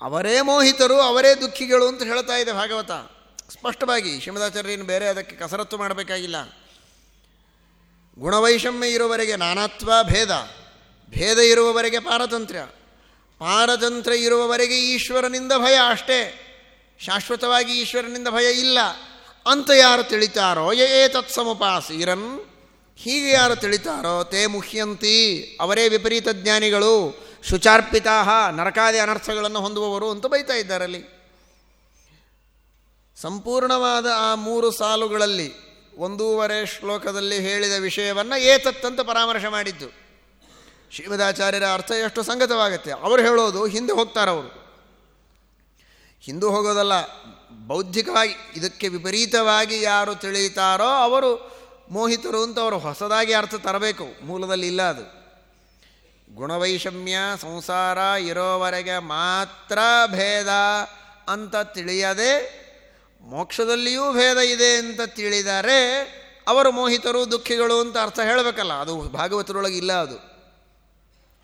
ಅವರೇ ಮೋಹಿತರು, ಅವರೇ ದುಃಖಿಗಳು ಅಂತ ಹೇಳ್ತಾ ಇದೆ ಭಾಗವತ. ಸ್ಪಷ್ಟವಾಗಿ ಶ್ರೀಮದಾಚಾರ್ಯನು ಬೇರೆ ಅದಕ್ಕೆ ಕಸರತ್ತು ಮಾಡಬೇಕಾಗಿಲ್ಲ. ಗುಣವೈಷಮ್ಯ ಇರುವವರೆಗೆ ನಾನಾತ್ವ ಭೇದ ಭೇದ ಇರುವವರೆಗೆ ಪಾರತಂತ್ರ್ಯ ಪಾರತಂತ್ರ ಇರುವವರೆಗೆ ಈಶ್ವರನಿಂದ ಭಯ ಅಷ್ಟೇ, ಶಾಶ್ವತವಾಗಿ ಈಶ್ವರನಿಂದ ಭಯ ಇಲ್ಲ. ಅಂತ ಯಾರು ತಿಳಿತಾರೋ, ಯೇ ತತ್ಸಮುಪಾಸೀರನ್ ಹೀಗೆ ಯಾರು ತಿಳಿತಾರೋ, ತೇ ಮುಹ್ಯಂತಿ, ಅವರೇ ವಿಪರೀತ ಜ್ಞಾನಿಗಳು ಶುಚಾರ್ಪಿತಾ ನರಕಾದಿ ಅನರ್ಥಗಳನ್ನು ಹೊಂದುವವರು ಅಂತ ಬೈತಾ ಇದ್ದಾರಲ್ಲಿ. ಸಂಪೂರ್ಣವಾದ ಆ ಮೂರು ಸಾಲುಗಳಲ್ಲಿ ಒಂದೂವರೆ ಶ್ಲೋಕದಲ್ಲಿ ಹೇಳಿದ ವಿಷಯವನ್ನು ಏತತ್ತಂತ ಪರಾಮರ್ಶೆ ಮಾಡಿದ್ದು. ಶ್ರೀಮದಾಚಾರ್ಯರ ಅರ್ಥ ಎಷ್ಟು ಸಂಗತವಾಗುತ್ತೆ? ಅವರು ಹೇಳೋದು ಹಿಂದೆ ಹೋಗ್ತಾರವರು ಹಿಂದೂ ಹೋಗೋದಲ್ಲ, ಬೌದ್ಧಿಕವಾಗಿ ಇದಕ್ಕೆ ವಿಪರೀತವಾಗಿ ಯಾರು ತಿಳಿಯುತ್ತಾರೋ ಅವರು ಮೋಹಿತರು ಅಂತ ಅವರು ಹೊಸದಾಗಿ ಅರ್ಥ ತರಬೇಕು, ಮೂಲದಲ್ಲಿ ಇಲ್ಲ ಅದು. ಗುಣವೈಷಮ್ಯ, ಸಂಸಾರ ಇರೋವರೆಗೆ ಮಾತ್ರ ಭೇದ ಅಂತ ತಿಳಿಯದೆ ಮೋಕ್ಷದಲ್ಲಿಯೂ ಭೇದ ಇದೆ ಅಂತ ತಿಳಿದರೆ ಅವರು ಮೋಹಿತರು ದುಃಖಿಗಳು ಅಂತ ಅರ್ಥ ಹೇಳಬೇಕಲ್ಲ. ಅದು ಭಾಗವತರೊಳಗೆ ಇಲ್ಲ ಅದು.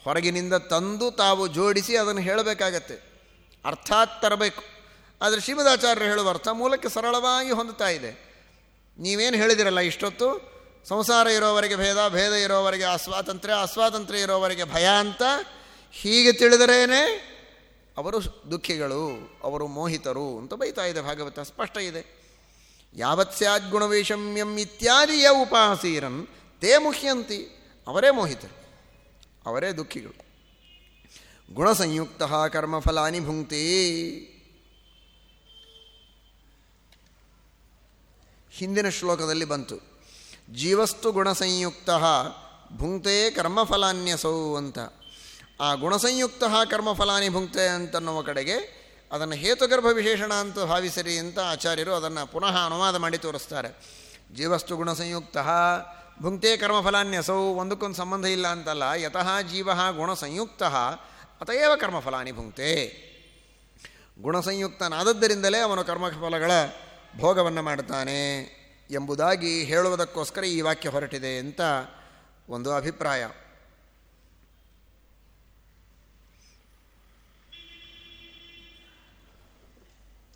ಹೊರಗಿನಿಂದ ತಂದು ತಾವು ಜೋಡಿಸಿ ಅದನ್ನು ಹೇಳಬೇಕಾಗತ್ತೆ. ಅರ್ಥಾತ್ ತರಬೇಕು. ಆದರೆ ಶ್ರೀಮದಾಚಾರ್ಯರು ಹೇಳುವ ಅರ್ಥ ಮೂಲಕ್ಕೆ ಸರಳವಾಗಿ ಹೊಂದುತ್ತಾ ಇದೆ. ನೀವೇನು ಹೇಳಿದಿರಲ್ಲ ಇಷ್ಟೊತ್ತು? ಸಂಸಾರ ಇರೋವರೆಗೆ ಭೇದ ಭೇದ ಇರೋವರೆಗೆ ಅಸ್ವಾತಂತ್ರ್ಯ ಅಸ್ವಾತಂತ್ರ್ಯ ಇರೋವರೆಗೆ ಭಯ ಅಂತ ಹೀಗೆ ತಿಳಿದರೇನೆ ಅವರು ದುಃಖಿಗಳು, ಅವರು ಮೋಹಿತರು ಅಂತ ಬೈತಾ ಇದೆ, ಭಾಗವತ ಸ್ಪಷ್ಟ ಇದೆ. ಯಾವತ್ ಸ್ಯಾದ್ಗುಣವೈಷಮ್ಯಂ ಇತ್ಯಾದಿಯ ಉಪಾಸೀರನ್, ತೇ ಮುಹ್ಯಂತಿ, ಅವರೇ ಮೋಹಿತರು, ಅವರೇ ದುಃಖಿಗಳು. ಗುಣಸಂಯುಕ್ತ ಕರ್ಮಫಲಾನಿ ಭುಂಕ್ತಿ. ಹಿಂದಿನ ಶ್ಲೋಕದಲ್ಲಿ ಬಂತು. ಜೀವಸ್ತು ಗುಣಸಂಯುಕ್ತ ಭುಂಕ್ತೆ ಕರ್ಮಫಲಾನ್ಯಸೌ ಅಂತ. ಆ ಗುಣಸಂಯುಕ್ತ ಕರ್ಮಫಲಾನಿ ಭುಂಕ್ತೆ ಅಂತನ್ನುವ ಕಡೆಗೆ ಅದನ್ನು ಹೇತುಗರ್ಭ ವಿಶೇಷಣ ಅಂತ ಭಾವಿಸಿರಿ ಅಂತ ಆಚಾರ್ಯರು ಅದನ್ನು ಪುನಃ ಅನುವಾದ ಮಾಡಿ ತೋರಿಸ್ತಾರೆ. ಜೀವಸ್ತು ಗುಣಸಂಯುಕ್ತ ಭುಂಕ್ತೆ ಕರ್ಮಫಲಾನ್ಯಸೌ ಒಂದಕ್ಕೊಂದು ಸಂಬಂಧ ಇಲ್ಲ ಅಂತಲ್ಲ, ಯತಃ ಜೀವ ಗುಣಸಂಯುಕ್ತ ಅತಯವ ಕರ್ಮಫಲಾನಿ ಭುಂಕ್ತೆ. ಗುಣಸಂಯುಕ್ತನಾದದ್ದರಿಂದಲೇ ಅವನು ಕರ್ಮಫಲಗಳ ಭೋಗವನ್ನು ಮಾಡ್ತಾನೆ ಎಂಬುದಾಗಿ ಹೇಳುವುದಕ್ಕೋಸ್ಕರ ಈ ವಾಕ್ಯ ಹೊರಟಿದೆ ಅಂತ ಒಂದು ಅಭಿಪ್ರಾಯ.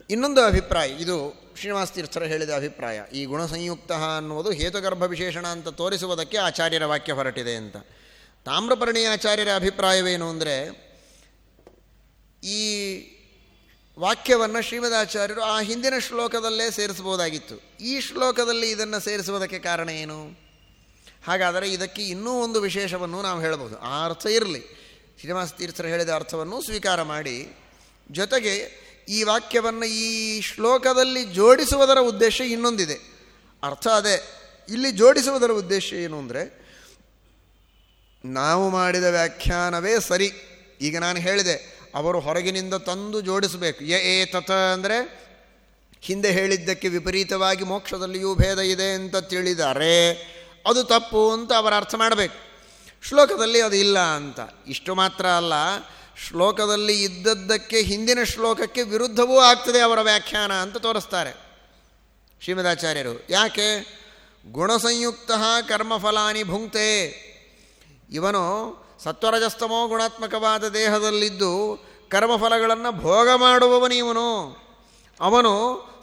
ಇನ್ನೊಂದು ಅಭಿಪ್ರಾಯ, ಇದು ಶ್ರೀನಿವಾಸ ತೀರ್ಥರು ಹೇಳಿದ ಅಭಿಪ್ರಾಯ, ಈ ಗುಣಸಂಯುಕ್ತ ಅನ್ನುವುದು ಹೇತುಗರ್ಭ ವಿಶೇಷಣ ಅಂತ ತೋರಿಸುವುದಕ್ಕೆ ಆಚಾರ್ಯರ ವಾಕ್ಯ ಹೊರಟಿದೆ ಅಂತ. ತಾಮ್ರಪರ್ಣಿ ಆಚಾರ್ಯರ ಅಭಿಪ್ರಾಯವೇನು ಅಂದರೆ, ಈ ವಾಕ್ಯವನ್ನು ಶ್ರೀಮದಾಚಾರ್ಯರು ಆ ಹಿಂದಿನ ಶ್ಲೋಕದಲ್ಲೇ ಸೇರಿಸ್ಬೋದಾಗಿತ್ತು ಈ ಶ್ಲೋಕದಲ್ಲಿ ಇದನ್ನು ಸೇರಿಸುವುದಕ್ಕೆ ಕಾರಣ ಏನು? ಹಾಗಾದರೆ ಇದಕ್ಕೆ ಇನ್ನೂ ಒಂದು ವಿಶೇಷವನ್ನು ನಾವು ಹೇಳಬಹುದು. ಆ ಅರ್ಥ ಇರಲಿ. ಶ್ರೀನಿವಾಸ ತೀರ್ಥರು ಹೇಳಿದ ಅರ್ಥವನ್ನು ಸ್ವೀಕಾರ ಮಾಡಿ, ಜೊತೆಗೆ ಈ ವಾಕ್ಯವನ್ನು ಈ ಶ್ಲೋಕದಲ್ಲಿ ಜೋಡಿಸುವುದರ ಉದ್ದೇಶ ಇನ್ನೊಂದಿದೆ. ಅರ್ಥ ಅದೇ, ಇಲ್ಲಿ ಜೋಡಿಸುವುದರ ಉದ್ದೇಶ ಏನು ಅಂದರೆ, ನಾವು ಮಾಡಿದ ವ್ಯಾಖ್ಯಾನವೇ ಸರಿ. ಈಗ ನಾನು ಹೇಳಿದೆ, ಅವರು ಹೊರಗಿನಿಂದ ತಂದು ಜೋಡಿಸಬೇಕು. ಯ ಏ ತತ ಅಂದರೆ, ಹಿಂದೆ ಹೇಳಿದ್ದಕ್ಕೆ ವಿಪರೀತವಾಗಿ ಮೋಕ್ಷದಲ್ಲಿಯೂ ಭೇದ ಇದೆ ಅಂತ ತಿಳಿದರೆ ಅದು ತಪ್ಪು ಅಂತ ಅವರ ಅರ್ಥ ಮಾಡಬೇಕು. ಶ್ಲೋಕದಲ್ಲಿ ಅದು ಇಲ್ಲ ಅಂತ. ಇಷ್ಟು ಮಾತ್ರ ಅಲ್ಲ ಶ್ಲೋಕದಲ್ಲಿ ಇದ್ದದ್ದಕ್ಕೆ ಹಿಂದಿನ ಶ್ಲೋಕಕ್ಕೆ ವಿರುದ್ಧವೂ ಆಗ್ತದೆ ಅವರ ವ್ಯಾಖ್ಯಾನ ಅಂತ ತೋರಿಸ್ತಾರೆ ಶ್ರೀಮದಾಚಾರ್ಯರು. ಯಾಕೆ? ಗುಣಸಂಯುಕ್ತ ಕರ್ಮಫಲಾನಿ ಭುಂಕ್ತೆ. ಇವನು ಸತ್ವರಜಸ್ತಮೋ ಗುಣಾತ್ಮಕವಾದ ದೇಹದಲ್ಲಿದ್ದು ಕರ್ಮಫಲಗಳನ್ನು ಭೋಗ ಮಾಡುವವನಿವನು ಅವನು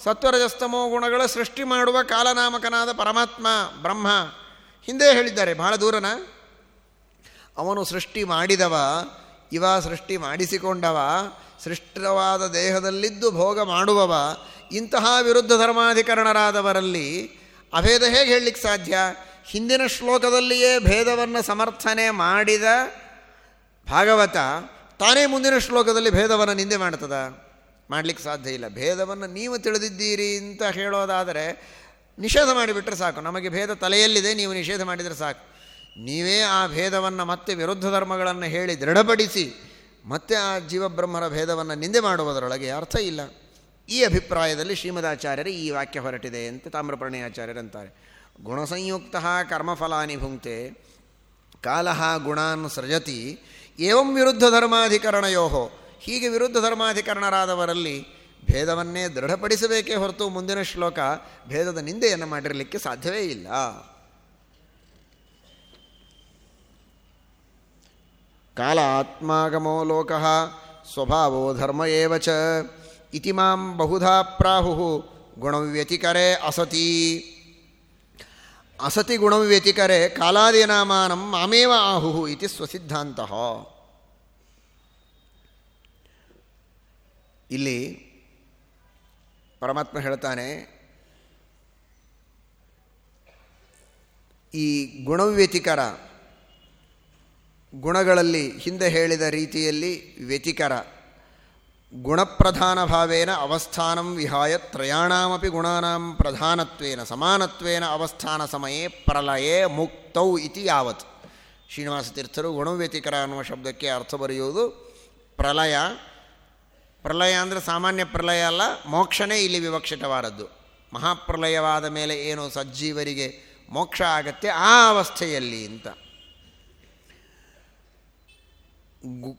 ಸತ್ವರಜಸ್ತಮೋ ಗುಣಗಳ ಸೃಷ್ಟಿ ಮಾಡುವ ಕಾಲನಾಮಕನಾದ ಪರಮಾತ್ಮ, ಬ್ರಹ್ಮ. ಹಿಂದೆ ಹೇಳಿದ್ದಾರೆ, ಬಹಳ ದೂರನ. ಅವನು ಸೃಷ್ಟಿ ಮಾಡಿದವ ಇವ ಸೃಷ್ಟಿ ಮಾಡಿಸಿಕೊಂಡವ, ಸೃಷ್ಟವಾದ ದೇಹದಲ್ಲಿದ್ದು ಭೋಗ ಮಾಡುವವ, ಇಂತಹ ವಿರುದ್ಧ ಧರ್ಮಾಧಿಕರಣರಾದವರಲ್ಲಿ ಅಭೇದ ಹೇಗೆ ಹೇಳಲಿಕ್ಕೆ ಸಾಧ್ಯ? ಹಿಂದಿನ ಶ್ಲೋಕದಲ್ಲಿಯೇ ಭೇದವನ್ನು ಸಮರ್ಥನೆ ಮಾಡಿದ ಭಾಗವತ ತಾನೇ ಮುಂದಿನ ಶ್ಲೋಕದಲ್ಲಿ ಭೇದವನ್ನು ನಿಂದೆ ಮಾಡ್ತದ ಮಾಡಲಿಕ್ಕೆ ಸಾಧ್ಯ ಇಲ್ಲ. ಭೇದವನ್ನು ನೀವು ತಿಳಿದಿದ್ದೀರಿ ಅಂತ ಹೇಳೋದಾದರೆ ನಿಷೇಧ ಮಾಡಿಬಿಟ್ರೆ ಸಾಕು. ನಮಗೆ ಭೇದ ತಲೆಯಲ್ಲಿದೆ, ನೀವು ನಿಷೇಧ ಮಾಡಿದರೆ ಸಾಕು. ನೀವೇ ಆ ಭೇದವನ್ನು ಮತ್ತೆ ವಿರುದ್ಧ ಧರ್ಮಗಳನ್ನು ಹೇಳಿ ದೃಢಪಡಿಸಿ ಮತ್ತೆ ಆ ಜೀವಬ್ರಹ್ಮರ ಭೇದವನ್ನು ನಿಂದೆ ಮಾಡುವುದರೊಳಗೆ ಅರ್ಥ ಇಲ್ಲ. ಈ ಅಭಿಪ್ರಾಯದಲ್ಲಿ ಶ್ರೀಮದಾಚಾರ್ಯರು ಈ ವಾಕ್ಯ ಹೊರಟಿದೆ ಅಂತ ತಾಮ್ರಪರ್ಣಿ ಆಚಾರ್ಯರಂತಾರೆ ಗುಣಸಂಯುಕ್ತ ಕರ್ಮಫಲಾನಿ ಭುಂಕ್ತೆ, ಕಾಲ ಗುಣಾನ್ ಸೃಜತಿ, ಏವಂ ವಿರುದ್ಧ ಧರ್ಮಾಧಿಕರಣಯೋ ಹೀಗೆ ವಿರುದ್ಧ ಧರ್ಮಾಧಿಕರಣರಾದವರಲ್ಲಿ ಭೇದವನ್ನೇ ದೃಢಪಡಿಸಬೇಕೇ ಹೊರತು ಮುಂದಿನ ಶ್ಲೋಕ ಭೇದದ ನಿಂದೆಯನ್ನು ಮಾಡಿರಲಿಕ್ಕೆ ಸಾಧ್ಯವೇ ಇಲ್ಲ. ಕಾಲ ಆತ್ಮಾಗಮೋ ಲೋಕ ಸ್ವಭಾವೋ ಧರ್ಮ ಏವಚ ಇತಿ ಮಾಂ ಬಹುಧಾ ಪ್ರಾಹು ಗುಣವ್ಯತಿಕರೇ ಅಸತಿ ಅಸತಿ ಗುಣವ್ಯತಿಕರೆ ಕಾಲಾದಿನಾಮಾನಂ ಮಾಮೇವ ಆಹು ಇತಿ ಸ್ವಸಿದ್ಧಾಂತ ಇಲ್ಲಿ ಪರಮಾತ್ಮ ಹೇಳ್ತಾನೆ, ಈ ಗುಣವ್ಯತಿಕರ ಗುಣಗಳಲ್ಲಿ ಹಿಂದೆ ಹೇಳಿದ ರೀತಿಯಲ್ಲಿ ವ್ಯತಿಕರ. ಗುಣಪ್ರಧಾನ ಭಾವೇನ ಅವಸ್ಥಾನಂ ವಿಹಾಯ ತ್ರಯಾಣಮಪಿ ಗುಣಾನಾಂ ಪ್ರಧಾನತ್ವೇನ ಸಮಾನತ್ವೇನ ಅವಸ್ಥಾನ ಸಮಯೇ ಪ್ರಲಯೇ ಮುಕ್ತೌ ಇತಿ ಯಾವತ್. ಶ್ರೀನಿವಾಸ ತೀರ್ಥರು ಗುಣವ್ಯತಿಕರ ಅನ್ನುವ ಶಬ್ದಕ್ಕೆ ಅರ್ಥ ಬರೆಯುವುದು ಪ್ರಲಯ. ಪ್ರಲಯ ಅಂದರೆ ಸಾಮಾನ್ಯ ಪ್ರಲಯ ಅಲ್ಲ, ಮೋಕ್ಷನೇ ಇಲ್ಲಿ ವಿವಕ್ಷಿತವಾದದ್ದು. ಮಹಾಪ್ರಲಯವಾದ ಮೇಲೆ ಏನು ಸಜ್ಜೀವರಿಗೆ ಮೋಕ್ಷ ಆಗತ್ತೆ ಆ ಅವಸ್ಥೆಯಲ್ಲಿ ಅಂತ. ಗು,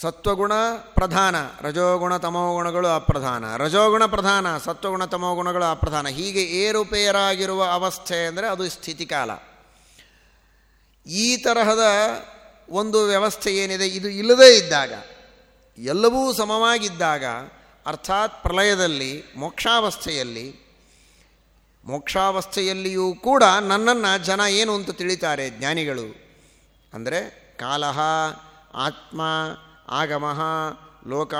ಸತ್ವಗುಣ ಪ್ರಧಾನ, ರಜೋಗುಣ ತಮೋಗುಣಗಳು ಅಪ್ರಧಾನ. ರಜೋಗುಣ ಪ್ರಧಾನ, ಸತ್ವಗುಣ ತಮೋಗುಣಗಳು ಅಪ್ರಧಾನ. ಹೀಗೆ ಏರುಪೇರಾಗಿರುವ ಅವಸ್ಥೆ ಅಂದರೆ ಅದು ಸ್ಥಿತಿಕಾಲ. ಈ ತರಹದ ಒಂದು ವ್ಯವಸ್ಥೆ ಏನಿದೆ, ಇದು ಇಲ್ಲದೇ ಇದ್ದಾಗ, ಎಲ್ಲವೂ ಸಮವಾಗಿದ್ದಾಗ, ಅರ್ಥಾತ್ ಪ್ರಲಯದಲ್ಲಿ ಮೋಕ್ಷಾವಸ್ಥೆಯಲ್ಲಿ, ಮೋಕ್ಷಾವಸ್ಥೆಯಲ್ಲಿಯೂ ಕೂಡ ನನ್ನನ್ನು ಜನ ಏನು ಅಂತ ತಿಳಿತಾರೆ ಜ್ಞಾನಿಗಳು? ಅಂದರೆ ಕಾಲ, ಆತ್ಮ, ಆಗಮ, ಲೋಕ,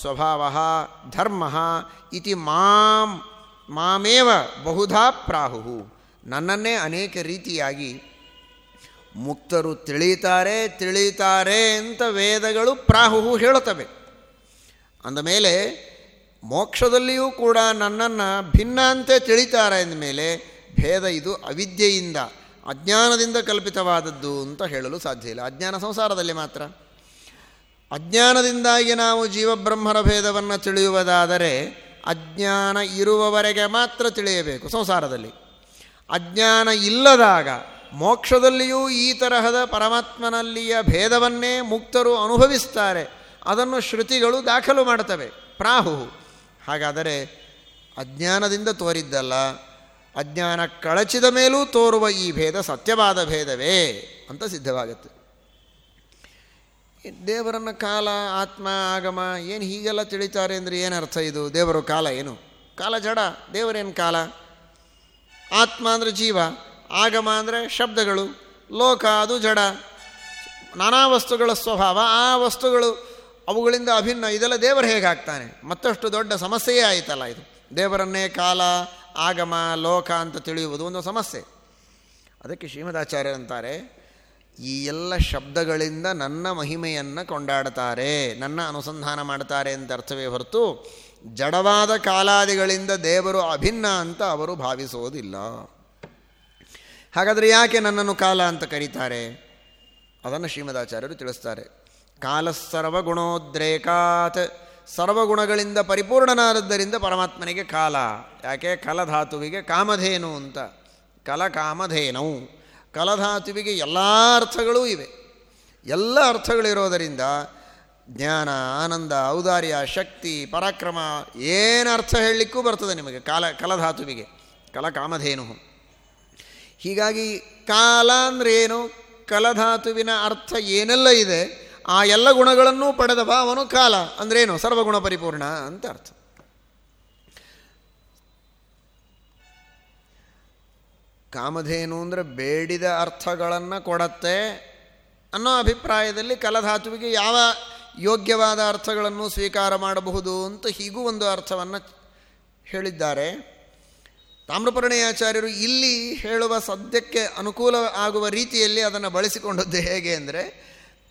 ಸ್ವಭಾವ, ಧರ್ಮ ಇತಿ ಮಾಂ, ಮಾಮೇವ ಬಹುಧಾ ಪ್ರಾಹು ನನ್ನನ್ನೇ ಅನೇಕ ರೀತಿಯಾಗಿ ಮುಕ್ತರು ತಿಳಿತಾರೆ ತಿಳಿತಾರೆ ಅಂತ ವೇದಗಳು ಪ್ರಾಹು ಹೇಳುತ್ತವೆ. ಅಂದಮೇಲೆ ಮೋಕ್ಷದಲ್ಲಿಯೂ ಕೂಡ ನನ್ನನ್ನು ಭಿನ್ನ ಅಂತೆ ತಿಳಿತಾರೆ ಅಂದಮೇಲೆ ಭೇದ ಇದು ಅವಿದ್ಯೆಯಿಂದ ಅಜ್ಞಾನದಿಂದ ಕಲ್ಪಿತವಾದದ್ದು ಅಂತ ಹೇಳಲು ಸಾಧ್ಯ ಇಲ್ಲ. ಅಜ್ಞಾನ ಸಂಸಾರದಲ್ಲಿ ಮಾತ್ರ. ಅಜ್ಞಾನದಿಂದಾಗಿ ನಾವು ಜೀವಬ್ರಹ್ಮರ ಭೇದವನ್ನು ತಿಳಿಯುವುದಾದರೆ ಅಜ್ಞಾನ ಇರುವವರೆಗೆ ಮಾತ್ರ ತಿಳಿಯಬೇಕು ಸಂಸಾರದಲ್ಲಿ. ಅಜ್ಞಾನ ಇಲ್ಲದಾಗ ಮೋಕ್ಷದಲ್ಲಿಯೂ ಈ ತರಹದ ಪರಮಾತ್ಮನಲ್ಲಿಯ ಭೇದವನ್ನೇ ಮುಕ್ತರು ಅನುಭವಿಸ್ತಾರೆ. ಅದನ್ನು ಶ್ರುತಿಗಳು ದಾಖಲು ಮಾಡ್ತವೆ. ಪ್ರಾಹು ಹಾಗಾದರೆ ಅಜ್ಞಾನದಿಂದ ತೋರಿದ್ದಲ್ಲ. ಅಜ್ಞಾನ ಕಳಚಿದ ಮೇಲೂ ತೋರುವ ಈ ಭೇದ ಸತ್ಯವಾದ ಭೇದವೇ ಅಂತ ಸಿದ್ಧವಾಗುತ್ತೆ. ದೇವರನ್ನು ಕಾಲ, ಆತ್ಮ, ಆಗಮ ಏನು ಹೀಗೆಲ್ಲ ತಿಳಿತಾರೆ ಅಂದರೆ ಏನು ಅರ್ಥ ಇದು? ದೇವರು ಕಾಲ ಏನು? ಕಾಲ ಜಡ, ದೇವರೇನು ಕಾಲ? ಆತ್ಮ ಅಂದರೆ ಜೀವ, ಆಗಮ ಅಂದರೆ ಶಬ್ದಗಳು, ಲೋಕ ಅದು ಜಡ, ನಾನಾ ವಸ್ತುಗಳ ಸ್ವಭಾವ, ಆ ವಸ್ತುಗಳು ಅವುಗಳಿಂದ ಅಭಿನ್ನ, ಇದೆಲ್ಲ ದೇವರು ಹೇಗಾಗ್ತಾನೆ? ಮತ್ತಷ್ಟು ದೊಡ್ಡ ಸಮಸ್ಯೆಯೇ ಆಯಿತಲ್ಲ ಇದು. ದೇವರನ್ನೇ ಕಾಲ ಆಗಮ, ಲೋಕ ಅಂತ ತಿಳಿಯುವುದು ಒಂದು ಸಮಸ್ಯೆ. ಅದಕ್ಕೆ ಶ್ರೀಮದಾಚಾರ್ಯರಂತಾರೆ ಈ ಎಲ್ಲ ಶಬ್ದಗಳಿಂದ ನನ್ನ ಮಹಿಮೆಯನ್ನು ಕೊಂಡಾಡ್ತಾರೆ, ನನ್ನ ಅನುಸಂಧಾನ ಮಾಡ್ತಾರೆ ಅಂತ ಅರ್ಥವೇ ಹೊರತು, ಜಡವಾದ ಕಾಲಾದಿಗಳಿಂದ ದೇವರು ಅಭಿನ್ನ ಅಂತ ಅವರು ಭಾವಿಸೋದಿಲ್ಲ ಹಾಗಾದರೆ ಯಾಕೆ ನನ್ನನ್ನು ಕಾಲ ಅಂತ ಕರೀತಾರೆ? ಅದನ್ನು ಶ್ರೀಮದಾಚಾರ್ಯರು ತಿಳಿಸ್ತಾರೆ. ಕಾಲ ಸರ್ವಗುಣೋದ್ರೇಕಾತ್ ಸರ್ವಗುಣಗಳಿಂದ ಪರಿಪೂರ್ಣನಾದದ್ದರಿಂದ ಪರಮಾತ್ಮನಿಗೆ ಕಾಲ. ಯಾಕೆ? ಕಲಧಾತುವಿಗೆ ಕಾಮಧೇನು ಅಂತ. ಕಲ ಕಾಮಧೇನವು ಕಲಧಾತುವಿಗೆ ಎಲ್ಲ ಅರ್ಥಗಳೂ ಇವೆ. ಎಲ್ಲ ಅರ್ಥಗಳಿರೋದರಿಂದ ಜ್ಞಾನ, ಆನಂದ, ಔದಾರ್ಯ, ಶಕ್ತಿ, ಪರಾಕ್ರಮ ಏನು ಅರ್ಥ ಹೇಳಲಿಕ್ಕೂ ಬರ್ತದೆ ನಿಮಗೆ ಕಾಲ, ಕಲಧಾತುವಿಗೆ. ಕಲ ಕಾಮಧೇನು. ಹೀಗಾಗಿ ಕಾಲ ಅಂದ್ರೇನು? ಕಲಧಾತುವಿನ ಅರ್ಥ ಏನೆಲ್ಲ ಇದೆ? ಆ ಎಲ್ಲ ಗುಣಗಳನ್ನೂ ಪಡೆದವ ಅವನು ಕಾಲ. ಅಂದ್ರೇನು? ಸರ್ವಗುಣ ಪರಿಪೂರ್ಣ ಅಂತ ಅರ್ಥ. ಕಾಮಧೇನು ಅಂದರೆ ಬೇಡಿದ ಅರ್ಥಗಳನ್ನು ಕೊಡತ್ತೆ ಅನ್ನೋ ಅಭಿಪ್ರಾಯದಲ್ಲಿ ಕಲಧಾತುವಿಗೆ ಯಾವ ಯೋಗ್ಯವಾದ ಅರ್ಥಗಳನ್ನು ಸ್ವೀಕಾರ ಮಾಡಬಹುದು ಅಂತ ಹೀಗೂ ಒಂದು ಅರ್ಥವನ್ನು ಹೇಳಿದ್ದಾರೆ. ತಾಮ್ರಪರ್ಣಯಾಚಾರ್ಯರು ಇಲ್ಲಿ ಹೇಳುವ ಸದ್ಯಕ್ಕೆ ಅನುಕೂಲ ಆಗುವ ರೀತಿಯಲ್ಲಿ ಅದನ್ನು ಬಳಸಿಕೊಂಡದ್ದು ಹೇಗೆ ಅಂದರೆ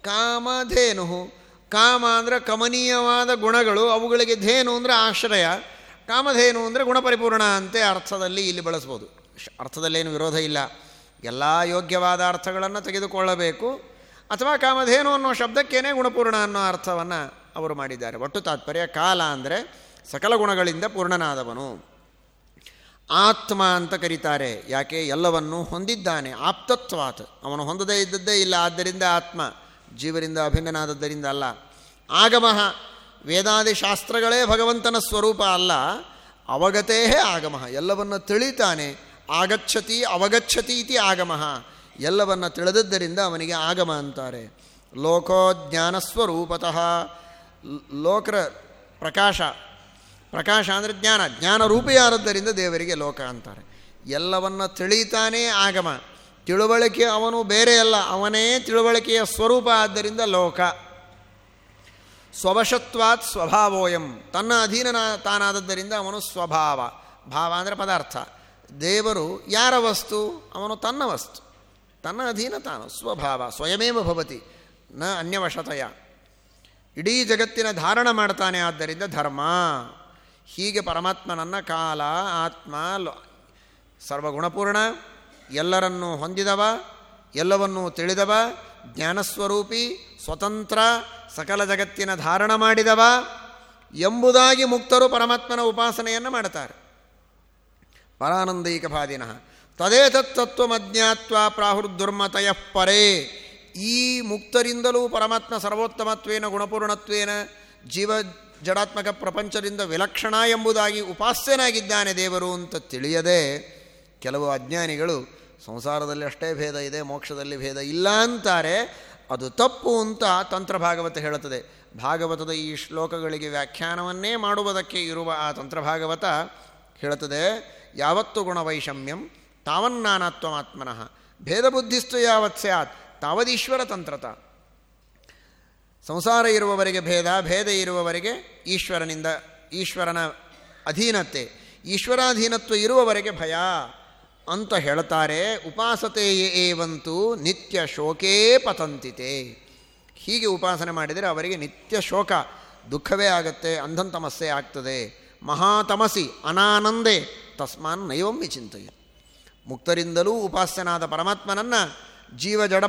ಕಾಮಧೇನು ಕಾಮ ಅಂದರೆ ಕಮನೀಯವಾದ ಗುಣಗಳು, ಅವುಗಳಿಗೆ ಧೇನು ಅಂದರೆ ಆಶ್ರಯ. ಕಾಮಧೇನು ಅಂದರೆ ಗುಣಪರಿಪೂರ್ಣ ಅಂತೆ ಅರ್ಥದಲ್ಲಿ ಇಲ್ಲಿ ಬಳಸ್ಬೋದು. ಅರ್ಥದಲ್ಲೇನು ವಿರೋಧ ಇಲ್ಲ. ಎಲ್ಲ ಯೋಗ್ಯವಾದ ಅರ್ಥಗಳನ್ನು ತೆಗೆದುಕೊಳ್ಳಬೇಕು. ಅಥವಾ ಕಾಮಧೇನು ಅನ್ನೋ ಶಬ್ದಕ್ಕೇನೆ ಗುಣಪೂರ್ಣ ಅನ್ನೋ ಅರ್ಥವನ್ನು ಅವರು ಮಾಡಿದ್ದಾರೆ. ಒಟ್ಟು ತಾತ್ಪರ್ಯ ಕಾಲ ಅಂದರೆ ಸಕಲ ಗುಣಗಳಿಂದ ಪೂರ್ಣನಾದವನು. ಆತ್ಮ ಅಂತ ಕರೀತಾರೆ. ಯಾಕೆ? ಎಲ್ಲವನ್ನು ಹೊಂದಿದ್ದಾನೆ. ಆಪ್ತತ್ವಾತ್. ಅವನು ಹೊಂದದೇ ಇದ್ದದ್ದೇ ಇಲ್ಲ. ಆದ್ದರಿಂದ ಆತ್ಮ. ಜೀವರಿಂದ ಅಭಿನ್ನನಾದದ್ದರಿಂದ ಅಲ್ಲ. ಆಗಮಃ ವೇದಾದಿ ಶಾಸ್ತ್ರಗಳೇ ಭಗವಂತನ ಸ್ವರೂಪ ಅಲ್ಲ. ಅವಗತೇ ಆಗಮಃ ಎಲ್ಲವನ್ನು ತಿಳಿತಾನೆ. ಆಗಚ್ಚತಿ ಅವಗಚ್ಚತಿ ಇತಿ ಆಗಮಃ ಎಲ್ಲವನ್ನು ತಿಳಿದದ್ದರಿಂದ ಅವನಿಗೆ ಆಗಮ ಅಂತಾರೆ. ಲೋಕೋ ಜ್ಞಾನಸ್ವರೂಪತಃ ಲೋಕರ ಪ್ರಕಾಶ. ಪ್ರಕಾಶ ಅಂದರೆ ಜ್ಞಾನ. ಜ್ಞಾನ ರೂಪಿಯಾದದ್ದರಿಂದ ದೇವರಿಗೆ ಲೋಕ ಅಂತಾರೆ. ಎಲ್ಲವನ್ನು ತಿಳಿತಾನೇ ಆಗಮ. ತಿಳುವಳಿಕೆ ಅವನು ಬೇರೆ ಅಲ್ಲ ಅವನೇ ತಿಳುವಳಿಕೆಯ ಸ್ವರೂಪ ಆದ್ದರಿಂದ ಲೋಕ. ಸ್ವವಶತ್ವಾತ್ ಸ್ವಭಾವೋಯಂ. ತನ್ನ ಅಧೀನನ ತಾನಾದದ್ದರಿಂದ ಅವನು ಸ್ವಭಾವ. ಭಾವ ಅಂದರೆ ಪದಾರ್ಥ. ದೇವರು ಯಾರ ವಸ್ತು? ಅವನು ತನ್ನ ವಸ್ತು. ತನ್ನ ಅಧೀನ ತಾನು, ಸ್ವಭಾವ. ಸ್ವಯಮೇವ ಭವತಿ. ನ ಅನ್ಯವಶತಯ. ಇಡೀ ಜಗತ್ತಿನ ಧಾರಣ ಮಾಡ್ತಾನೆ ಆದ್ದರಿಂದ ಧರ್ಮ. ಹೀಗೆ ಪರಮಾತ್ಮನನ್ನ ಕಾಲ, ಆತ್ಮ ಸರ್ವಗುಣಪೂರ್ಣ. ಎಲ್ಲರನ್ನೂ ಹೊಂದಿದವ, ಎಲ್ಲವನ್ನೂ ತಿಳಿದವ, ಜ್ಞಾನಸ್ವರೂಪಿ, ಸ್ವತಂತ್ರ, ಸಕಲ ಜಗತ್ತಿನ ಧಾರಣ ಮಾಡಿದವ ಎಂಬುದಾಗಿ ಮುಕ್ತರು ಪರಮಾತ್ಮನ ಉಪಾಸನೆಯನ್ನು ಮಾಡುತ್ತಾರೆ. ಪರಾನಂದೈಕ ಭಾದಿನಃ ತದೇತತ್ತತ್ವಮಜ್ಞಾತ್ವ ಪ್ರಾಹುರ್ದುರ್ಮತಯ ಪರೇ. ಈ ಮುಕ್ತರಿಂದಲೂ ಪರಮಾತ್ಮ ಸರ್ವೋತ್ತಮತ್ವೇನ, ಗುಣಪೂರ್ಣತ್ವೇನ, ಜೀವ ಜಡಾತ್ಮಕ ಪ್ರಪಂಚದಿಂದ ವಿಲಕ್ಷಣ ಎಂಬುದಾಗಿ ಉಪಾಸ್ಯನಾಗಿದ್ದಾನೆ ದೇವರು ಅಂತ ತಿಳಿಯದೆ ಕೆಲವು ಅಜ್ಞಾನಿಗಳು ಸಂಸಾರದಲ್ಲಿ ಅಷ್ಟೇ ಭೇದ ಇದೆ, ಮೋಕ್ಷದಲ್ಲಿ ಭೇದ ಇಲ್ಲ ಅಂತಾರೆ, ಅದು ತಪ್ಪು ಅಂತ ತಂತ್ರ ಭಾಗವತ ಹೇಳುತ್ತದೆ. ಭಾಗವತದ ಈ ಶ್ಲೋಕಗಳಿಗೆ ವ್ಯಾಖ್ಯಾನವನ್ನೇ ಮಾಡುವುದಕ್ಕೆ ಇರುವ ಆ ತಂತ್ರ ಭಾಗವತ ಹೇಳುತ್ತದೆ, ಯಾವತ್ತು ಗುಣವೈಷಮ್ಯಂ ತಾವನ್ನಾನಾತ್ವಮಾತ್ಮನಃ. ಭೇದ ಬುದ್ಧಿಸ್ತು ಯಾವತ್ ಸ್ಯಾತ್? ತಾವದೀಶ್ವರ ತಂತ್ರತ. ಸಂಸಾರ ಇರುವವರಿಗೆ ಭೇದ ಭೇದ ಇರುವವರೆಗೆ ಈಶ್ವರನಿಂದ, ಈಶ್ವರನ ಅಧೀನತೆ. ಈಶ್ವರಾಧೀನತ್ವ ಇರುವವರೆಗೆ ಭಯ. ಅಂತ ಹೇಳ್ತಾರೆ, ಉಪಾಸತೆಯೇ ಏವಂತೂ ನಿತ್ಯ ಶೋಕೇ ಪತಂತಿತೆ. ಹೀಗೆ ಉಪಾಸನೆ ಮಾಡಿದರೆ ಅವರಿಗೆ ನಿತ್ಯ ಶೋಕ, ದುಃಖವೇ ಆಗುತ್ತೆ ಅಂಧಂತಮಸ್ಸೆ ಆಗ್ತದೆ. ಮಹಾತಮಸಿ, ಅನಾನಂದೇ, ತಸ್ಮಾನ್ ನೈವಮ್ಮಿ ಚಿಂತೆಯ. ಮುಕ್ತರಿಂದಲೂ ಉಪಾಸ್ಯನಾದ ಪರಮಾತ್ಮನನ್ನು ಜೀವ ಜಡ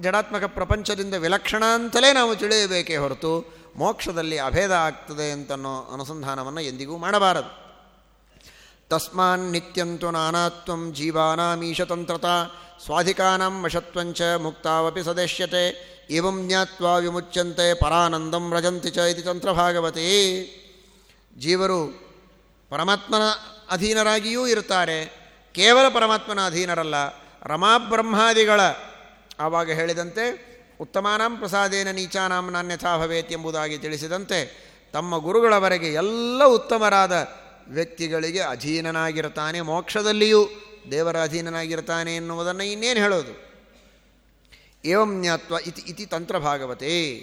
ಜಡಾತ್ಮಕ ಪ್ರಪಂಚದಿಂದ ವಿಲಕ್ಷಣ ಅಂತಲೇ ನಾವು ತಿಳಿಯಬೇಕೇ ಹೊರತು ಮೋಕ್ಷದಲ್ಲಿ ಅಭೇದ ಆಗ್ತದೆ ಅಂತನ್ನೋ ಅನುಸಂಧಾನವನ್ನು ಎಂದಿಗೂ ಮಾಡಬಾರದು. ತಸ್ಮಾನ್ ನಿತ್ಯಂತು ನಾನಾತ್ವಂ ಜೀವಾನಾಮೀಶತಂತ್ರತಾ ಸ್ವಾಧಿಕಾನಾಂ ವಶತ್ವಂಚ ಮುಕ್ತಾವಪಿ ಸದಶ್ಯತೆ ಏವಂ ಜ್ಞಾತ್ವಾ ವಿಮುಚ್ಯಂತೆ ಪರಾನಂದಂ ರಜಂತಿ ಚ ಇತಿ ತಂತ್ರಭಾಗವತಿ ಜೀವರು ಪರಮಾತ್ಮನ ಅಧೀನರಾಗಿಯೂ ಇರ್ತಾರೆ ಕೇವಲ ಪರಮಾತ್ಮನ ಅಧೀನರಲ್ಲ। ರಮಾಬ್ರಹ್ಮಾದಿಗಳ ಆವಾಗ ಹೇಳಿದಂತೆ, ಉತ್ತಮಾನಾಂ ಪ್ರಸಾದೇನ ನೀಚಾನಾಂ ನಾಣ್ಯಥಾ ಭವೇತ್ ಎಂಬುದಾಗಿ ತಿಳಿಸಿದಂತೆ, ತಮ್ಮ ಗುರುಗಳವರೆಗೆ ಎಲ್ಲ ಉತ್ತಮರಾದ ವ್ಯಕ್ತಿಗಳಿಗೆ ಅಧೀನನಾಗಿರ್ತಾನೆ, ಮೋಕ್ಷದಲ್ಲಿಯೂ ದೇವರ ಅಧೀನನಾಗಿರ್ತಾನೆ ಎನ್ನುವುದನ್ನು ಇನ್ನೇನು ಹೇಳೋದು? ಏವಂಜ್ಞಾತ್ವ ಇತಿ ಇತಿ ಇತಿ ತಂತ್ರಭಾಗವತೆ.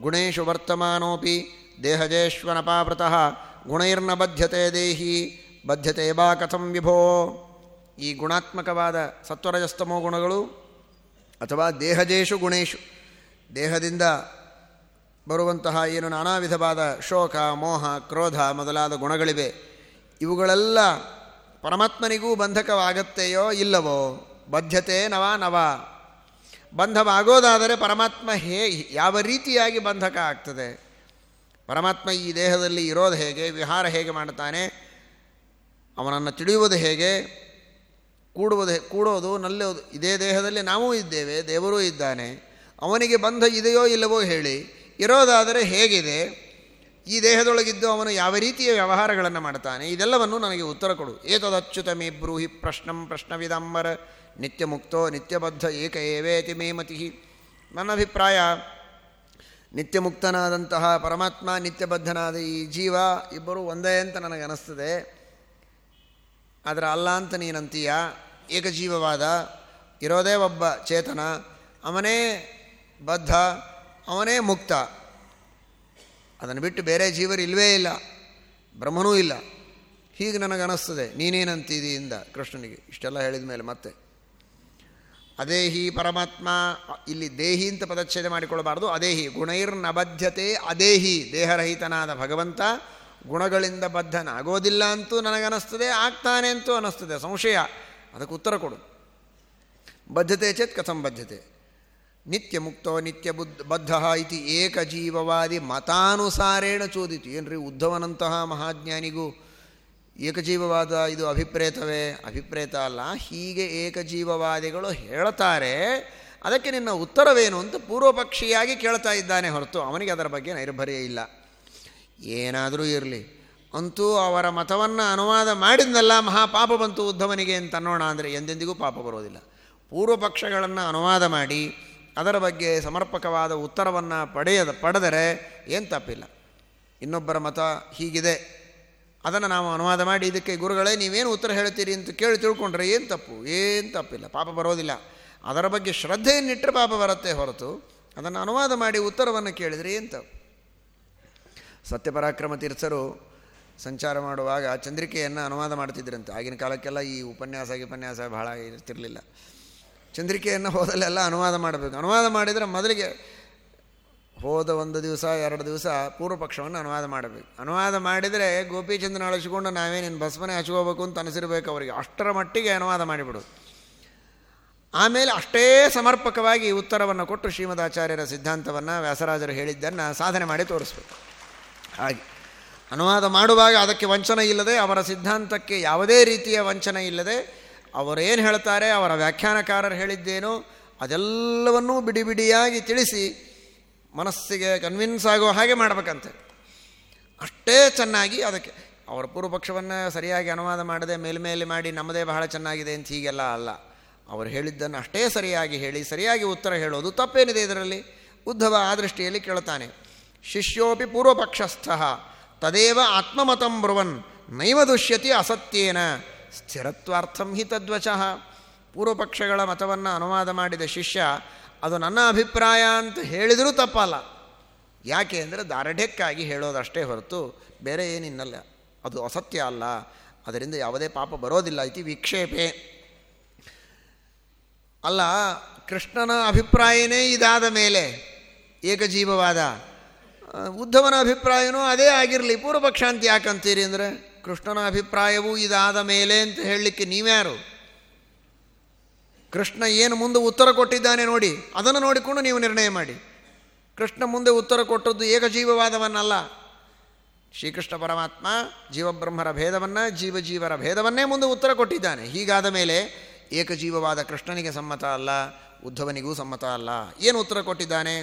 ಗುಣೇಶು ವರ್ತಮಾನೋಪಿ ದೇಹಜೇಶ್ವನಪಾವೃತಃ, ಗುಣೈರ್ನ ಬದ್ಧತೆ ದೇಹಿ, ಬದ್ಧತೆ ಬಾ ಕಥಂ ವಿಭೋ. ಈ ಗುಣಾತ್ಮಕವಾದ ಸತ್ವರಜಸ್ತಮೋ ಗುಣಗಳು ಅಥವಾ ದೇಹಜೇಶು ಗುಣೇಶು, ದೇಹದಿಂದ ಬರುವಂತಹ ಏನು ನಾನಾ ವಿಧವಾದ ಶೋಕ, ಮೋಹ, ಕ್ರೋಧ ಮೊದಲಾದ ಗುಣಗಳಿವೆ. ಇವುಗಳೆಲ್ಲ ಪರಮಾತ್ಮನಿಗೂ ಬಂಧಕವಾಗತ್ತೆಯೋ ಇಲ್ಲವೋ? ಬದ್ಧತೆ ನವ ನವ. ಬಂಧವಾಗೋದಾದರೆ ಪರಮಾತ್ಮ ಹೇ, ಯಾವ ರೀತಿಯಾಗಿ ಬಂಧಕ ಆಗ್ತದೆ? ಪರಮಾತ್ಮ ಈ ದೇಹದಲ್ಲಿ ಇರೋದು ಹೇಗೆ? ವಿಹಾರ ಹೇಗೆ ಮಾಡ್ತಾನೆ ಅವನನ್ನು ತಿಳಿಯುವುದು ಹೇಗೆ? ಕೂಡುವುದು ಕೂಡೋದು ನಲ್ಲೋದು ಇದೇ ದೇಹದಲ್ಲಿ ನಾವೂ ಇದ್ದೇವೆ, ದೇವರೂ ಇದ್ದಾನೆ. ಅವನಿಗೆ ಬಂಧ ಇದೆಯೋ ಇಲ್ಲವೋ ಹೇಳಿ. ಇರೋದಾದರೆ ಹೇಗಿದೆ? ಈ ದೇಹದೊಳಗಿದ್ದು ಅವನು ಯಾವ ರೀತಿಯ ವ್ಯವಹಾರಗಳನ್ನು ಮಾಡ್ತಾನೆ? ಇದೆಲ್ಲವನ್ನು ನನಗೆ ಉತ್ತರ ಕೊಡು. ಏತದಚ್ಯುತ ಮೇ ಬ್ರೂಹಿ ಪ್ರಶ್ನಂ ಪ್ರಶ್ನವಿದಂಬರ ನಿತ್ಯ ಮುಕ್ತೋ ನಿತ್ಯಬದ್ಧ ಏಕ ಏವೇತಿ ಮೇ ಮತಿ. ನನ್ನ ಅಭಿಪ್ರಾಯ, ನಿತ್ಯಮುಕ್ತನಾದಂತಹ ಪರಮಾತ್ಮ, ನಿತ್ಯಬದ್ಧನಾದ ಈ ಜೀವ ಇಬ್ಬರು ಒಂದೇ ಅಂತ ನನಗೆ ಅನ್ನಿಸ್ತದೆ ಆದರೆ ಅಲ್ಲ ಅಂತ ನೀನಂತೀಯ? ಏಕಜೀವವಾದ, ಇರೋದೇ ಒಬ್ಬ ಚೇತನ, ಅವನೇ ಬದ್ಧ ಅವನೇ ಮುಕ್ತ. ಅದನ್ನು ಬಿಟ್ಟು ಬೇರೆ ಜೀವರು ಇಲ್ಲವೇ ಇಲ್ಲ. ಬ್ರಹ್ಮನೂ ಇಲ್ಲ. ಹೀಗೆ ನನಗನ್ನಿಸ್ತದೆ ನೀನೇನಂತಿದೆಯಿಂದ ಕೃಷ್ಣನಿಗೆ. ಇಷ್ಟೆಲ್ಲ ಹೇಳಿದ ಮೇಲೆ ಮತ್ತೆ. ಅದೇಹಿ ಪರಮಾತ್ಮ, ಇಲ್ಲಿ ದೇಹಿ ಅಂತ ಪದಚ್ಛೇದ ಮಾಡಿಕೊಳ್ಳಬಾರ್ದು. ಅದೇಹಿ ಗುಣೈರ್ನಬದ್ಧತೆ ಅದೇಹಿ ದೇಹರಹಿತನಾದ ಭಗವಂತ ಗುಣಗಳಿಂದ ಬದ್ಧನಾಗೋದಿಲ್ಲ ಅಂತೂ ನನಗನ್ನಿಸ್ತದೆ ಆಗ್ತಾನೆ ಅಂತೂ ಅನ್ನಿಸ್ತದೆ ಸಂಶಯ. ಅದಕ್ಕೆ ಉತ್ತರ ಕೊಡು. ಬದ್ಧತೆ ಚೇತ್ ಕಥಂ ಬದ್ಧತೆ. ನಿತ್ಯ ಮುಕ್ತೋ ನಿತ್ಯ ಬುದ್ಧ ಬದ್ಧ ಇತಿ ಏಕಜೀವವಾದಿ ಮತಾನುಸಾರೇಣ ಚೋದಿತು. ಏನ್ರಿ ಉದ್ಧವನಂತಹ ಮಹಾಜ್ಞಾನಿಗೂ ಏಕಜೀವವಾದ ಇದು ಅಭಿಪ್ರೇತವೇ? ಅಭಿಪ್ರೇತ ಅಲ್ಲ, ಹೀಗೆ ಏಕಜೀವವಾದಿಗಳು ಹೇಳ್ತಾರೆ. ಅದಕ್ಕೆ ನಿನ್ನ ಉತ್ತರವೇನು ಅಂತ ಪೂರ್ವಪಕ್ಷಿಯಾಗಿ ಕೇಳ್ತಾ ಇದ್ದಾನೆ ಹೊರತು ಅವನಿಗೆ ಅದರ ಬಗ್ಗೆ ನೈರ್ಭರ್ಯ ಇಲ್ಲ. ಏನಾದರೂ ಇರಲಿ. ಅಂತೂ ಅವರ ಮತವನ್ನು ಅನುವಾದ ಮಾಡಿದ್ನಲ್ಲ, ಮಹಾಪಾಪ ಬಂತು ಉದ್ಧವನಿಗೆ ಅಂತ ಅನ್ನೋಣ ಅಂದರೆ ಎಂದೆಂದಿಗೂ ಪಾಪ ಬರೋದಿಲ್ಲ. ಪೂರ್ವಪಕ್ಷಗಳನ್ನು ಅನುವಾದ ಮಾಡಿ ಅದರ ಬಗ್ಗೆ ಸಮರ್ಪಕವಾದ ಉತ್ತರವನ್ನು ಪಡೆಯದ, ಪಡೆದರೆ ಏನು ತಪ್ಪಿಲ್ಲ. ಇನ್ನೊಬ್ಬರ ಮತ ಹೀಗಿದೆ. ಅದನ್ನು ನಾವು ಅನುವಾದ ಮಾಡಿ ಇದಕ್ಕೆ ಗುರುಗಳೇ ನೀವೇನು ಉತ್ತರ ಹೇಳ್ತೀರಿ ಅಂತ ಕೇಳಿ ತಿಳ್ಕೊಂಡ್ರೆ ಏನು ತಪ್ಪು? ಏನು ತಪ್ಪಿಲ್ಲ. ಪಾಪ ಬರೋದಿಲ್ಲ. ಅದರ ಬಗ್ಗೆ ಶ್ರದ್ಧೆಯನ್ನಿಟ್ಟರೆ ಪಾಪ ಬರುತ್ತೆ ಹೊರತು ಅದನ್ನು ಅನುವಾದ ಮಾಡಿ ಉತ್ತರವನ್ನು ಕೇಳಿದರೆ ಏನು ತಪ್ಪು? ಸತ್ಯಪರಾಕ್ರಮ ತೀರ್ಥರು ಸಂಚಾರ ಮಾಡುವಾಗ ಚಂದ್ರಿಕೆಯನ್ನು ಅನುವಾದ ಮಾಡ್ತಿದ್ರಂತೆ. ಆಗಿನ ಕಾಲಕ್ಕೆಲ್ಲ ಈ ಉಪನ್ಯಾಸ ಉಪನ್ಯಾಸ ಬಹಳ ಇರ್ತಿರಲಿಲ್ಲ. ಚಂದ್ರಿಕೆಯನ್ನು ಹೋದಲ್ಲೆಲ್ಲ ಅನುವಾದ ಮಾಡಬೇಕು. ಅನುವಾದ ಮಾಡಿದರೆ ಮೊದಲಿಗೆ ಹೋದ ಒಂದು ದಿವಸ, ಎರಡು ದಿವಸ ಪೂರ್ವ ಪಕ್ಷವನ್ನು ಅನುವಾದ ಮಾಡಬೇಕು. ಅನುವಾದ ಮಾಡಿದರೆ ಗೋಪಿಚಂದ್ರನ ಅಳಿಸಿಕೊಂಡು ನಾವೇನೇನು ಭಸ್ಮನೆ ಹಚ್ಕೋಬೇಕು ಅಂತ ಅನಿಸಿರ್ಬೇಕು ಅವರಿಗೆ. ಅಷ್ಟರ ಮಟ್ಟಿಗೆ ಅನುವಾದ ಮಾಡಿಬಿಡು. ಆಮೇಲೆ ಅಷ್ಟೇ ಸಮರ್ಪಕವಾಗಿ ಉತ್ತರವನ್ನು ಕೊಟ್ಟು ಶ್ರೀಮದಾಚಾರ್ಯರ ಸಿದ್ಧಾಂತವನ್ನು ವ್ಯಾಸರಾಜರು ಹೇಳಿದ್ದನ್ನು ಸಾಧನೆ ಮಾಡಿ ತೋರಿಸ್ಬೇಕು. ಹಾಗೆ. ಅನುವಾದ ಮಾಡುವಾಗ ಅದಕ್ಕೆ ವಂಚನೆ ಇಲ್ಲದೆ ಅವರ ಸಿದ್ಧಾಂತಕ್ಕೆ ಯಾವುದೇ ರೀತಿಯ ವಂಚನೆ ಇಲ್ಲದೆ ಅವರೇನು ಹೇಳ್ತಾರೆ, ಅವರ ವ್ಯಾಖ್ಯಾನಕಾರರು ಹೇಳಿದ್ದೇನೋ ಅದೆಲ್ಲವನ್ನೂ ಬಿಡಿ ಬಿಡಿಯಾಗಿ ತಿಳಿಸಿ ಮನಸ್ಸಿಗೆ ಕನ್ವಿನ್ಸ್ ಆಗೋ ಹಾಗೆ ಮಾಡಬೇಕಂತೆ. ಅಷ್ಟೇ ಚೆನ್ನಾಗಿ ಅದಕ್ಕೆ, ಅವರ ಪೂರ್ವಪಕ್ಷವನ್ನು ಸರಿಯಾಗಿ ಅನುವಾದ ಮಾಡದೆ ಮೇಲ್ಮೇಲೆ ಮಾಡಿ ನಮ್ಮದೇ ಬಹಳ ಚೆನ್ನಾಗಿದೆ ಅಂತ ಹೀಗೆಲ್ಲ ಅಲ್ಲ. ಅವರು ಹೇಳಿದ್ದನ್ನು ಅಷ್ಟೇ ಸರಿಯಾಗಿ ಹೇಳಿ, ಸರಿಯಾಗಿ ಉತ್ತರ ಹೇಳೋದು ತಪ್ಪೇನಿದೆ ಇದರಲ್ಲಿ? ಉದ್ಧವ ಆ ದೃಷ್ಟಿಯಲ್ಲಿ ಕೇಳ್ತಾನೆ ಶಿಷ್ಯೋಪಿ ಪೂರ್ವಪಕ್ಷಸ್ಥಃ, ತದೇವ ಆತ್ಮಮತಂ ಬ್ರುವನ್, ನೈವ ದುಷ್ಯತಿ ಅಸತ್ಯೇನ. ಸ್ಥಿರತ್ವಾರ್ಥಂ ಹಿ ತದ್ವಚಃ. ಪೂರ್ವಪಕ್ಷಗಳ ಮತವನ್ನು ಅನುವಾದ ಮಾಡಿದ ಶಿಷ್ಯ, ಅದು ನನ್ನ ಅಭಿಪ್ರಾಯ ಅಂತ ಹೇಳಿದರೂ ತಪ್ಪಲ್ಲ. ಯಾಕೆ ಅಂದರೆ ದಾರಢ್ಯಕ್ಕಾಗಿ ಹೇಳೋದಷ್ಟೇ ಹೊರತು ಬೇರೆ ಏನಿನ್ನಲ್ಲ. ಅದು ಅಸತ್ಯ ಅಲ್ಲ. ಅದರಿಂದ ಯಾವುದೇ ಪಾಪ ಬರೋದಿಲ್ಲ ಇತಿ ವಿಕ್ಷೇಪೆ. ಅಲ್ಲ, ಕೃಷ್ಣನ ಅಭಿಪ್ರಾಯನೇ ಇದಾದ ಮೇಲೆ ಏಕಜೀವವಾದ ಉದ್ಧವನ ಅಭಿಪ್ರಾಯನೂ ಅದೇ ಆಗಿರಲಿ. ಪೂರ್ವಪಕ್ಷಾಂತಿ ಯಾಕಂತೀರಿ ಅಂದರೆ? ಕೃಷ್ಣನ ಅಭಿಪ್ರಾಯವೂ ಇದಾದ ಮೇಲೆ ಅಂತ ಹೇಳಲಿಕ್ಕೆ ನೀವ್ಯಾರು? ಕೃಷ್ಣ ಏನು ಮುಂದೆ ಉತ್ತರ ಕೊಟ್ಟಿದ್ದಾನೆ ನೋಡಿ, ಅದನ್ನು ನೋಡಿಕೊಂಡು ನೀವು ನಿರ್ಣಯ ಮಾಡಿ. ಕೃಷ್ಣ ಮುಂದೆ ಉತ್ತರ ಕೊಟ್ಟದ್ದು ಏಕಜೀವವಾದವನ್ನಲ್ಲ. ಶ್ರೀಕೃಷ್ಣ ಪರಮಾತ್ಮ ಜೀವಬ್ರಹ್ಮರ ಭೇದವನ್ನು ಜೀವಜೀವರ ಭೇದವನ್ನೇ ಮುಂದೆ ಉತ್ತರ ಕೊಟ್ಟಿದ್ದಾನೆ. ಹೀಗಾದ ಮೇಲೆ ಏಕಜೀವವಾದ ಕೃಷ್ಣನಿಗೆ ಸಮ್ಮತ ಅಲ್ಲ, ಉದ್ಧವನಿಗೂ ಸಮ್ಮತ ಅಲ್ಲ. ಏನು ಉತ್ತರ ಕೊಟ್ಟಿದ್ದಾನೆ?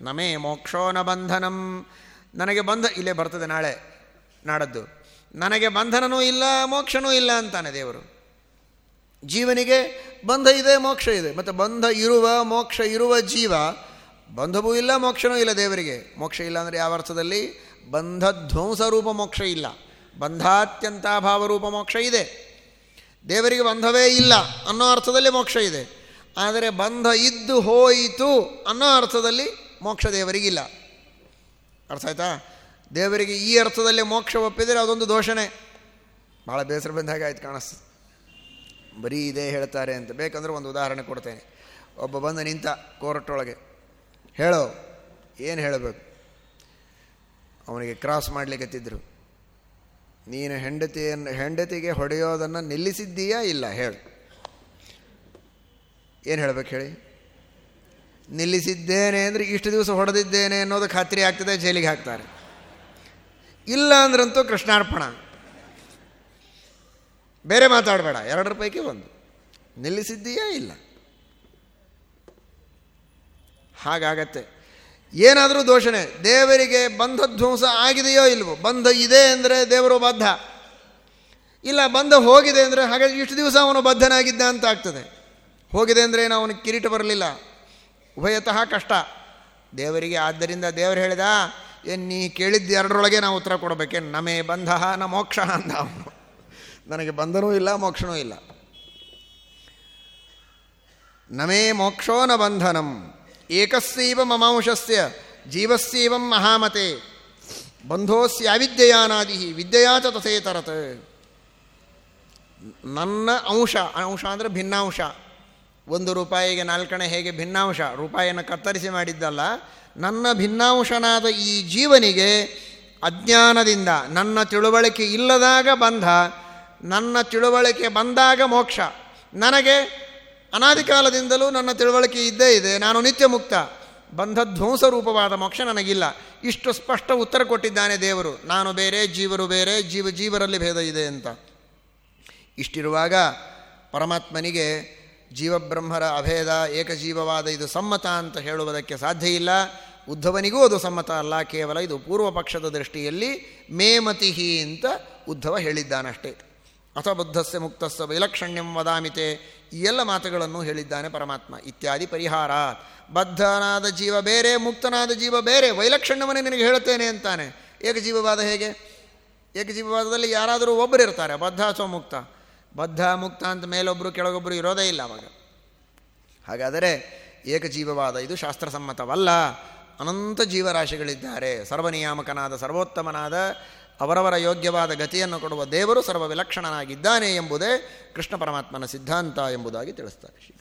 ನಮೇ ಮೋಕ್ಷೋ ನ ಬಂಧನಂ. ನನಗೆ ಬಂಧ, ಇಲ್ಲೇ ಬರ್ತದೆ ನಾಳೆ ನಾಡದ್ದು. ನನಗೆ ಬಂಧನನೂ ಇಲ್ಲ, ಮೋಕ್ಷನೂ ಇಲ್ಲ ಅಂತಾನೆ ದೇವರು. ಜೀವನಿಗೆ ಬಂಧ ಇದೆ, ಮೋಕ್ಷ ಇದೆ. ಮತ್ತು ಬಂಧ ಇರುವ, ಮೋಕ್ಷ ಇರುವ ಜೀವ, ಬಂಧವೂ ಇಲ್ಲ, ಮೋಕ್ಷನೂ ಇಲ್ಲ ದೇವರಿಗೆ. ಮೋಕ್ಷ ಇಲ್ಲ ಅಂದರೆ ಯಾವ ಅರ್ಥದಲ್ಲಿ? ಬಂಧ ಧ್ವಂಸ ರೂಪ ಮೋಕ್ಷ ಇಲ್ಲ. ಬಂಧಾತ್ಯಂತಾಭಾವ ರೂಪ ಮೋಕ್ಷ ಇದೆ. ದೇವರಿಗೆ ಬಂಧವೇ ಇಲ್ಲ ಅನ್ನೋ ಅರ್ಥದಲ್ಲಿ ಮೋಕ್ಷ ಇದೆ. ಆದರೆ ಬಂಧ ಇದ್ದು ಹೋಯಿತು ಅನ್ನೋ ಅರ್ಥದಲ್ಲಿ ಮೋಕ್ಷ ದೇವರಿಗಿಲ್ಲ. ಅರ್ಥ ಆಯ್ತಾ? ದೇವರಿಗೆ ಈ ಅರ್ಥದಲ್ಲಿ ಮೋಕ್ಷ ಒಪ್ಪಿದರೆ ಅದೊಂದು ದೋಷನೇ. ಭಾಳ ಬೇಸರ ಬಂದಾಗ ಆಯ್ತು ಕಾಣಿಸ್ತದೆ ಬರೀ ಇದೇ ಹೇಳ್ತಾರೆ ಅಂತ. ಬೇಕಂದ್ರೆ ಒಂದು ಉದಾಹರಣೆ ಕೊಡ್ತೇನೆ. ಒಬ್ಬ ಬಂದು ನಿಂತ ಕೋರ್ಟೊಳಗೆ ಹೇಳೋ, ಏನು ಹೇಳಬೇಕು? ಅವನಿಗೆ ಕ್ರಾಸ್ ಮಾಡಲಿಕ್ಕತ್ತಿದ್ರು ನೀನು ಹೆಂಡತಿಯನ್ನು ಹೆಂಡತಿಗೆ ಹೊಡೆಯೋದನ್ನು ನಿಲ್ಲಿಸಿದ್ದೀಯಾ ಇಲ್ಲ? ಹೇಳು. ಏನು ಹೇಳಬೇಕು ಹೇಳಿ? ನಿಲ್ಲಿಸಿದ್ದೇನೆ ಅಂದರೆ ಇಷ್ಟು ದಿವಸ ಹೊಡೆದಿದ್ದೇನೆ ಅನ್ನೋದು ಖಾತ್ರಿ ಆಗ್ತದೆ, ಜೈಲಿಗೆ ಹಾಕ್ತಾರೆ. ಇಲ್ಲ ಅಂದ್ರಂತೂ ಕೃಷ್ಣಾರ್ಪಣ. ಬೇರೆ ಮಾತಾಡಬೇಡ ಎರಡರ ಪೈಕಿ ಒಂದು. ನಿಲ್ಲಿಸಿದ್ದೀಯಾ ಇಲ್ಲ? ಹಾಗಾಗತ್ತೆ. ಏನಾದರೂ ದೋಷಣೆ ದೇವರಿಗೆ ಬಂಧ ಧ್ವಂಸ ಆಗಿದೆಯೋ ಇಲ್ವೋ? ಬಂಧ ಇದೆ ಅಂದರೆ ದೇವರು ಬದ್ಧ. ಇಲ್ಲ, ಬಂಧ ಹೋಗಿದೆ ಅಂದರೆ ಹಾಗಾಗಿ ಇಷ್ಟು ದಿವಸ ಅವನು ಬದ್ಧನಾಗಿದ್ದ ಅಂತ ಆಗ್ತದೆ. ಹೋಗಿದೆ ಅಂದರೆ ಏನು ಅವನಿಗೆ ಕಿರೀಟ ಬರಲಿಲ್ಲ. ಉಭಯತಃ ಕಷ್ಟ. ದೇವರಿಗೆ, ಆದ್ದರಿಂದ ದೇವರು ಹೇಳಿದ ಏನು ನೀ ಕೇಳಿದ್ದು ಎರಡರೊಳಗೆ ನಾವು ಉತ್ತರ ಕೊಡಬೇಕೆ. ನಮೇ ಬಂಧ, ನ ಮೋಕ್ಷ ಅಂದ ನನಗೆ ಬಂಧನೂ ಇಲ್ಲ, ಮೋಕ್ಷನೂ ಇಲ್ಲ. ನಮೇ ಮೋಕ್ಷೋ ನ ಬಂಧನಂ. ಏಕಸ್ಸೈವ ಮಮಾಂಶಸ್ಯ, ಜೀವಸ್ಯೈವಂ ಮಹಾಮತೆ. ಬಂಧೋಸ್ಯಾವಿದ್ಯಯಾನಾದಿ ವಿದ್ಯೆಯಾಚ ತಥೇತರತ್ ನನ್ನ ಅಂಶ ಅಂಶ ಅಂದರೆ ಭಿನ್ನಾಂಶ. ಒಂದು ರೂಪಾಯಿಗೆ ನಾಲ್ಕಣೆ ಹೇಗೆ ಭಿನ್ನಾಂಶ? ರೂಪಾಯಿಯನ್ನು ಕತ್ತರಿಸಿ ಮಾಡಿದ್ದಲ್ಲ ನನ್ನ ಭಿನ್ನಾಂಶನಾದ ಈ ಜೀವನಿಗೆ ಅಜ್ಞಾನದಿಂದ ನನ್ನ ತಿಳುವಳಿಕೆ ಇಲ್ಲದಾಗ ಬಂಧ ನನ್ನ ತಿಳುವಳಿಕೆ ಬಂದಾಗ ಮೋಕ್ಷ. ನನಗೆ ಅನಾದಿ ಕಾಲದಿಂದಲೂ ನನ್ನ ತಿಳುವಳಿಕೆ ಇದ್ದೇ ಇದೆ, ನಾನು ನಿತ್ಯ ಮುಕ್ತ. ಬಂಧಧ್ವಂಸ ರೂಪವಾದ ಮೋಕ್ಷ ನನಗಿಲ್ಲ. ಇಷ್ಟು ಸ್ಪಷ್ಟ ಉತ್ತರ ಕೊಟ್ಟಿದ್ದಾನೆ ದೇವರು. ನಾನು ಬೇರೆ, ಜೀವರು ಬೇರೆ, ಜೀವ ಜೀವರಲ್ಲಿ ಭೇದ ಇದೆ ಅಂತ. ಇಷ್ಟಿರುವಾಗ ಪರಮಾತ್ಮನಿಗೆ ಜೀವಬ್ರಹ್ಮರ ಅಭೇದ, ಏಕಜೀವವಾದ ಇದು ಸಮ್ಮತ ಅಂತ ಹೇಳುವುದಕ್ಕೆ ಸಾಧ್ಯ ಇಲ್ಲ. ಉದ್ಧವನಿಗೂ ಅದು ಸಮ್ಮತ ಅಲ್ಲ, ಕೇವಲ ಇದು ಪೂರ್ವ ಪಕ್ಷದ ದೃಷ್ಟಿಯಲ್ಲಿ ಮೇಮತಿಹಿ ಅಂತ ಉದ್ಧವ ಹೇಳಿದ್ದಾನಷ್ಟೇ. ಅಥ ಬುದ್ಧಸ್ಯ ಮುಕ್ತಸ್ಯ ವೈಲಕ್ಷಣ್ಯಂ ವದಾಮಿತೆ ಈ ಎಲ್ಲ ಮಾತುಗಳನ್ನು ಹೇಳಿದ್ದಾನೆ ಪರಮಾತ್ಮ. ಇತ್ಯಾದಿ ಪರಿಹಾರ ಬದ್ಧನಾದ ಜೀವ ಬೇರೆ, ಮುಕ್ತನಾದ ಜೀವ ಬೇರೆ, ವೈಲಕ್ಷಣ್ಯವನ್ನೇ ನಿನಗೆ ಹೇಳುತ್ತೇನೆ ಅಂತಾನೆ. ಏಕಜೀವವಾದ ಹೇಗೆ? ಏಕಜೀವವಾದದಲ್ಲಿ ಯಾರಾದರೂ ಒಬ್ಬರು ಇರ್ತಾರೆ, ಬದ್ಧ ಅಥವಾ ಮುಕ್ತ. ಬದ್ಧ, ಮುಕ್ತ ಅಂತ ಮೇಲೊಬ್ಬರು ಕೆಳಗೊಬ್ಬರು ಇರೋದೇ ಇಲ್ಲ ಅವಾಗ. ಹಾಗಾದರೆ ಏಕಜೀವವಾದ ಇದು ಶಾಸ್ತ್ರಸಮ್ಮತವಲ್ಲ. ಅನಂತ ಜೀವರಾಶಿಗಳಿದ್ದಾರೆ. ಸರ್ವನಿಯಾಮಕನಾದ, ಸರ್ವೋತ್ತಮನಾದ, ಅವರವರ ಯೋಗ್ಯವಾದ ಗತಿಯನ್ನು ಕೊಡುವ ದೇವರು ಸರ್ವ ವಿಲಕ್ಷಣನಾಗಿದ್ದಾನೆ ಎಂಬುದೇ ಕೃಷ್ಣ ಪರಮಾತ್ಮನ ಸಿದ್ಧಾಂತ ಎಂಬುದಾಗಿ ತಿಳಿಸ್ತಾರೆ